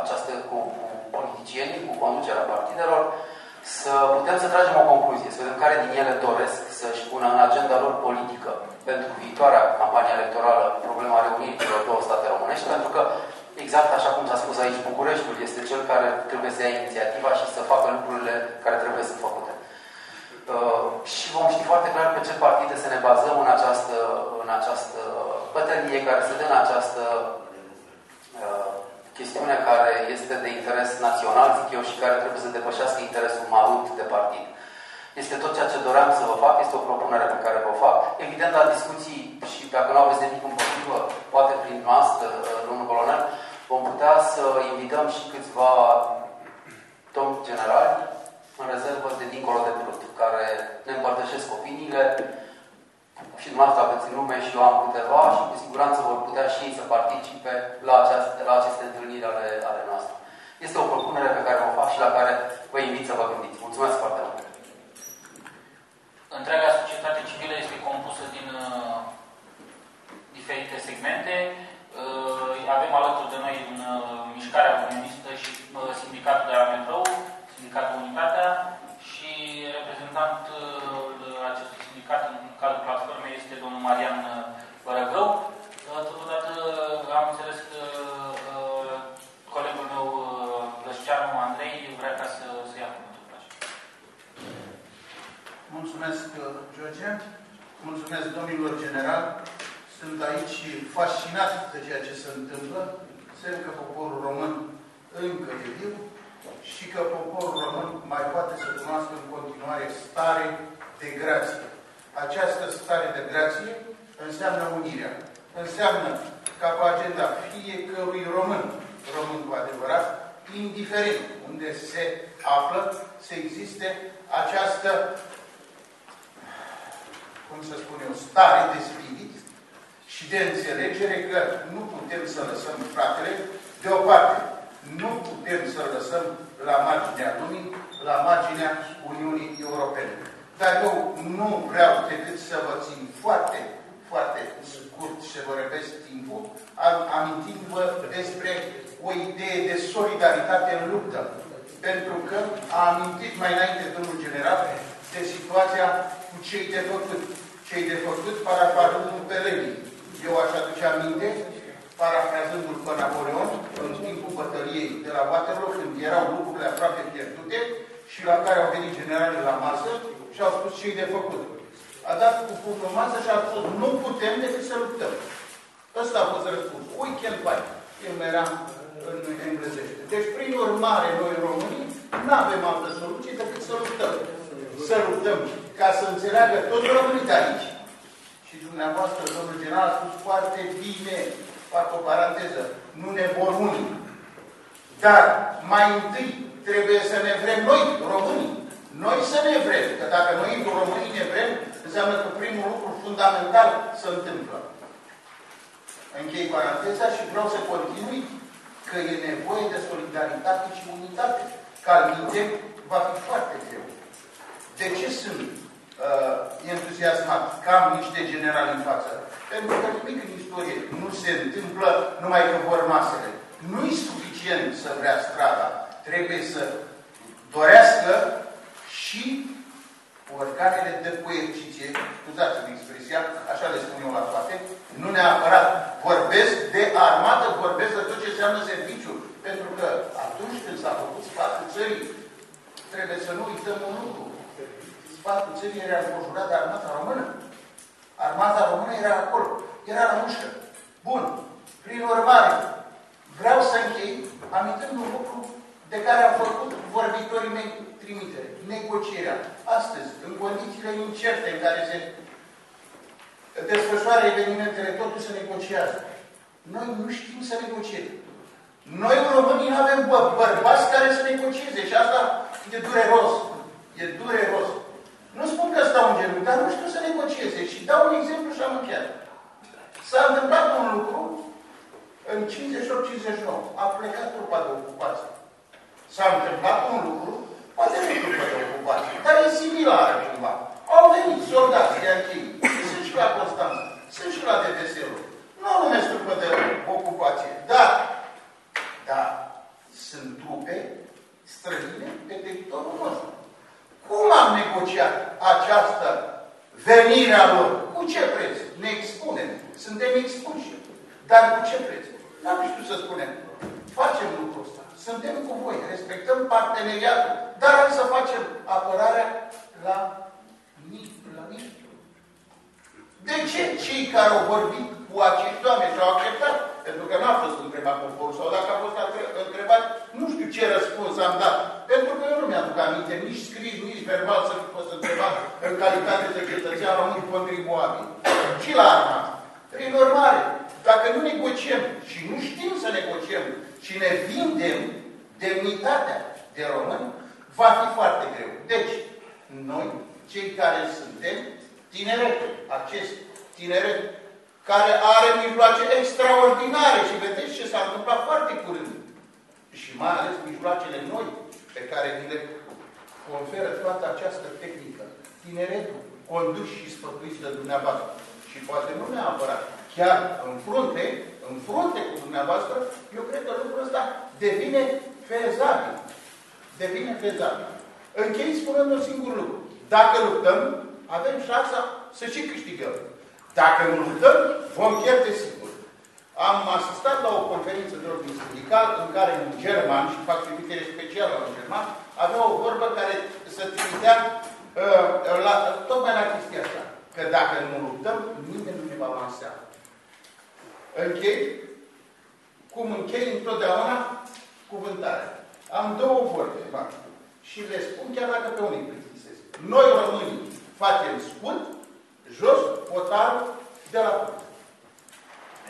această, cu, cu politicienii, cu conducerea partidelor, să putem să tragem o concluzie, să vedem care din ele doresc să-și pună în agenda lor politică pentru viitoarea campanie electorală problema reunirii celor două state românești, pentru că, exact așa cum s-a spus aici, Bucureștiul este cel care trebuie să ia inițiativa și să facă lucrurile care trebuie să făcute. Uh, și vom ști foarte clar pe ce partide să ne bazăm în această, în această bătălie care se dă în această uh, chestiune care este de interes național, zic eu, și care trebuie să depășească interesul malut de partid. Este tot ceea ce doream să vă fac, este o propunere pe care vă fac. Evident, la discuții, și dacă nu aveți nimic împotrivă, poate prin noastră, uh, domnul colonel, vom putea să invităm și câțiva domni generali în rezervă de dincolo de Prut, care ne împărtășesc opiniile și dumneavoastră aveți nume și eu am câteva și cu siguranță vor putea și ei să participe la, această, la aceste întâlniri ale, ale noastre. Este o propunere pe care o fac și la care vă invit să vă gândiți. Mulțumesc foarte mult! Întreaga societate civilă este compusă din uh, diferite segmente. Uh, avem alături de noi în uh, mișcarea comunistă și uh, sindicatul de la metrou, sindicatul Unitatea și reprezentantul uh, acestui sindicat în cadrul platformei este domnul Marian uh, Bărăgău. Uh, totodată am înțeles că uh, colegul meu, uh, Lășceanu Andrei, vrea ca să, să ia cuvântul. Mulțumesc, George. Mulțumesc domnilor general. Sunt aici fascinat de ceea ce se întâmplă. Semn că poporul român încă e viu și că poporul român mai poate să cunoască în continuare stare de grație. Această stare de grație înseamnă unirea. Înseamnă ca pe agenda fiecărui român, român cu adevărat, indiferent unde se află, să existe această cum să spun eu, stare de spirit și de înțelegere că nu putem să lăsăm fratele deoparte. Nu putem să lăsăm la marginea lumii, la marginea Uniunii Europene. Dar eu nu vreau decât să vă țin foarte, foarte scurt și să vă repet timpul, amintind-vă despre o idee de solidaritate în luptă. Pentru că a amintit mai înainte domnul general de situația cu cei de făcut. Cei de făcut, parafrazându-l pe Lenin. Eu aș aduce aminte, parafrazându-l pe Napoleon, în timpul bătăliei de la Waterloo, când erau lucrurile aproape pierdute și la care au venit generalii la masă și au spus cei de făcut. A dat cu pumnul masă și a spus, nu putem decât să luptăm. Ăsta a fost răspunsul. We can fight. El era în englezește. Deci, prin urmare, noi românii nu avem altă soluție decât să luptăm să luptăm ca să înțeleagă toți românii de aici. Și dumneavoastră, domnul general, a spus foarte bine, fac o paranteză, nu ne vor unii. Dar mai întâi trebuie să ne vrem noi, românii. Noi să ne vrem, că dacă noi, românii, ne vrem, înseamnă că primul lucru fundamental se întâmplă. Închei paranteza și vreau să continui că e nevoie de solidaritate și unitate. Ca minte, va fi foarte greu. De ce sunt uh, entuziasmat că am niște generali în față? Pentru că nimic în istorie nu se întâmplă numai că vor masele. Nu e suficient să vrea strada. Trebuie să dorească și organele de coerciție, scuzați-mi expresia, așa le spun eu la toate, nu neapărat vorbesc de armată, vorbesc de tot ce înseamnă serviciu. Pentru că atunci când s-a făcut spațiul țării, trebuie să nu uităm un lucru sfatul țării era înconjurat de armata română. Armata română era acolo. Era la mușcă. Bun. Prin urmare, vreau să închei amintând un lucru de care au făcut vorbitorii mei trimitere. Negocierea. Astăzi, în condițiile incerte în care se desfășoară evenimentele, totul se negociază. Noi nu știm să negociem. Noi, românii, nu avem bă bărbați care să negocieze și asta e dureros. E dureros. Nu spun că stau în genunchi, dar nu știu să negocieze. Și dau un exemplu și am încheiat. S-a întâmplat un lucru în 58-59. A plecat trupa de ocupație. S-a întâmplat un lucru, poate nu e grupă de ocupați, dar e similar cumva. Au venit soldați de achin, sunt și la Constanța, sunt și la DPS-ul. Nu au numesc trupă de ocupație, dar, dar sunt trupe străine pe teritoriul nostru. Cum am negociat această a lor? Cu ce preț? Ne expunem. Suntem expuși. Dar cu ce preț? N-am știut să spunem. Facem lucrul ăsta. Suntem cu voi. Respectăm parteneriatul. Dar hai să facem apărarea la mic, la mic. De ce cei care au vorbit cu acești oameni și au acceptat? Pentru că n-a fost întrebat poporul sau dacă a fost întrebat, nu știu ce răspuns am dat. Pentru că eu nu mi-aduc aminte, nici scris, nici verbal să fi fost întrebat în calitate de cetățean român contribuabil. Și la arma. Prin urmare, dacă nu negociem și nu știm să negociem și ne vindem demnitatea de român, va fi foarte greu. Deci, noi, cei care suntem, tineretul, acest tineret care are mijloace extraordinare și vedeți ce s-a întâmplat foarte curând. Și mai ales mijloacele noi pe care ni le conferă toată această tehnică. Tineretul, condus și sfătuiți de dumneavoastră. Și poate nu neapărat. Chiar în frunte, în frunte cu dumneavoastră, eu cred că lucrul ăsta devine fezabil. Devine fezabil. Închei spunând un singur lucru. Dacă luptăm, avem șansa să și câștigăm. Dacă nu luptăm, vom pierde sigur. Am asistat la o conferință de ordin sindical în care un german, și fac trimitere specială la un german, avea o vorbă care să trimitea uh, la, tocmai la chestia asta. Că dacă nu luptăm, nimeni nu ne va lansa. Închei, cum închei întotdeauna, cuvântarea. Am două vorbe, mă, și le spun chiar dacă pe unii plictisesc. Noi românii facem scut, jos, potarul de la punct.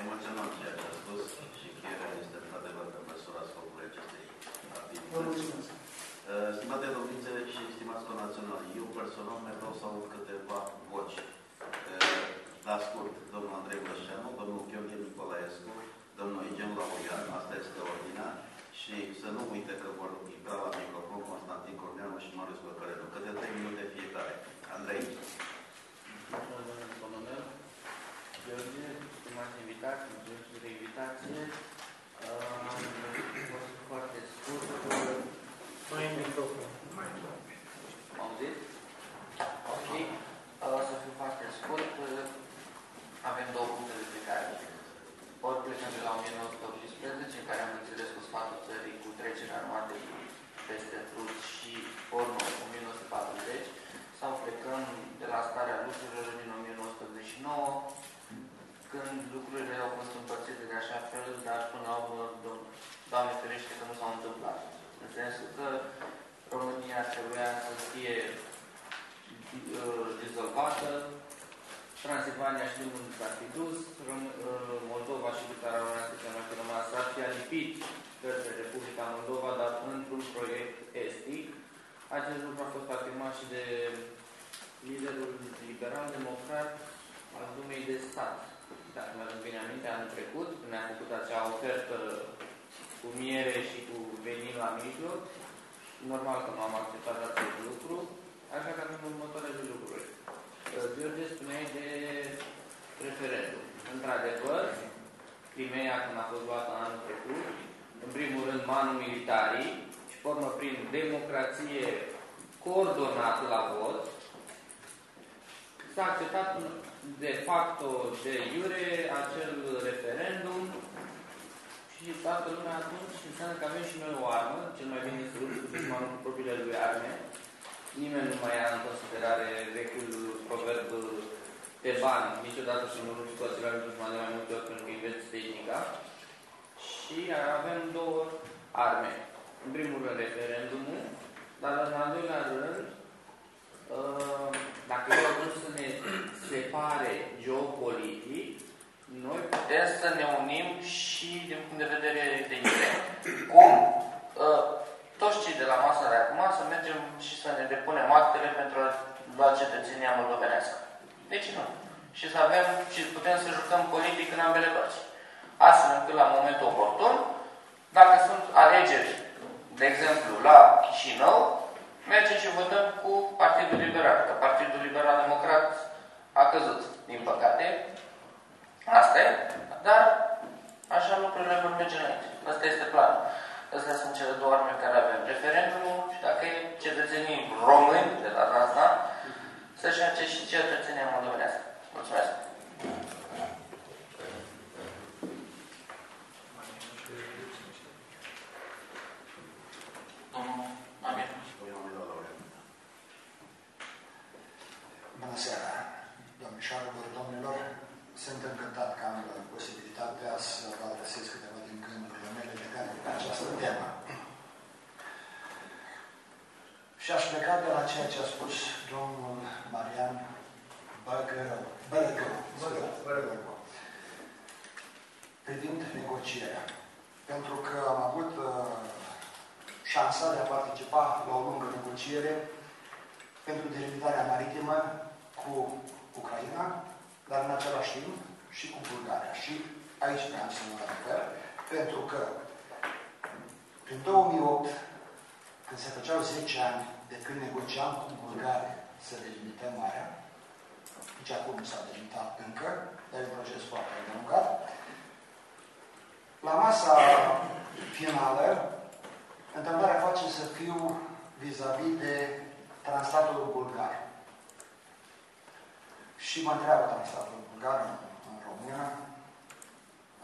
Emoționant ceea ce a spus și cheia este într-adevăr că măsura scopului acestei activități. Vă mulțumesc. Uh, Stimate domnițe și stimați conaționali, eu personal mai vreau să aud câteva voci. Uh, La scurt, domnul Andrei Blășeanu, domnul Gheorghe Nicolaescu, domnul Eugen Laurian, asta este ordinea, și să nu uite că vor intra la microfon Constantin Corneanu și Marius Băcărelu, câte trei minute fiecare. Andrei. Colonel, Gheorghe, stimați invitați, mulțumesc de invitație. Uh, O să fiu foarte scurt. Mai în microfon. M-am auzit? Ok. O să fiu foarte scurt. Avem două puncte de plecare. Ori plecăm de la 1918, în care am înțeles cu sfatul țării cu trecerea armatei peste Prus și formă 1940, sau plecăm de la starea lucrurilor din 1989, când lucrurile au fost împărțite de așa fel, dar până la urmă, Do- Doamne ferește că nu s-au întâmplat. În sensul că România trebuia să fie uh, dizolvată, Transilvania știm unde s-ar fi dus, Rom- uh, Moldova și Bucara Românească cea mai rămas s-ar fi alipit către Republica Moldova, dar într-un proiect estic. Acest lucru a fost afirmat și de liderul liberal-democrat al Dumei de Stat. Dacă mă aduc bine aminte, anul trecut, când ne-a făcut acea ofertă cu miere și cu venin la mijloc, normal că nu am acceptat acest lucru, așa că avem următoarele lucruri. George spuneai de referendum. Într-adevăr, Crimea, când a fost luată anul trecut, în primul rând manul militarii și formă prin democrație coordonată la vot, s-a acceptat de facto, de iure, acel referendum și toată lumea atunci înseamnă că avem și noi o armă, cel mai bine să lupți cu dușmanul cu propriile lui arme. Nimeni nu mai ia în considerare vechiul proverb de bani, niciodată să nu lupți cu același dușman de mai multe ori pentru că înveți tehnica. Și avem două arme. În primul rând referendumul, dar în al doilea rând, uh, dacă eu vrem să ne separe geopolitic, noi putem să ne unim și din punct de vedere de idee. Cum? Uh, toți cei de la masă de acum să mergem și să ne depunem actele pentru a lua cetățenia moldovenească. De ce nu? Și să avem și putem să jucăm politic în ambele părți. Astfel încât la momentul oportun, dacă sunt alegeri, de exemplu, la Chișinău, mergem și votăm cu Partidul Liberal, că Partidul Liberal Democrat a căzut, din păcate. Asta e, dar așa lucrurile vor merge înainte. Asta este planul. Astea sunt cele două arme care avem. Referendumul și dacă e cetățenii români de la asta, să-și face și cetățenia moldovenească. Mulțumesc! Domnul Amir. Bună seara, domnișoarelor, domnilor. Sunt încântat că am posibilitatea să vă adresez câteva din gândurile mele legate de această temă. Și aș pleca de la ceea ce a spus domnul Marian Băgărău. Bălăgău. Bălăgău. Privind negocierea. Pentru că am avut uh, șansa de a participa la o lungă negociere pentru delimitarea maritimă cu Ucraina, dar în același timp și cu Bulgaria. Și aici vreau să mă refer, pentru că prin 2008, când se făceau 10 ani de când negociam cu Bulgaria să delimităm marea, nici acum nu s-a delimitat încă, dar e un proces foarte îndelungat, la masa finală, întâmplarea face să fiu vis-a-vis -vis de translatul bulgar. Și mă întreabă translatul bulgar în, în română,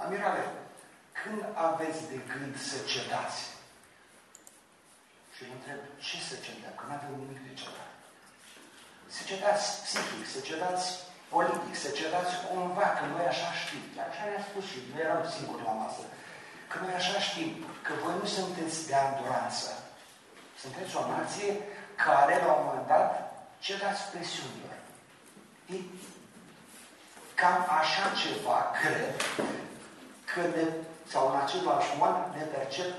Amirale, când aveți de gând să cedați? Și îl întreb, ce să cedăm? Că nu avem nimic de cedat. Să cedați psihic, să cedați politic, să cedați cumva, că noi așa știm. Chiar așa ne-a spus și nu eram singuri la masă. Că noi așa știm, că voi nu sunteți de anduranță. Sunteți o nație care, la un moment dat, cedați presiunilor. E cam așa ceva, cred, că ne, sau în același mod ne percep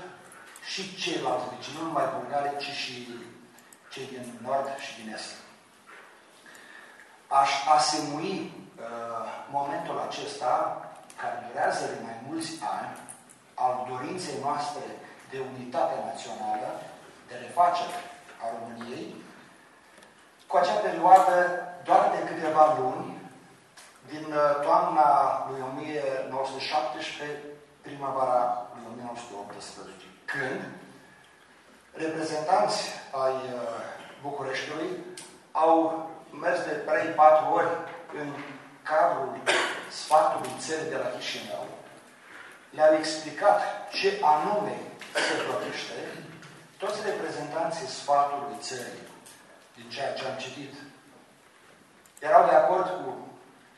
și ceilalți vecini, nu numai bulgare, ci și cei din nord și din est. Aș asemui uh, momentul acesta, care durează de mai mulți ani, al dorinței noastre de unitate națională, de refacere a României, cu acea perioadă doar de câteva luni, din uh, toamna lui 1917, primăvara lui 1918, când reprezentanți ai uh, Bucureștiului au mers de 3-4 ori în cadrul sfatului țării de la Chișinău, le-au explicat ce anume se plătește, toți reprezentanții sfatului țării, din ceea ce am citit, erau de acord cu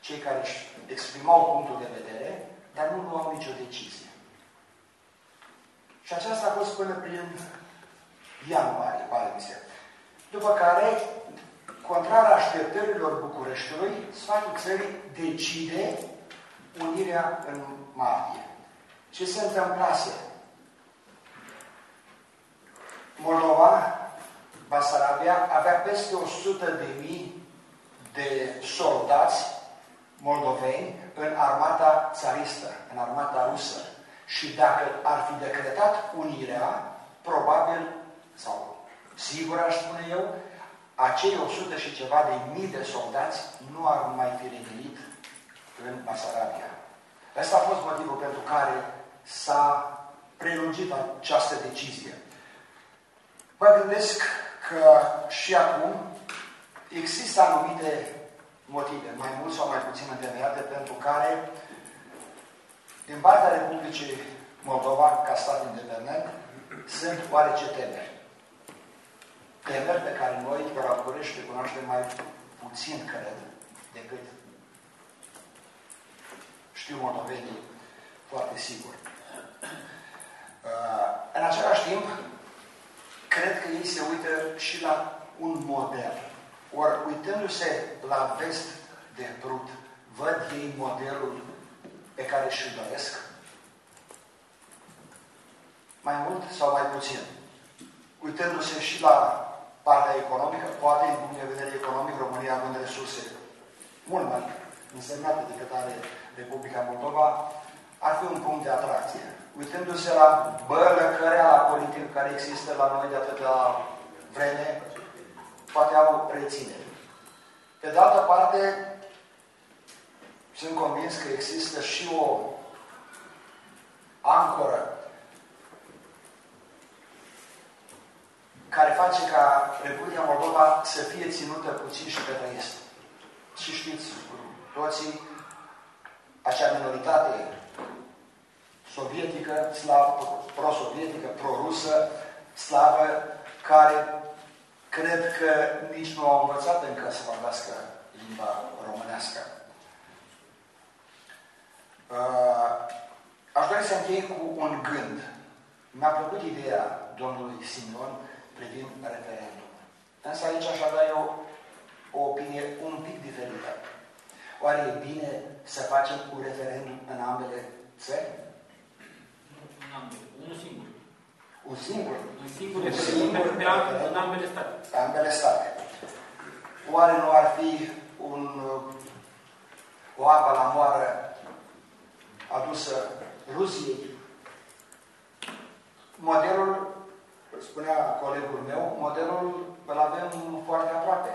cei care își exprimau punctul de vedere, dar nu luau nicio decizie. Și aceasta a fost până prin ianuarie, pare mi se. După care, contrar așteptărilor Bucureștiului, sfatul țării decide unirea în martie. Ce se întâmplase? Moldova, Basarabia, avea peste 100 de mii de soldați moldoveni în armata țaristă, în armata rusă. Și dacă ar fi decretat unirea, probabil, sau sigur aș spune eu, acei 100 și ceva de mii de soldați nu ar mai fi revenit în Basarabia. Asta a fost motivul pentru care s-a prelungit această decizie. Mă gândesc că și acum există anumite motive, mai mult sau mai puțin întemeiate, pentru care, din partea Republicii Moldova, ca stat independent, sunt oarece temeri. Temeri pe care noi, de la București, le cunoaștem mai puțin, cred, decât știu moldovenii foarte sigur. Uh, în același timp, cred că ei se uită și la un model. Ori, uitându-se la vest de brut, văd ei modelul pe care și doresc? Mai mult sau mai puțin? Uitându-se și la partea economică, poate, din punct de vedere economic, România având resurse mult mai însemnate decât are Republica Moldova, ar fi un punct de atracție. Uitându-se la bălăcărea politică care există la noi de atâta vreme, poate au reținere. Pe de altă parte, sunt convins că există și o ancoră care face ca Republica Moldova să fie ținută puțin și pe trăiesc. Și știți toții, acea minoritate sovietică, slav, pro-sovietică, pro-rusă, slavă, care cred că nici nu au învățat încă să vorbească limba românească. Uh, aș dori să închei cu un gând. Mi-a plăcut ideea domnului Simion privind referendum. Însă aici aș avea eu o opinie un pic diferită. Oare e bine să facem un referendum în ambele țări? În ambele. Unul singur. Un singur? Un singur un referendum singur pe, referendum în ambele state. Pe ambele state. Oare nu ar fi un, o apă la moară adusă Rusiei? Modelul, spunea colegul meu, modelul îl avem foarte aproape.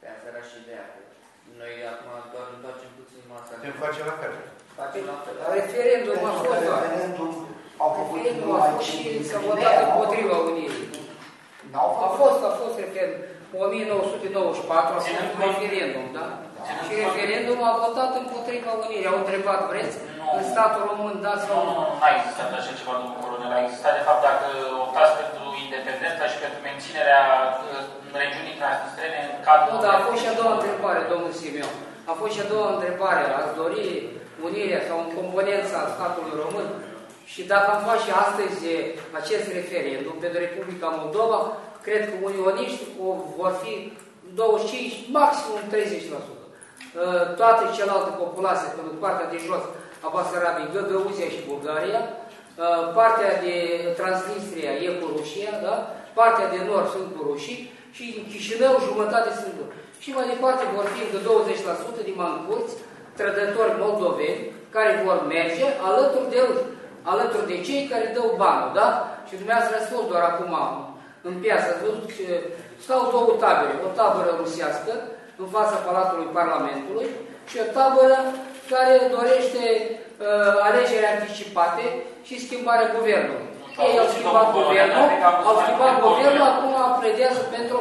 Pe asta era și ideea. Noi acum doar întoarcem puțin masa. Putem face la fel. Facem la fel. Referendum a Pentru că fost doar. referendum au făcut Referendum a numai fost cei și din s-a Crimea, votat n-au împotriva făcut- Unirii. N-au A făcut. fost, a fost referendum. 1994 a fost un referendum, da? Și referendumul a votat împotriva Unirii. Au întrebat, vreți Nu. În statul român, da sau Nu, nu? nu, nu a existat așa ceva, domnul colonel. A existat, de fapt, dacă optați pentru independența și pentru menținerea uh, regiunii transnistrene în cadrul... Nu, dar a fost și a doua întrebare, domnul Simeon. A fost și a doua întrebare. Ați dori unirea sau în componența statului român? Și dacă am face astăzi eh, acest referendum pentru Republica Moldova, cred că unioniști o- vor fi 25, maximum 30%. Uh, Toate celelalte populații, pentru partea de jos a Basarabiei, Găgăuzia și Bulgaria, uh, partea de Transnistria e cu Rusia, da? partea de nord sunt cu rușii și în Chișinău jumătate sunt cu. Și mai departe vor fi încă 20% de mancurți, trădători moldoveni, care vor merge alături de ruși, alături de cei care dau banul, da? Și dumneavoastră ați fost doar acum în piață, ați văzut că stau două tabere, o tabără rusească în fața Palatului Parlamentului și o tabără care dorește uh, alegeri anticipate și schimbarea guvernului. Ei au schimbat guvernul, au schimbat guvernul, acum pledează pentru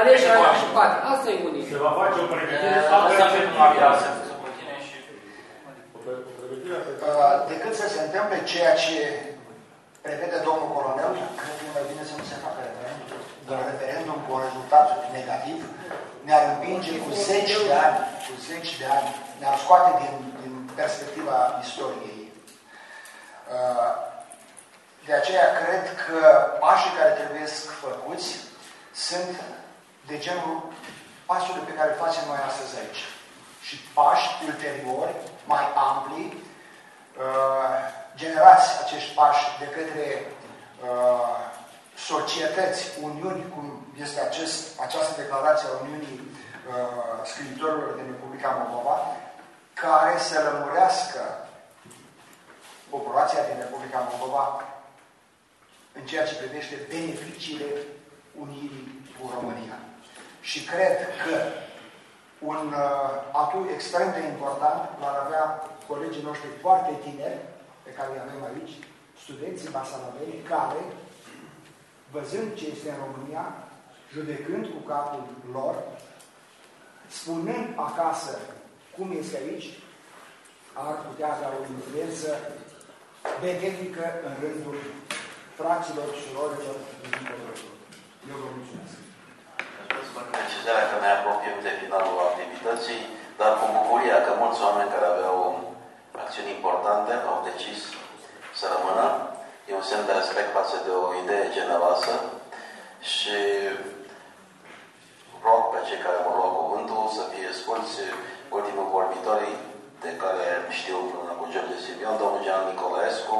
alegeri anticipate. Asta e unic. Se va face o pregătire Uh, sau Asta pentru Maria să să continue și... o pre- o pregătire pe Uh, decât să se întâmple ceea ce prevede domnul colonel, cred că e mai bine să nu se facă referendum. Dar referendum cu un rezultat negativ ne-ar împinge cu zeci de ani, cu zeci de ani, ne-ar scoate din, din perspectiva istoriei. Uh, De aceea cred că pașii care trebuie făcuți sunt de genul pasului pe care îl facem noi astăzi aici. Și pași ulteriori, mai ampli, uh, generați acești pași de către uh, societăți, uniuni, cum este acest, această declarație a Uniunii uh, Scriitorilor din Republica Moldova, care să lămurească populația din Republica Moldova în ceea ce privește beneficiile unirii cu România. Și cred că un uh, atu extrem de important va avea colegii noștri foarte tineri, pe care îi avem aici, studenții basalaveni, care, văzând ce este în România, judecând cu capul lor, spunând acasă cum este aici, ar putea avea o influență benefică în rândul fraților și surorilor din Moldova. Eu vă mulțumesc. Precizarea că ne apropiem de finalul activității, dar cu bucuria că mulți oameni care aveau acțiuni importante au decis să rămână. E un semn de respect față de o idee generoasă și rog pe cei care vor lua cuvântul să fie scurți ultimul vorbitorii de care știu împreună cu George Sibion, domnul Gian Nicolescu,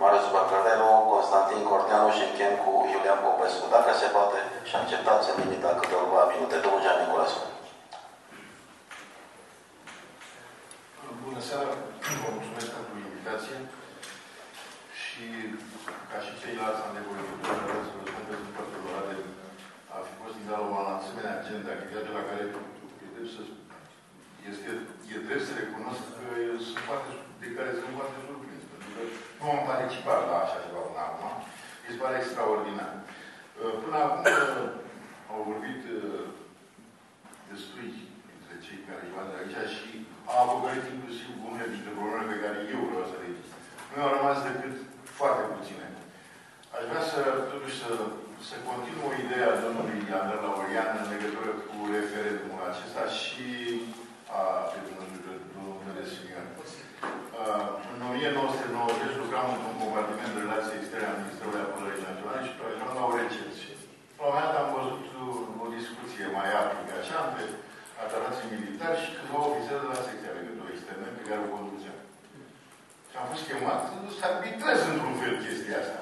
Marius Băcălelu, Constantin Corteanu și închem cu Iulian Popescu. Dacă se poate și acceptați în limita câteva minute, domnul Gian Nicolescu. Bună seara, vă mulțumesc pentru invitație și ca și ceilalți am nevoie de să răspundeți în foarte onorare a fi fost din Zalova la asemenea agenda, activitate la care e drept să, este, e drept să recunosc că sunt foarte, de care sunt foarte surprins, pentru că nu am participat la așa ceva până acum, mi se pare extraordinar. Uh, Până acum uh, au vorbit uh, destui dintre cei care îi de aici și au acoperit inclusiv unele dintre problemele pe care eu vreau să le ridic. Nu au rămas decât foarte puține. Aș vrea să, totuși, să, să continuu ideea domnului Andrei Laurian în legătură cu referendumul acesta și a domnului Simion. Uh, În 1990 lucram într-un compartiment de relații externe al Ministerului Apărării Naționale și prezentam la o recepție. La un moment dat am văzut o discuție mai aprică așa între atașații militari și câțiva ofițeri de la secția legătură externe pe care o conduceam. Și am fost chemat să arbitrez într-un fel chestia asta.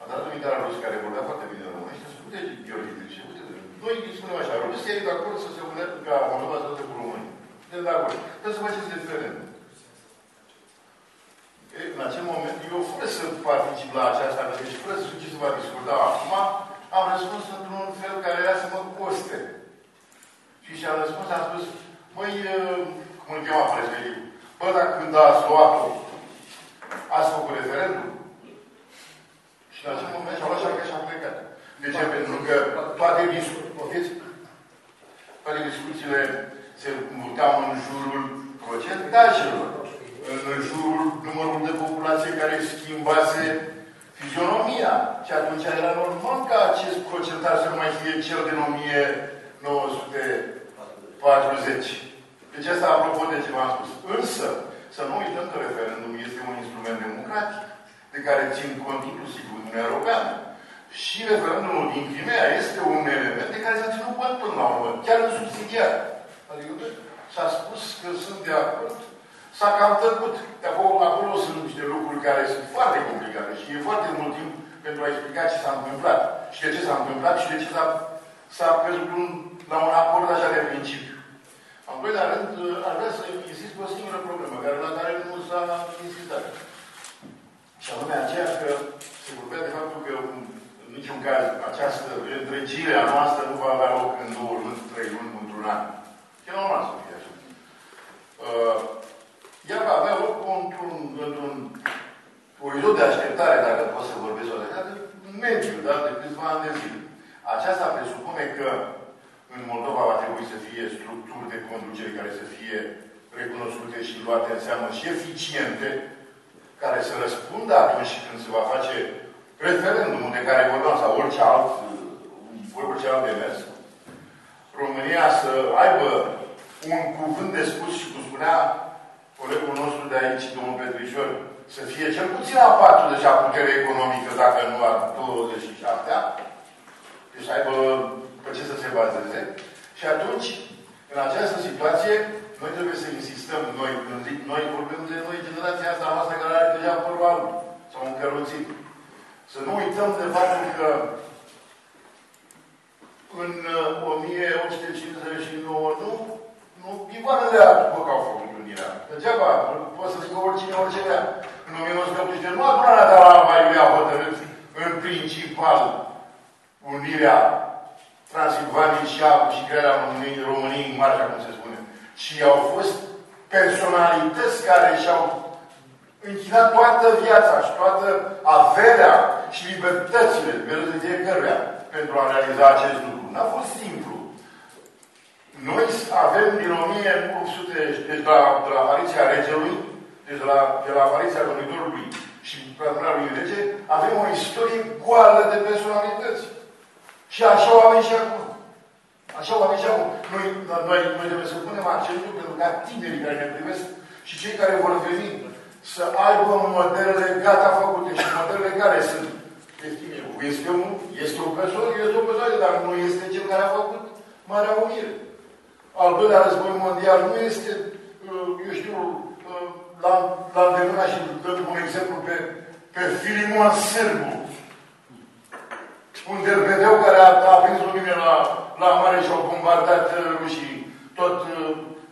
A dat un militar rus care vorbea foarte bine românește, a spus, uite, Gheorghe, de ce? Uite, noi spunem așa, Rusia e de acord să se unească ca Moldova să se cu România. De de acord. Trebuie să faceți referendum. E, în acel moment, eu fără să particip la această acțiune și fără să știu ce se va discuta acum, am răspuns într-un fel care era să mă coste. Și și-am răspuns, am spus, măi, cum îl chema respectiv, bă, dacă când a luat-o, ați făcut referendum? Și în acel moment și-au luat șarca și am plecat. De ce? Pentru că toate discuțiile, toate discuțiile se mutau în jurul procentajelor, în jurul numărului de populație care schimbase fizionomia. Și atunci era normal ca acest procentaj să nu mai fie cel din 1940. Deci asta apropo de ce v-am spus. Însă, să nu uităm că referendumul este un instrument democratic de care țin cont inclusiv Uniunea Europeană. Și referendumul din Crimea este un element de care s-a ținut cont până la urmă, chiar în subsidiar. Adică s-a spus că sunt de acord, s-a cam tăcut. De acolo, acolo sunt niște lucruri care sunt foarte complicate și e foarte mult timp pentru a explica ce s-a întâmplat și de ce s-a întâmplat și de ce s-a, s-a căzut un, la un acord așa de principiu. În doilea rând, aș vrea să insist pe o singură problemă, care, la care nu s-a insistat. Și anume aceea că se vorbea de faptul că în niciun caz această întregire a noastră nu va avea loc în două luni, trei luni, într-un an. E normal să fie așa. Uh, ea va avea loc într-un, într-un orizont de așteptare, dacă pot să vorbesc o dată, mediu, da? de câțiva ani de zile. Aceasta presupune că în Moldova va trebui să fie structuri de conducere care să fie recunoscute și luate în seamă și eficiente, care să răspundă atunci când se va face referendumul de care vorbeam, sau orice alt, orice alt demers, România să aibă un cuvânt de spus și cum spunea colegul nostru de aici, domnul Petrișor, să fie cel puțin a 40-a putere economică, dacă nu a 27-a, deci să aibă pe ce să se bazeze. Și atunci, în această situație, noi trebuie să insistăm, noi, când zic noi, vorbim de noi, generația asta noastră care are deja părul alb sau încălățit. Să nu uităm de faptul că în 1859 uh, nu, nu Ivanoile după că au făcut unirea. Degeaba, poate să zică oricine orice vrea. În 1980 nu adunarea de la Alba a hotărât în principal unirea Transilvaniei și, a, și crearea României, României în marșa, cum se spune. Și au fost personalități care și-au închinat toată viața și toată averea și libertățile de fiecăruia pentru a realiza acest lucru. N-a fost simplu. Noi avem din 1800, deci de la, de la apariția regelui, deci de la, de la apariția domnitorului și lui rege, avem o istorie goală de personalități. Și așa o avem și acum. Așa o avem și acum. Noi, noi, noi trebuie să punem accentul pentru ca tinerii care ne privesc și cei care vor veni să aibă modelele gata făcute și modelele care sunt. Este, un, este o persoană, este o persoană, dar nu este cel care a făcut Marea Unire. Al doilea război mondial nu este, uh, eu știu, uh, la, la îndemâna și dăm un exemplu pe, pe Filimon Sârbu, un derbedeu care a, a prins lumine la, la mare și au bombardat uh, rușii tot,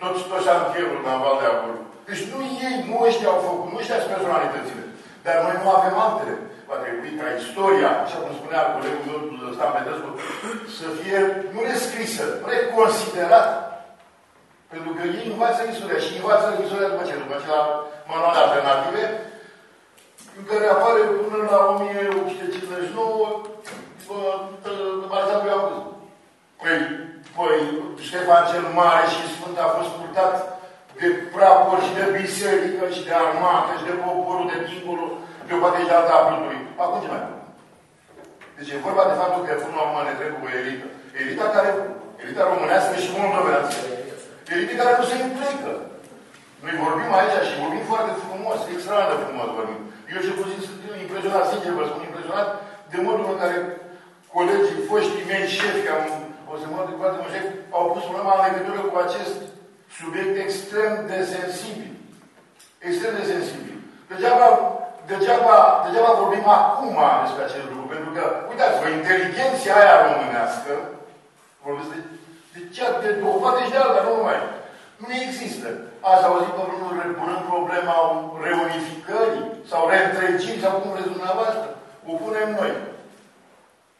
tot, tot șantierul naval de acolo. Deci nu ei, nu ăștia au făcut, nu ăștia sunt personalitățile. Dar noi nu avem altele. Va trebui ca istoria, așa cum spunea colegul meu, Stan Petrescu, să fie nu rescrisă, reconsiderată. Pentru că ei învață istoria și învață istoria după ce? După ce la manuale alternative, în care apare până la 1859 Balzam eu am văzut. Păi, păi, Ștefan cel Mare și Sfânt a fost purtat de prapor și de biserică și de armată și de poporul de dincolo, de o parte și de alta a plutului. Acum ce mai bun? Deci e vorba de faptul că până la urmă ne trebuie o elită. Elita care, elita românească și moldovenească. Elita care nu se implică. Noi vorbim aici și vorbim foarte frumos, extraordinar de frumos vorbim. Eu și puțin sunt impresionat, sincer vă spun, impresionat de modul în care colegii, foștii mei șefi, am, o să mă de foarte mă șef, au pus problema în legătură cu acest subiect extrem de sensibil. Extrem de sensibil. Degeaba, degeaba, degeaba vorbim acum despre acest lucru, pentru că, uitați-vă, inteligenția aia românească, vorbesc de, de cea de dovadă și de alta, nu numai, nu există. Ați auzit pe vreunul repunând problema reunificării sau reîntregirii sau cum vreți dumneavoastră? O punem noi.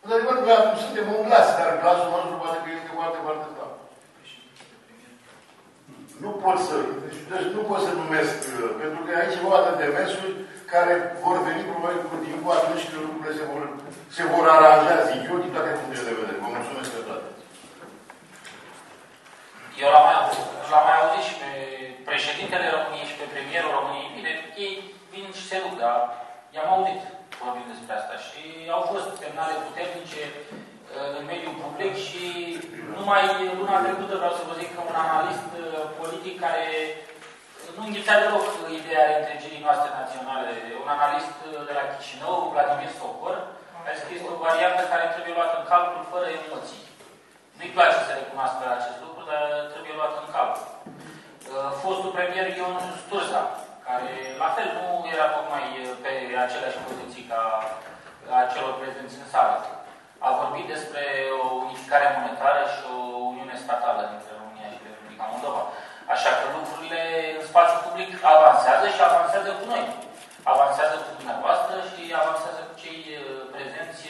Într-adevăr, noi acum suntem un glas, dar glasul nostru poate că este foarte, foarte slab. Nu pot să, deci nu pot să numesc, uh, pentru că aici e vorba de demersuri care vor veni probabil cu timpul atunci când lucrurile se vor, se vor aranja, zic eu, din toate punctele de vedere. Vă mulțumesc pe toate. Eu l-am mai, l-am mai auzit și pe președintele României și pe premierul României. Bine, ei vin și se duc, dar i-am auzit vorbind despre asta. Și au fost semnale puternice uh, în mediul public și numai luna trecută vreau să vă zic că un analist uh, politic care nu înghița deloc ideea reîntregirii noastre naționale, un analist uh, de la Chișinău, Vladimir Socor, a scris o variantă care trebuie luată în calcul fără emoții. Nu-i place să recunoască acest lucru, dar trebuie luat în calcul. Fostul premier Ion Sturza, care la fel nu era tocmai pe aceleași poziții ca a celor prezenți în sală. A vorbit despre o unificare monetară și o uniune statală dintre România și Republica Moldova. Așa că lucrurile în spațiu public avansează și avansează cu noi. Avansează cu dumneavoastră și avansează cu cei prezenți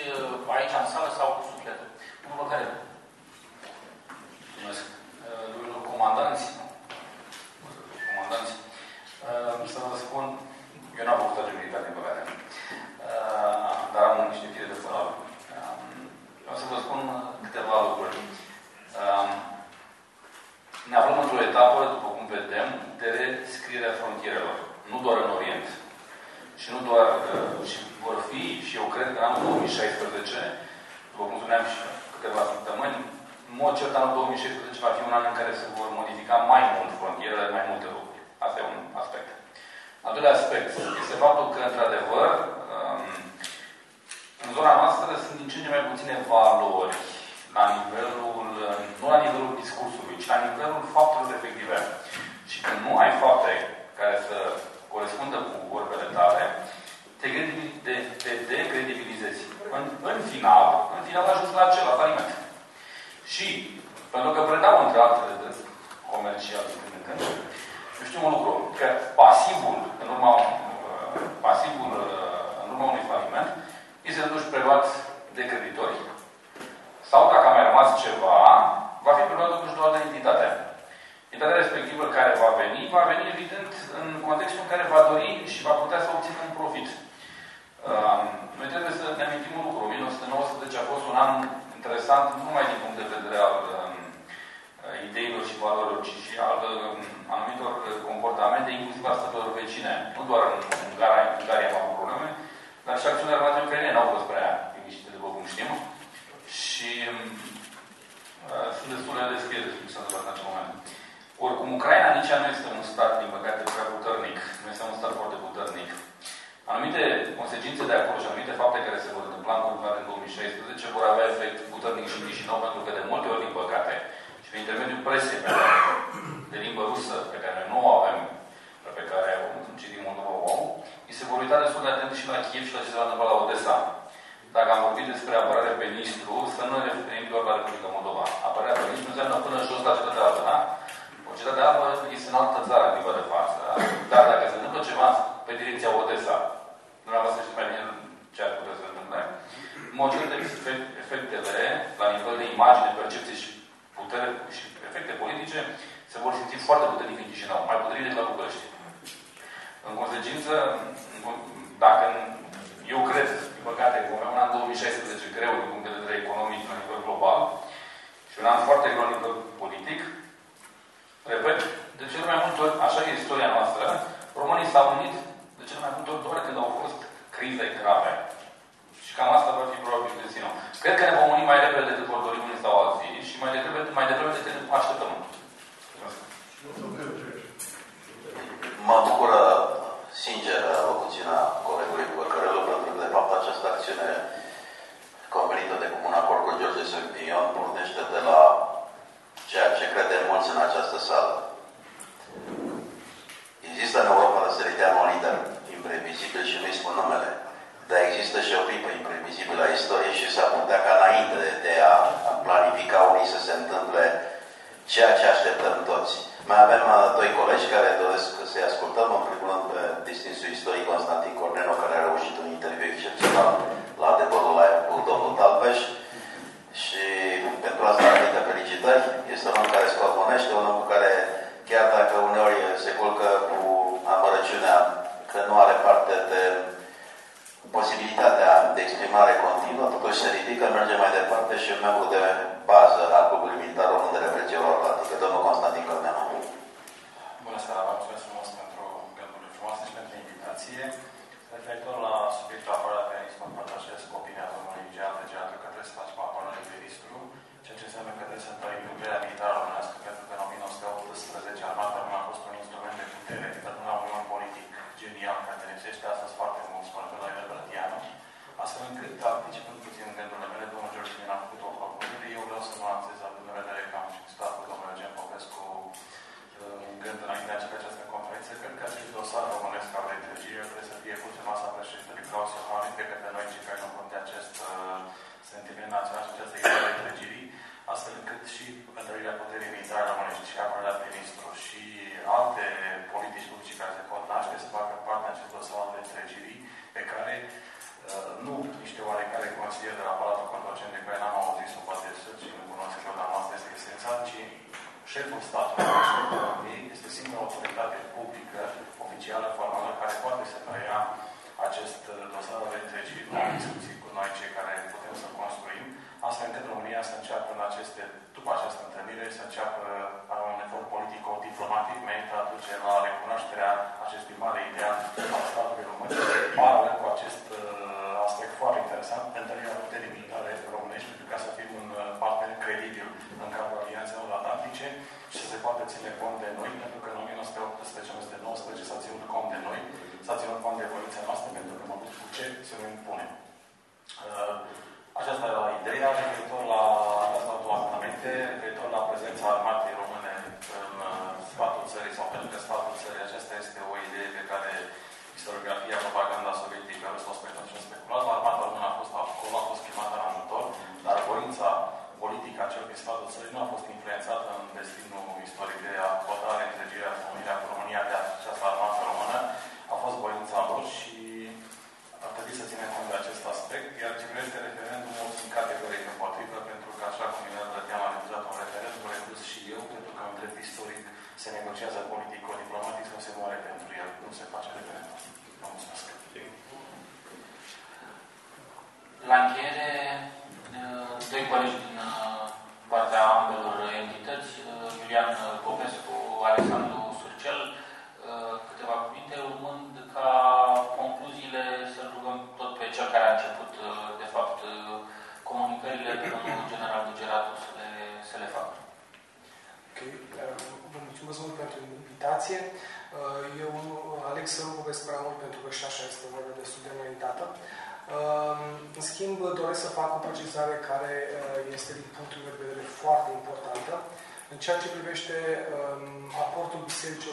aici în sală sau cu sufletul. Nu vă care. Mulțumesc. Domnilor comandanți, comandanți, să vă spun, eu n-am făcut toate militar, din păcate, dar am niște fire de părere. Vreau să vă spun câteva lucruri. Ne aflăm într-o etapă, după cum vedem, de rescriere a frontierelor. Nu doar în Orient. Și nu doar, și vor fi, și eu cred că în anul 2016, după cum spuneam și câteva săptămâni, în mod cert, anul 2016 va fi un an în care se vor modifica mai mult frontierele, mai multe lucruri. Asta e un aspect. Al doilea aspect este faptul că, într-adevăr, în zona noastră sunt din ce în ce mai puține valori la nivelul, nu la nivelul discursului, ci la nivelul faptelor efective. Și când nu ai fapte care să corespundă cu vorbele tale, te, te, te decredibilizezi. În, în final, în final ajungi la ce? La faliment. Și, pentru că predau între altele de comercial din când în când, știu un lucru, că pasivul, în urma, pasivul în urma unui faliment, este totuși preluat de creditori. Sau, dacă a mai rămas ceva, va fi preluat totuși doar de entitate. Entitatea respectivă care va veni, va veni, evident, în contextul în care va dori și va putea să obțină un profit. Noi trebuie să ne amintim un lucru. 1919 a fost un an interesant, nu numai din punct de vedere al um, ideilor și valorilor, ci și al um, anumitor comportamente, inclusiv a statelor vecine. Nu doar în Ungaria, în Ungaria am avut probleme, dar și acțiunile armate ucrainene n-au fost prea liniștite, după cum știm. Și um, uh, sunt destul de deschise ce s-a întâmplat în acel moment. Oricum, Ucraina nici ea nu este un stat, din păcate, prea puternic. Nu este un stat foarte puternic. Anumite consecințe de acolo și anumite fapte care se vor întâmpla în continuare în 2016 vor avea efect puternic și în Chișinău, pentru că de multe ori, din păcate, și prin intermediul presei pe care, de limbă rusă, pe care noi nu o avem, pe care cei din Moldova o au, îi se vor uita destul de atent și la Kiev și la ce se va întâmpla la Odessa. Dacă am vorbit despre apărare pe Nistru, să nu ne referim doar la Republica Moldova. Apărarea pe Nistru înseamnă până jos la cetatea altă, da? O cetate albă este în altă țară în clipa de față. Da? Dar dacă se întâmplă ceva pe direcția Odessa, dumneavoastră și pe mine ce ar putea să întâmple. Modificând efectele la nivel de imagine, percepție și putere și efecte politice, se vor simți foarte puternic în Chișinău, mai puternic decât la București. În consecință, dacă eu cred, din păcate, vom rămâne în 2016 greu din punct de vedere economic la nivel global și un an foarte greu la nivel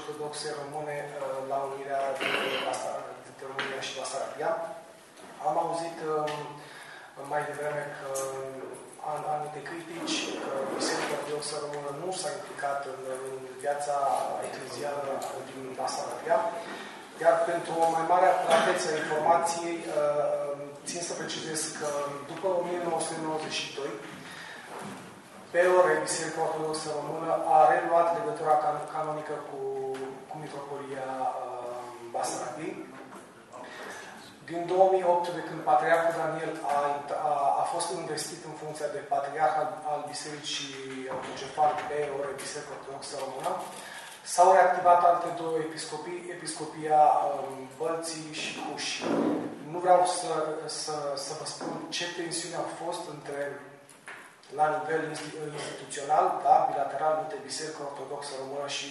ortodoxe române uh, la unirea dintre România și Basarabia. Am auzit um, mai devreme că an, de critici, că Biserica Ortodoxă Română nu s-a implicat în, în viața eclezială din Basarabia. Iar pentru o mai mare acuratețe a informației, uh, țin să precizez că după 1992, pe ore Biserica Ortodoxă Română a reluat legătura can canonică cu Mitropolia uh, Basarabie. Din 2008, de când Patriarhul Daniel a, a, a fost investit în funcția de Patriarh al, al Bisericii Autocefal pe o Biserică Ortodoxă Română, S-au reactivat alte două episcopii, episcopia um, Bălții și Huși. Nu vreau să, să, să vă spun ce tensiune au fost între, la nivel instituțional, da, bilateral, între Biserica Ortodoxă Română și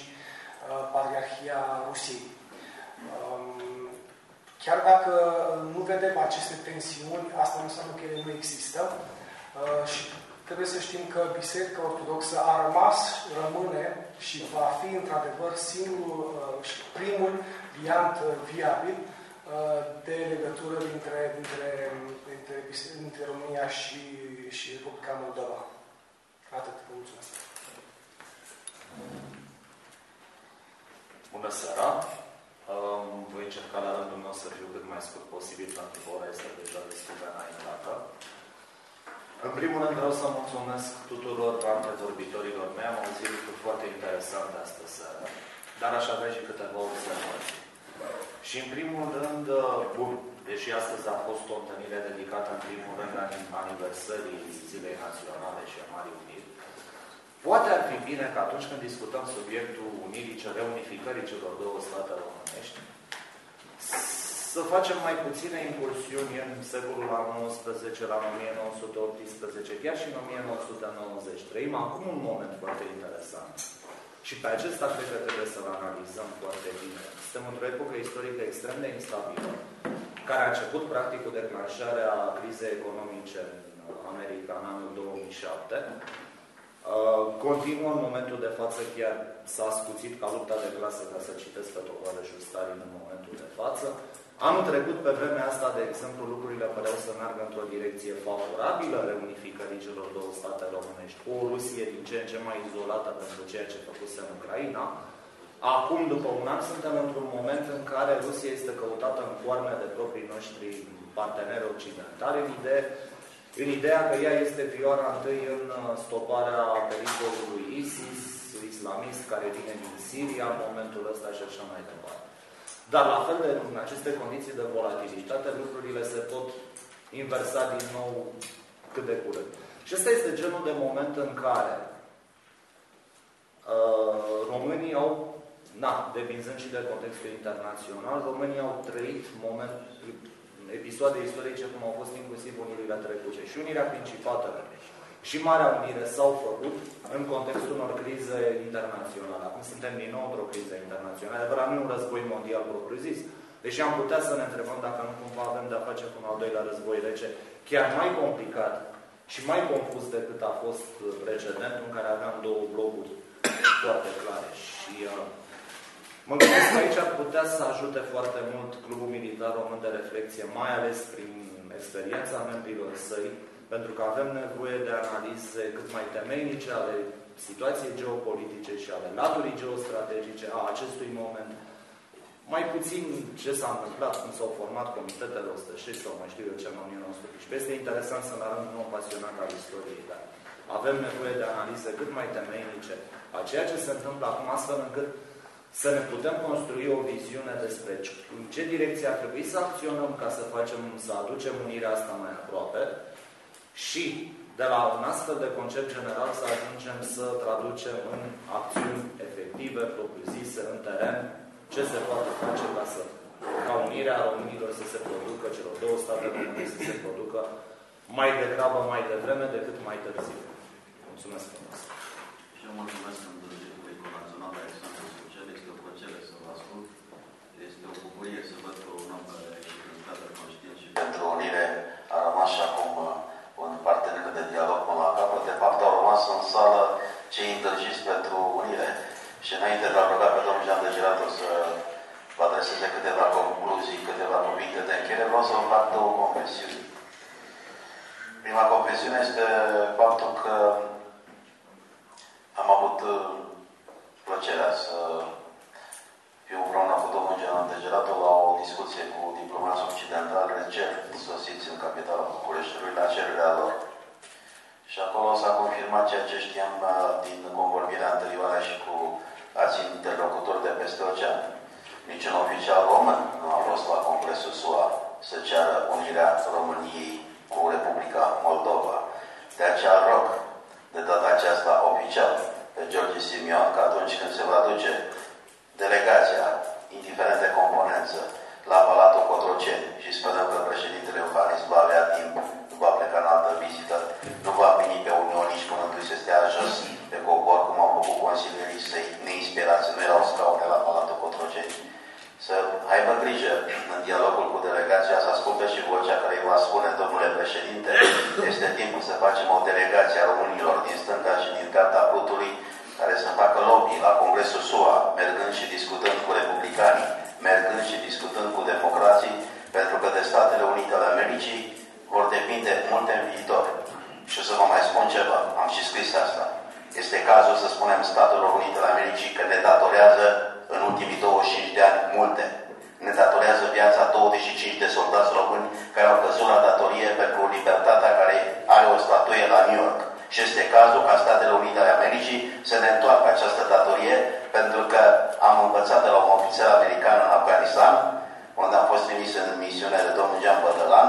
Uh, Patriarhia Rusiei. Um, chiar dacă nu vedem aceste tensiuni, asta nu înseamnă că ele nu există uh, și trebuie să știm că Biserica Ortodoxă a rămas, rămâne și va fi într-adevăr singurul uh, și primul liant viabil de legătură dintre, dintre, dintre, dintre România și, și Republica Moldova. Atât. Mulțumesc. Bună seara! Um, voi încerca la rândul meu să fiu cât mai scurt posibil, pentru că ora este deja destul de înaintată. În primul rând vreau să mulțumesc tuturor antevorbitorilor mei. Am auzit lucruri foarte interesante astăzi seara, dar aș avea și câteva observații. Și în primul rând, bun, deși astăzi a fost o întâlnire dedicată în primul rând aniversării Zilei Naționale și a Marii Uniri, poate ar fi bine că atunci când discutăm subiectul unirii, reunificării celor două state românești, să facem mai puține incursiuni în secolul al XIX, la 1918, chiar și în 1990. Trăim acum un moment foarte interesant. Și pe acesta cred că trebuie să-l analizăm foarte bine. Suntem într-o epocă istorică extrem de instabilă, care a început practic cu declanșarea crizei economice în America în anul 2007. Uh, continuă în momentul de față, chiar s-a scuțit ca lupta de clasă, ca să citesc pe tovarășul Stalin în momentul de față. Anul trecut, pe vremea asta, de exemplu, lucrurile păreau să meargă într-o direcție favorabilă reunificării celor două state românești, cu o Rusie din ce în ce mai izolată pentru ceea ce făcuse în Ucraina. Acum, după un an, suntem într-un moment în care Rusia este căutată în coarne de proprii noștri parteneri occidentali, în, idee, în ideea că ea este vioara întâi în stoparea pericolului ISIS, islamist, care vine din Siria în momentul ăsta și așa mai departe. Dar la fel de în aceste condiții de volatilitate, lucrurile se pot inversa din nou cât de curând. Și ăsta este genul de moment în care uh, românii au, na, depinzând și de contextul internațional, românii au trăit moment, episoade istorice cum au fost inclusiv unirile trecute. Și unirea principatelor și Marea Unire s-au făcut în contextul unor crize internaționale. Acum suntem din nou într-o criză internațională. Adevărat, nu un război mondial propriu-zis. Deși am putea să ne întrebăm dacă nu cumva avem de-a face cu un al doilea război rece, chiar mai complicat și mai confuz decât a fost precedentul în care aveam două blocuri foarte clare. Și uh, mă gândesc că aici ar putea să ajute foarte mult Clubul Militar Român de Reflexie, mai ales prin experiența membrilor săi, pentru că avem nevoie de analize cât mai temeinice ale situației geopolitice și ale laturii geostrategice a acestui moment. Mai puțin ce s-a întâmplat, cum s-au format comitetele 106 sau mai știu eu ce în 1918. Este interesant să ne arăt un om pasionat al istoriei, dar avem nevoie de analize cât mai temeinice a ceea ce se întâmplă acum, astfel încât să ne putem construi o viziune despre în ce direcție ar trebui să acționăm ca să facem, să aducem unirea asta mai aproape, și de la un astfel de concept general să ajungem să traducem în acțiuni efective, propriu-zise, în teren, ce se poate face ca să ca unirea românilor să se producă, celor două state române să se producă mai degrabă, mai devreme decât mai târziu. Mulțumesc frumos! Și eu mulțumesc Îndrăgiului Conațional de Alexandru Sucel. Este o plăcere să vă ascult. Este o bucurie să văd că un om care și prezentată conștient și pentru unire a rămas și acum un partener de dialog până la capăt. De fapt, au rămas în sală cei îndrăgiți pentru unire. Și înainte de a ruga pe domnul Jean de Giratul să vă adreseze câteva concluzii, câteva cuvinte de încheiere, vreau să vă fac două confesiuni. Prima confesiune este faptul că am avut uh, plăcerea să fiu împreună cu domnul General de Gerato la o discuție cu diplomați occidentali recent sosiți în capitala Bucureștiului la cererea lor. Și acolo s-a confirmat ceea ce știam uh, din convorbirea anterioară și cu alții interlocutori de peste ocean. Niciun oficial român nu a fost la Congresul SUA să ceară unirea României cu Republica Moldova. De aceea rog, de data aceasta oficial, pe George Simion, că atunci când se va duce delegația, indiferent de componență, la Palatul Cotroceni și sperăm că președintele Iohannis va avea timp, nu va pleca în altă vizită, nu va veni pe unioniști până întâi să stea jos. Pe cobor, cum au făcut consilierii săi neinspirați, nu erau scaune la Palatul Cotroceni. Să aibă grijă în dialogul cu delegația, să asculte și vocea care îi va spune, domnule președinte, este timpul să facem o delegație a românilor din stânga și din dreapta Prutului, care să facă lobby ochii la Congresul SUA, mergând și discutând cu republicanii, mergând și discutând cu democrații, pentru că de Statele Unite ale Americii vor depinde multe în viitor. Și o să vă mai spun ceva, am și scris asta. Este cazul să spunem Statelor Unite ale Americii că ne datorează în ultimii 25 de ani multe. Ne datorează viața 25 de soldați români care au căzut la datorie pentru libertatea care are o statuie la New York. Și este cazul ca Statele Unite ale Americii să ne întoarcă această datorie pentru că am învățat de la un ofițer american în Afganistan, unde am fost trimis în misiune de domnul Jean Bădălan,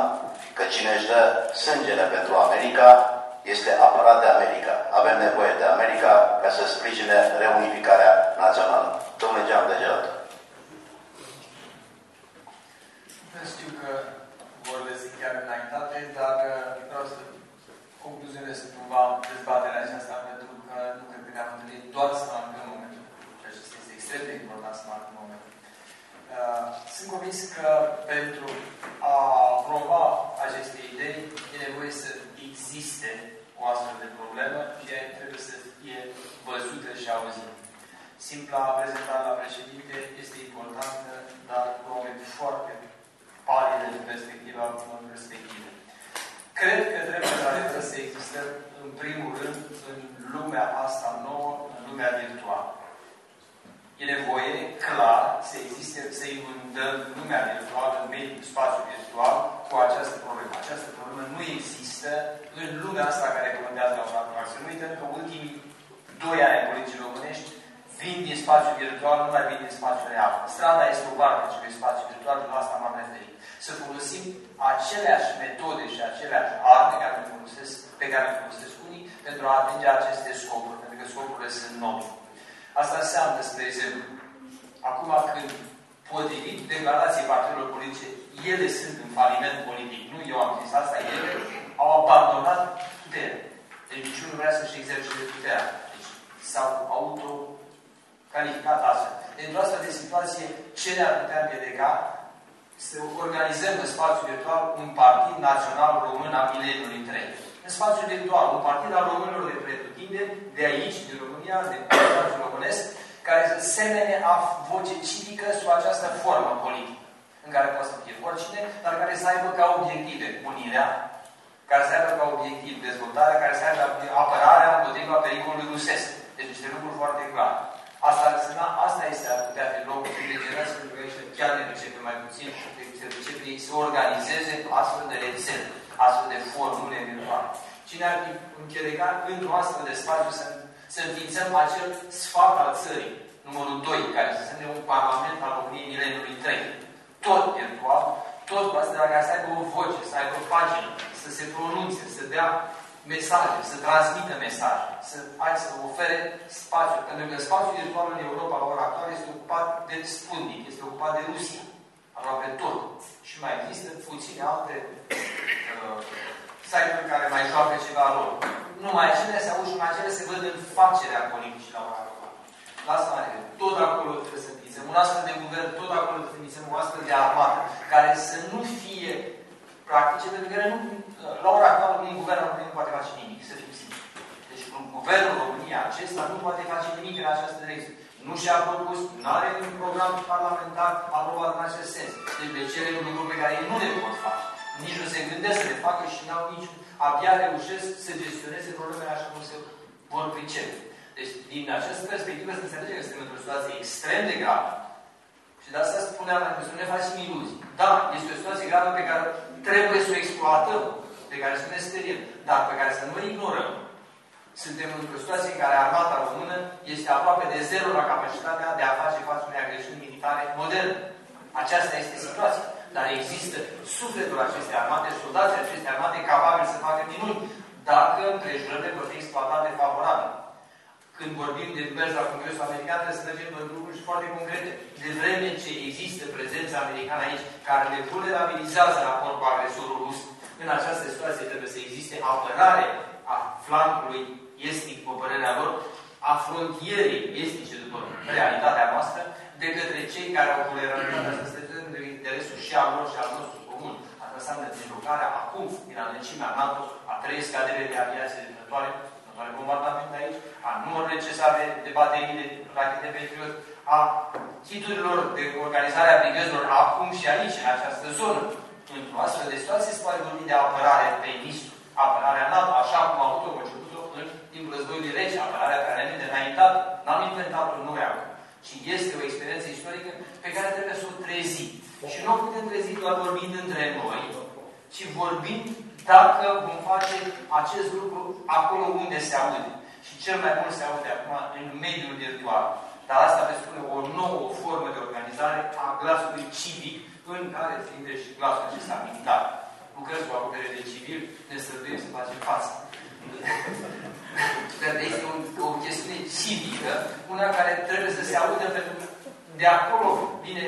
că cine își dă sângele pentru America este apărat de America. Avem nevoie de America ca să sprijine reunificarea națională. Domnule Jean Degelat. Știu că vorbesc chiar înaintate, dar uh, vreau să concluzionez cumva dezbaterea aceasta, pentru că nu cred că ne-am întâlnit doar să marcăm momentul. Ceea ce este extrem de important să marcăm momentul. Uh, sunt convins că pentru a promova aceste idei e nevoie să existe o astfel de problemă și ea trebuie să fie văzută și auzită. Simpla prezentare la președinte este importantă, dar cu moment foarte palide din perspectiva respective. Cred că trebuie să să existe, în primul rând, în lumea asta nouă, în lumea virtuală. E nevoie, clar, să existe, să inundăm lumea virtuală, în mediul spațiu virtual, cu această problemă. Această problemă nu există în lumea asta care comentează la un Să nu uităm că ultimii doi ani politicii românești vin din spațiu virtual, nu mai vin din spațiu real. Strada este o parte acelui spațiu virtual, la asta m-am referit. Să folosim aceleași metode și aceleași arme care le folosesc, pe care le folosesc unii pentru a atinge aceste scopuri, pentru că scopurile sunt noi. Asta înseamnă, spre exemplu, acum când potrivit declarației partidelor politice, ele sunt în faliment politic, nu eu am zis asta, ele au abandonat puterea. Deci niciunul vrea să-și exercite puterea. Deci s-au auto calificat astfel. Într-o astfel de situație, ce ne-ar putea împiedica să organizăm în spațiu virtual un partid național român a mileniului 3. În spațiu virtual, un partid al românilor de pretutindeni, de aici, din România, de spațiu românesc, care să semene a voce civică sub această formă politică, în care poate să fie oricine, dar care să aibă ca obiective unirea, care să aibă ca obiectiv dezvoltarea, care să aibă apărarea împotriva pericolului rusesc. Deci niște lucruri foarte clare. Asta, asta este ar putea fi locul de generație, pentru că aici chiar ne duce mai puțin, se duce ei să organizeze astfel de rețele, astfel de formule virtuale. Cine ar fi încheregat într-un astfel de spațiu să, să înființăm acel sfat al țării, numărul 2, care să semne un parlament al României mileniului 3. Tot virtual, tot cu asta, care să aibă o voce, să aibă o pagină, să se pronunțe, să dea mesaje, să transmită mesaje, să, hai să ofere spațiu. Pentru că spațiul virtual în Europa la ora actuală este ocupat de Sputnik, este ocupat de Rusia, aproape tot. Și mai există puține alte uh, site-uri care mai joacă ceva rol. Numai acele se aud și numai acele se văd în facerea politicii la ora actuală. Lasă mai Tot acolo trebuie să înființăm un astfel de guvern, tot acolo trebuie să înființăm o astfel de armată, care să nu fie practice, pentru că nu, la ora actuală un guvern al României nu poate face nimic, să fim sinceri. Deci un guvernul României acesta nu poate face nimic în această direcție. Nu și-a propus, nu are un program parlamentar aprobat în acest sens. Deci le cere un lucru pe care ei nu le pot face. Nici nu se gândesc să le facă și n-au nici, abia reușesc să gestioneze problemele așa cum se vor pricepe. Deci, din această perspectivă, să înțelege că suntem într-o situație extrem de gravă. Și de asta spuneam, că să nu ne facem iluzii. Da, este o situație gravă pe care trebuie să o exploatăm, pe care să ne speriem, dar pe care să nu o ignorăm. Suntem într-o situație în care armata română este aproape de zero la capacitatea de a face față unei agresiuni militare moderne. Aceasta este situația. Dar există sufletul acestei armate, soldații acestei armate capabili să facă minuni, dacă împrejurările vor fi exploatate favorabil. Când vorbim de mers la Congresul American, trebuie să mergem în lucruri foarte concrete. De vreme ce există prezența americană aici, care le vulnerabilizează raport cu agresorul rus, în această situație trebuie să existe apărare a flancului estic, după părerea lor, a frontierei estice, după realitatea noastră, de către cei care au vulnerabilitatea aceasta de interesul și al lor și al nostru comun. Asta înseamnă deblocarea acum, din adâncimea NATO, a trei scadere de aviație de următoare bombardamente aici, a numărul necesar de, de baterii de rachete Patriot, a chiturilor de organizare a brigăzilor acum și aici, în această zonă. Într-o astfel de situație se poate vorbi de apărare pe ministru, apărarea NATO, așa cum a avut-o conceput-o în timpul războiului rece, apărarea care ne înaintat, n-am inventat-o noi acum, ci este o experiență istorică pe care trebuie să o trezim. Și nu o putem trezi doar vorbind între noi, ci vorbind dacă vom face acest lucru acolo unde se aude. Și cel mai mult se aude acum în mediul virtual. Dar asta presupune o nouă formă de organizare a glasului civic, în care fiind și glasul acesta militar. Lucrez cu acopere de civil, ne străduim să facem față. Dar este o, o chestiune civică, una care trebuie să se audă pentru că de acolo vine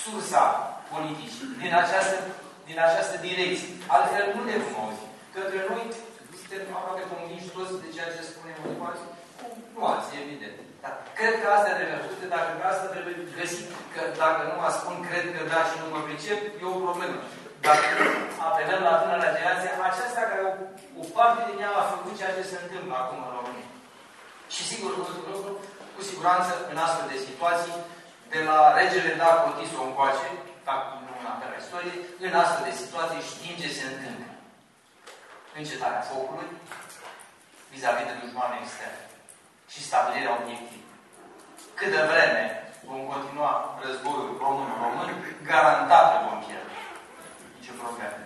sursa politicii, din această, din această direcție. Altfel nu ne vom auzi. Către noi suntem aproape comuniști toți de ceea ce spunem în alții, cu nuanțe, evident. Dar cred că asta trebuie făcută, dacă asta trebuie găsit, că dacă nu mă spun, cred că da și nu mă pricep, e o problemă. Dacă apelăm la tânăra generație, aceasta care o, o parte din ea a făcut ceea ce se întâmplă acum în România. Și sigur, lucru, cu siguranță, în astfel de situații, de la regele Da Cotiso încoace, nu în apela istorie, în astfel de situații știm ce se întâmplă. Încetarea focului, vis-a-vis -vis de dușmane externe și stabilirea obiectivă. Cât de vreme vom continua războiul român-român, garantat că vom pierde. Nici o problemă.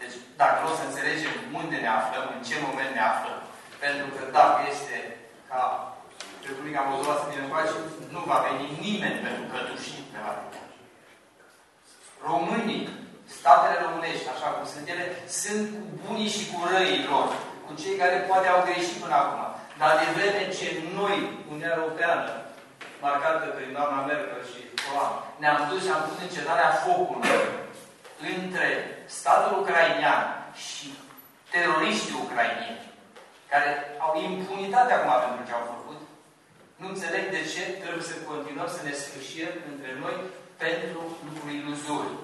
Deci, dacă o să înțelegem unde ne aflăm, în ce moment ne aflăm, pentru că dacă este ca Republica Moldova să vină încoace, nu va veni nimeni pentru că dușii pe la Românii, statele românești, așa cum sunt ele, sunt cu bunii și cu răii lor, cu cei care poate au greșit până acum. Dar de vreme ce noi, Uniunea Europeană, marcată prin doamna Merkel și Hollande, ne-am dus și am pus încetarea focului între statul ucrainean și teroriștii ucrainieni, care au impunitate acum pentru ce au făcut, nu înțeleg de ce trebuie să continuăm să ne sfârșim între noi pentru lucruri iluzorii.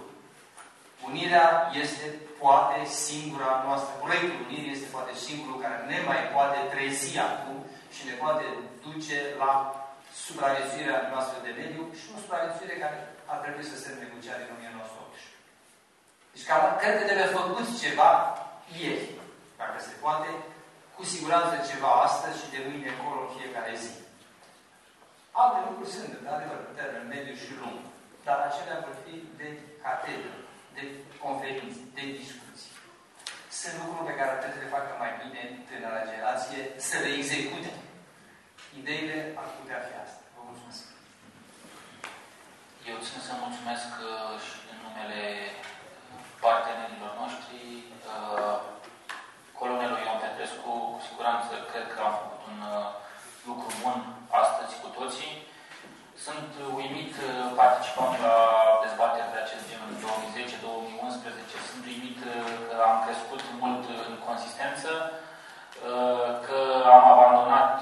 Unirea este poate singura noastră. Proiectul Unirii este poate singurul care ne mai poate trezi acum și ne poate duce la supraviețuirea noastră de mediu și o supraviețuire care ar trebui să se negociare în 1918. Deci cam, cred că trebuie făcut ceva ieri, dacă se poate, cu siguranță ceva astăzi și de mâine încolo în fiecare zi. Alte lucruri sunt, de adevăr, pe termen mediu și lung, dar acelea vor fi de catedră, de conferințe, de discuții. Sunt lucruri pe care trebuie să le facă mai bine tânăra generație, să le execute. Ideile ar putea fi asta. Vă mulțumesc. Eu țin să mulțumesc uh, și în numele partenerilor noștri, uh, colonelul Ion Petrescu, cu siguranță cred că am făcut un uh, lucru bun astăzi cu toții. Sunt uimit participând la dezbaterea de acest gen în 2010-2011. Sunt uimit că am crescut mult în consistență, că am abandonat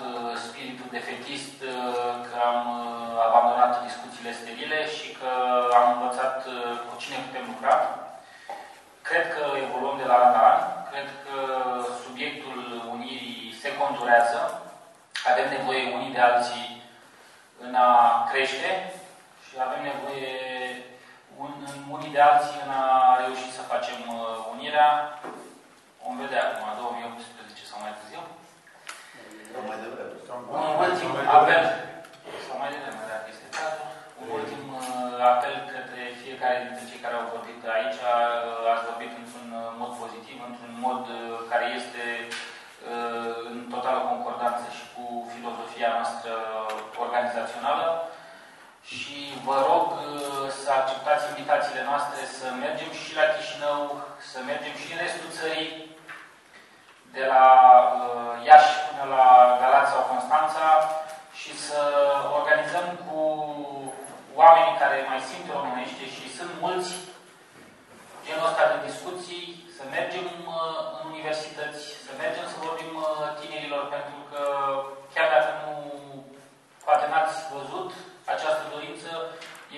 spiritul defetist, că am abandonat discuțiile sterile și că am învățat cu cine putem lucra. Cred că evoluăm de la an la an. Cred că subiectul unirii se conturează. Avem nevoie unii de alții în a crește și avem nevoie un, unii de alții în a reuși să facem unirea. Vom vedea acum, 2018 sau mai târziu. Sau mai devreme. Un ultim apel, sau mai devreme, dacă este cazul, un ultim apel către fiecare dintre cei care au vorbit aici. Ați vorbit într-un mod pozitiv, într-un mod care este în totală concordanță și cu filozofia noastră organizațională și vă rog să acceptați invitațiile noastre să mergem și la Chișinău, să mergem și în restul țării, de la Iași până la Galați sau Constanța și să organizăm cu oamenii care mai simt românește și sunt mulți genul ăsta de discuții, să mergem uh, în universități, să mergem să vorbim uh, tinerilor, pentru că chiar dacă nu, poate n-ați văzut, această dorință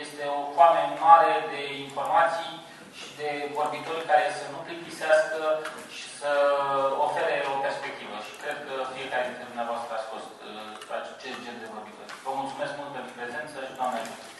este o foame mare de informații și de vorbitori care să nu plictisească și să ofere o perspectivă. Și cred că fiecare dintre dumneavoastră a scos uh, acest gen de vorbitori. Vă mulțumesc mult pentru prezență și Doamne ajută!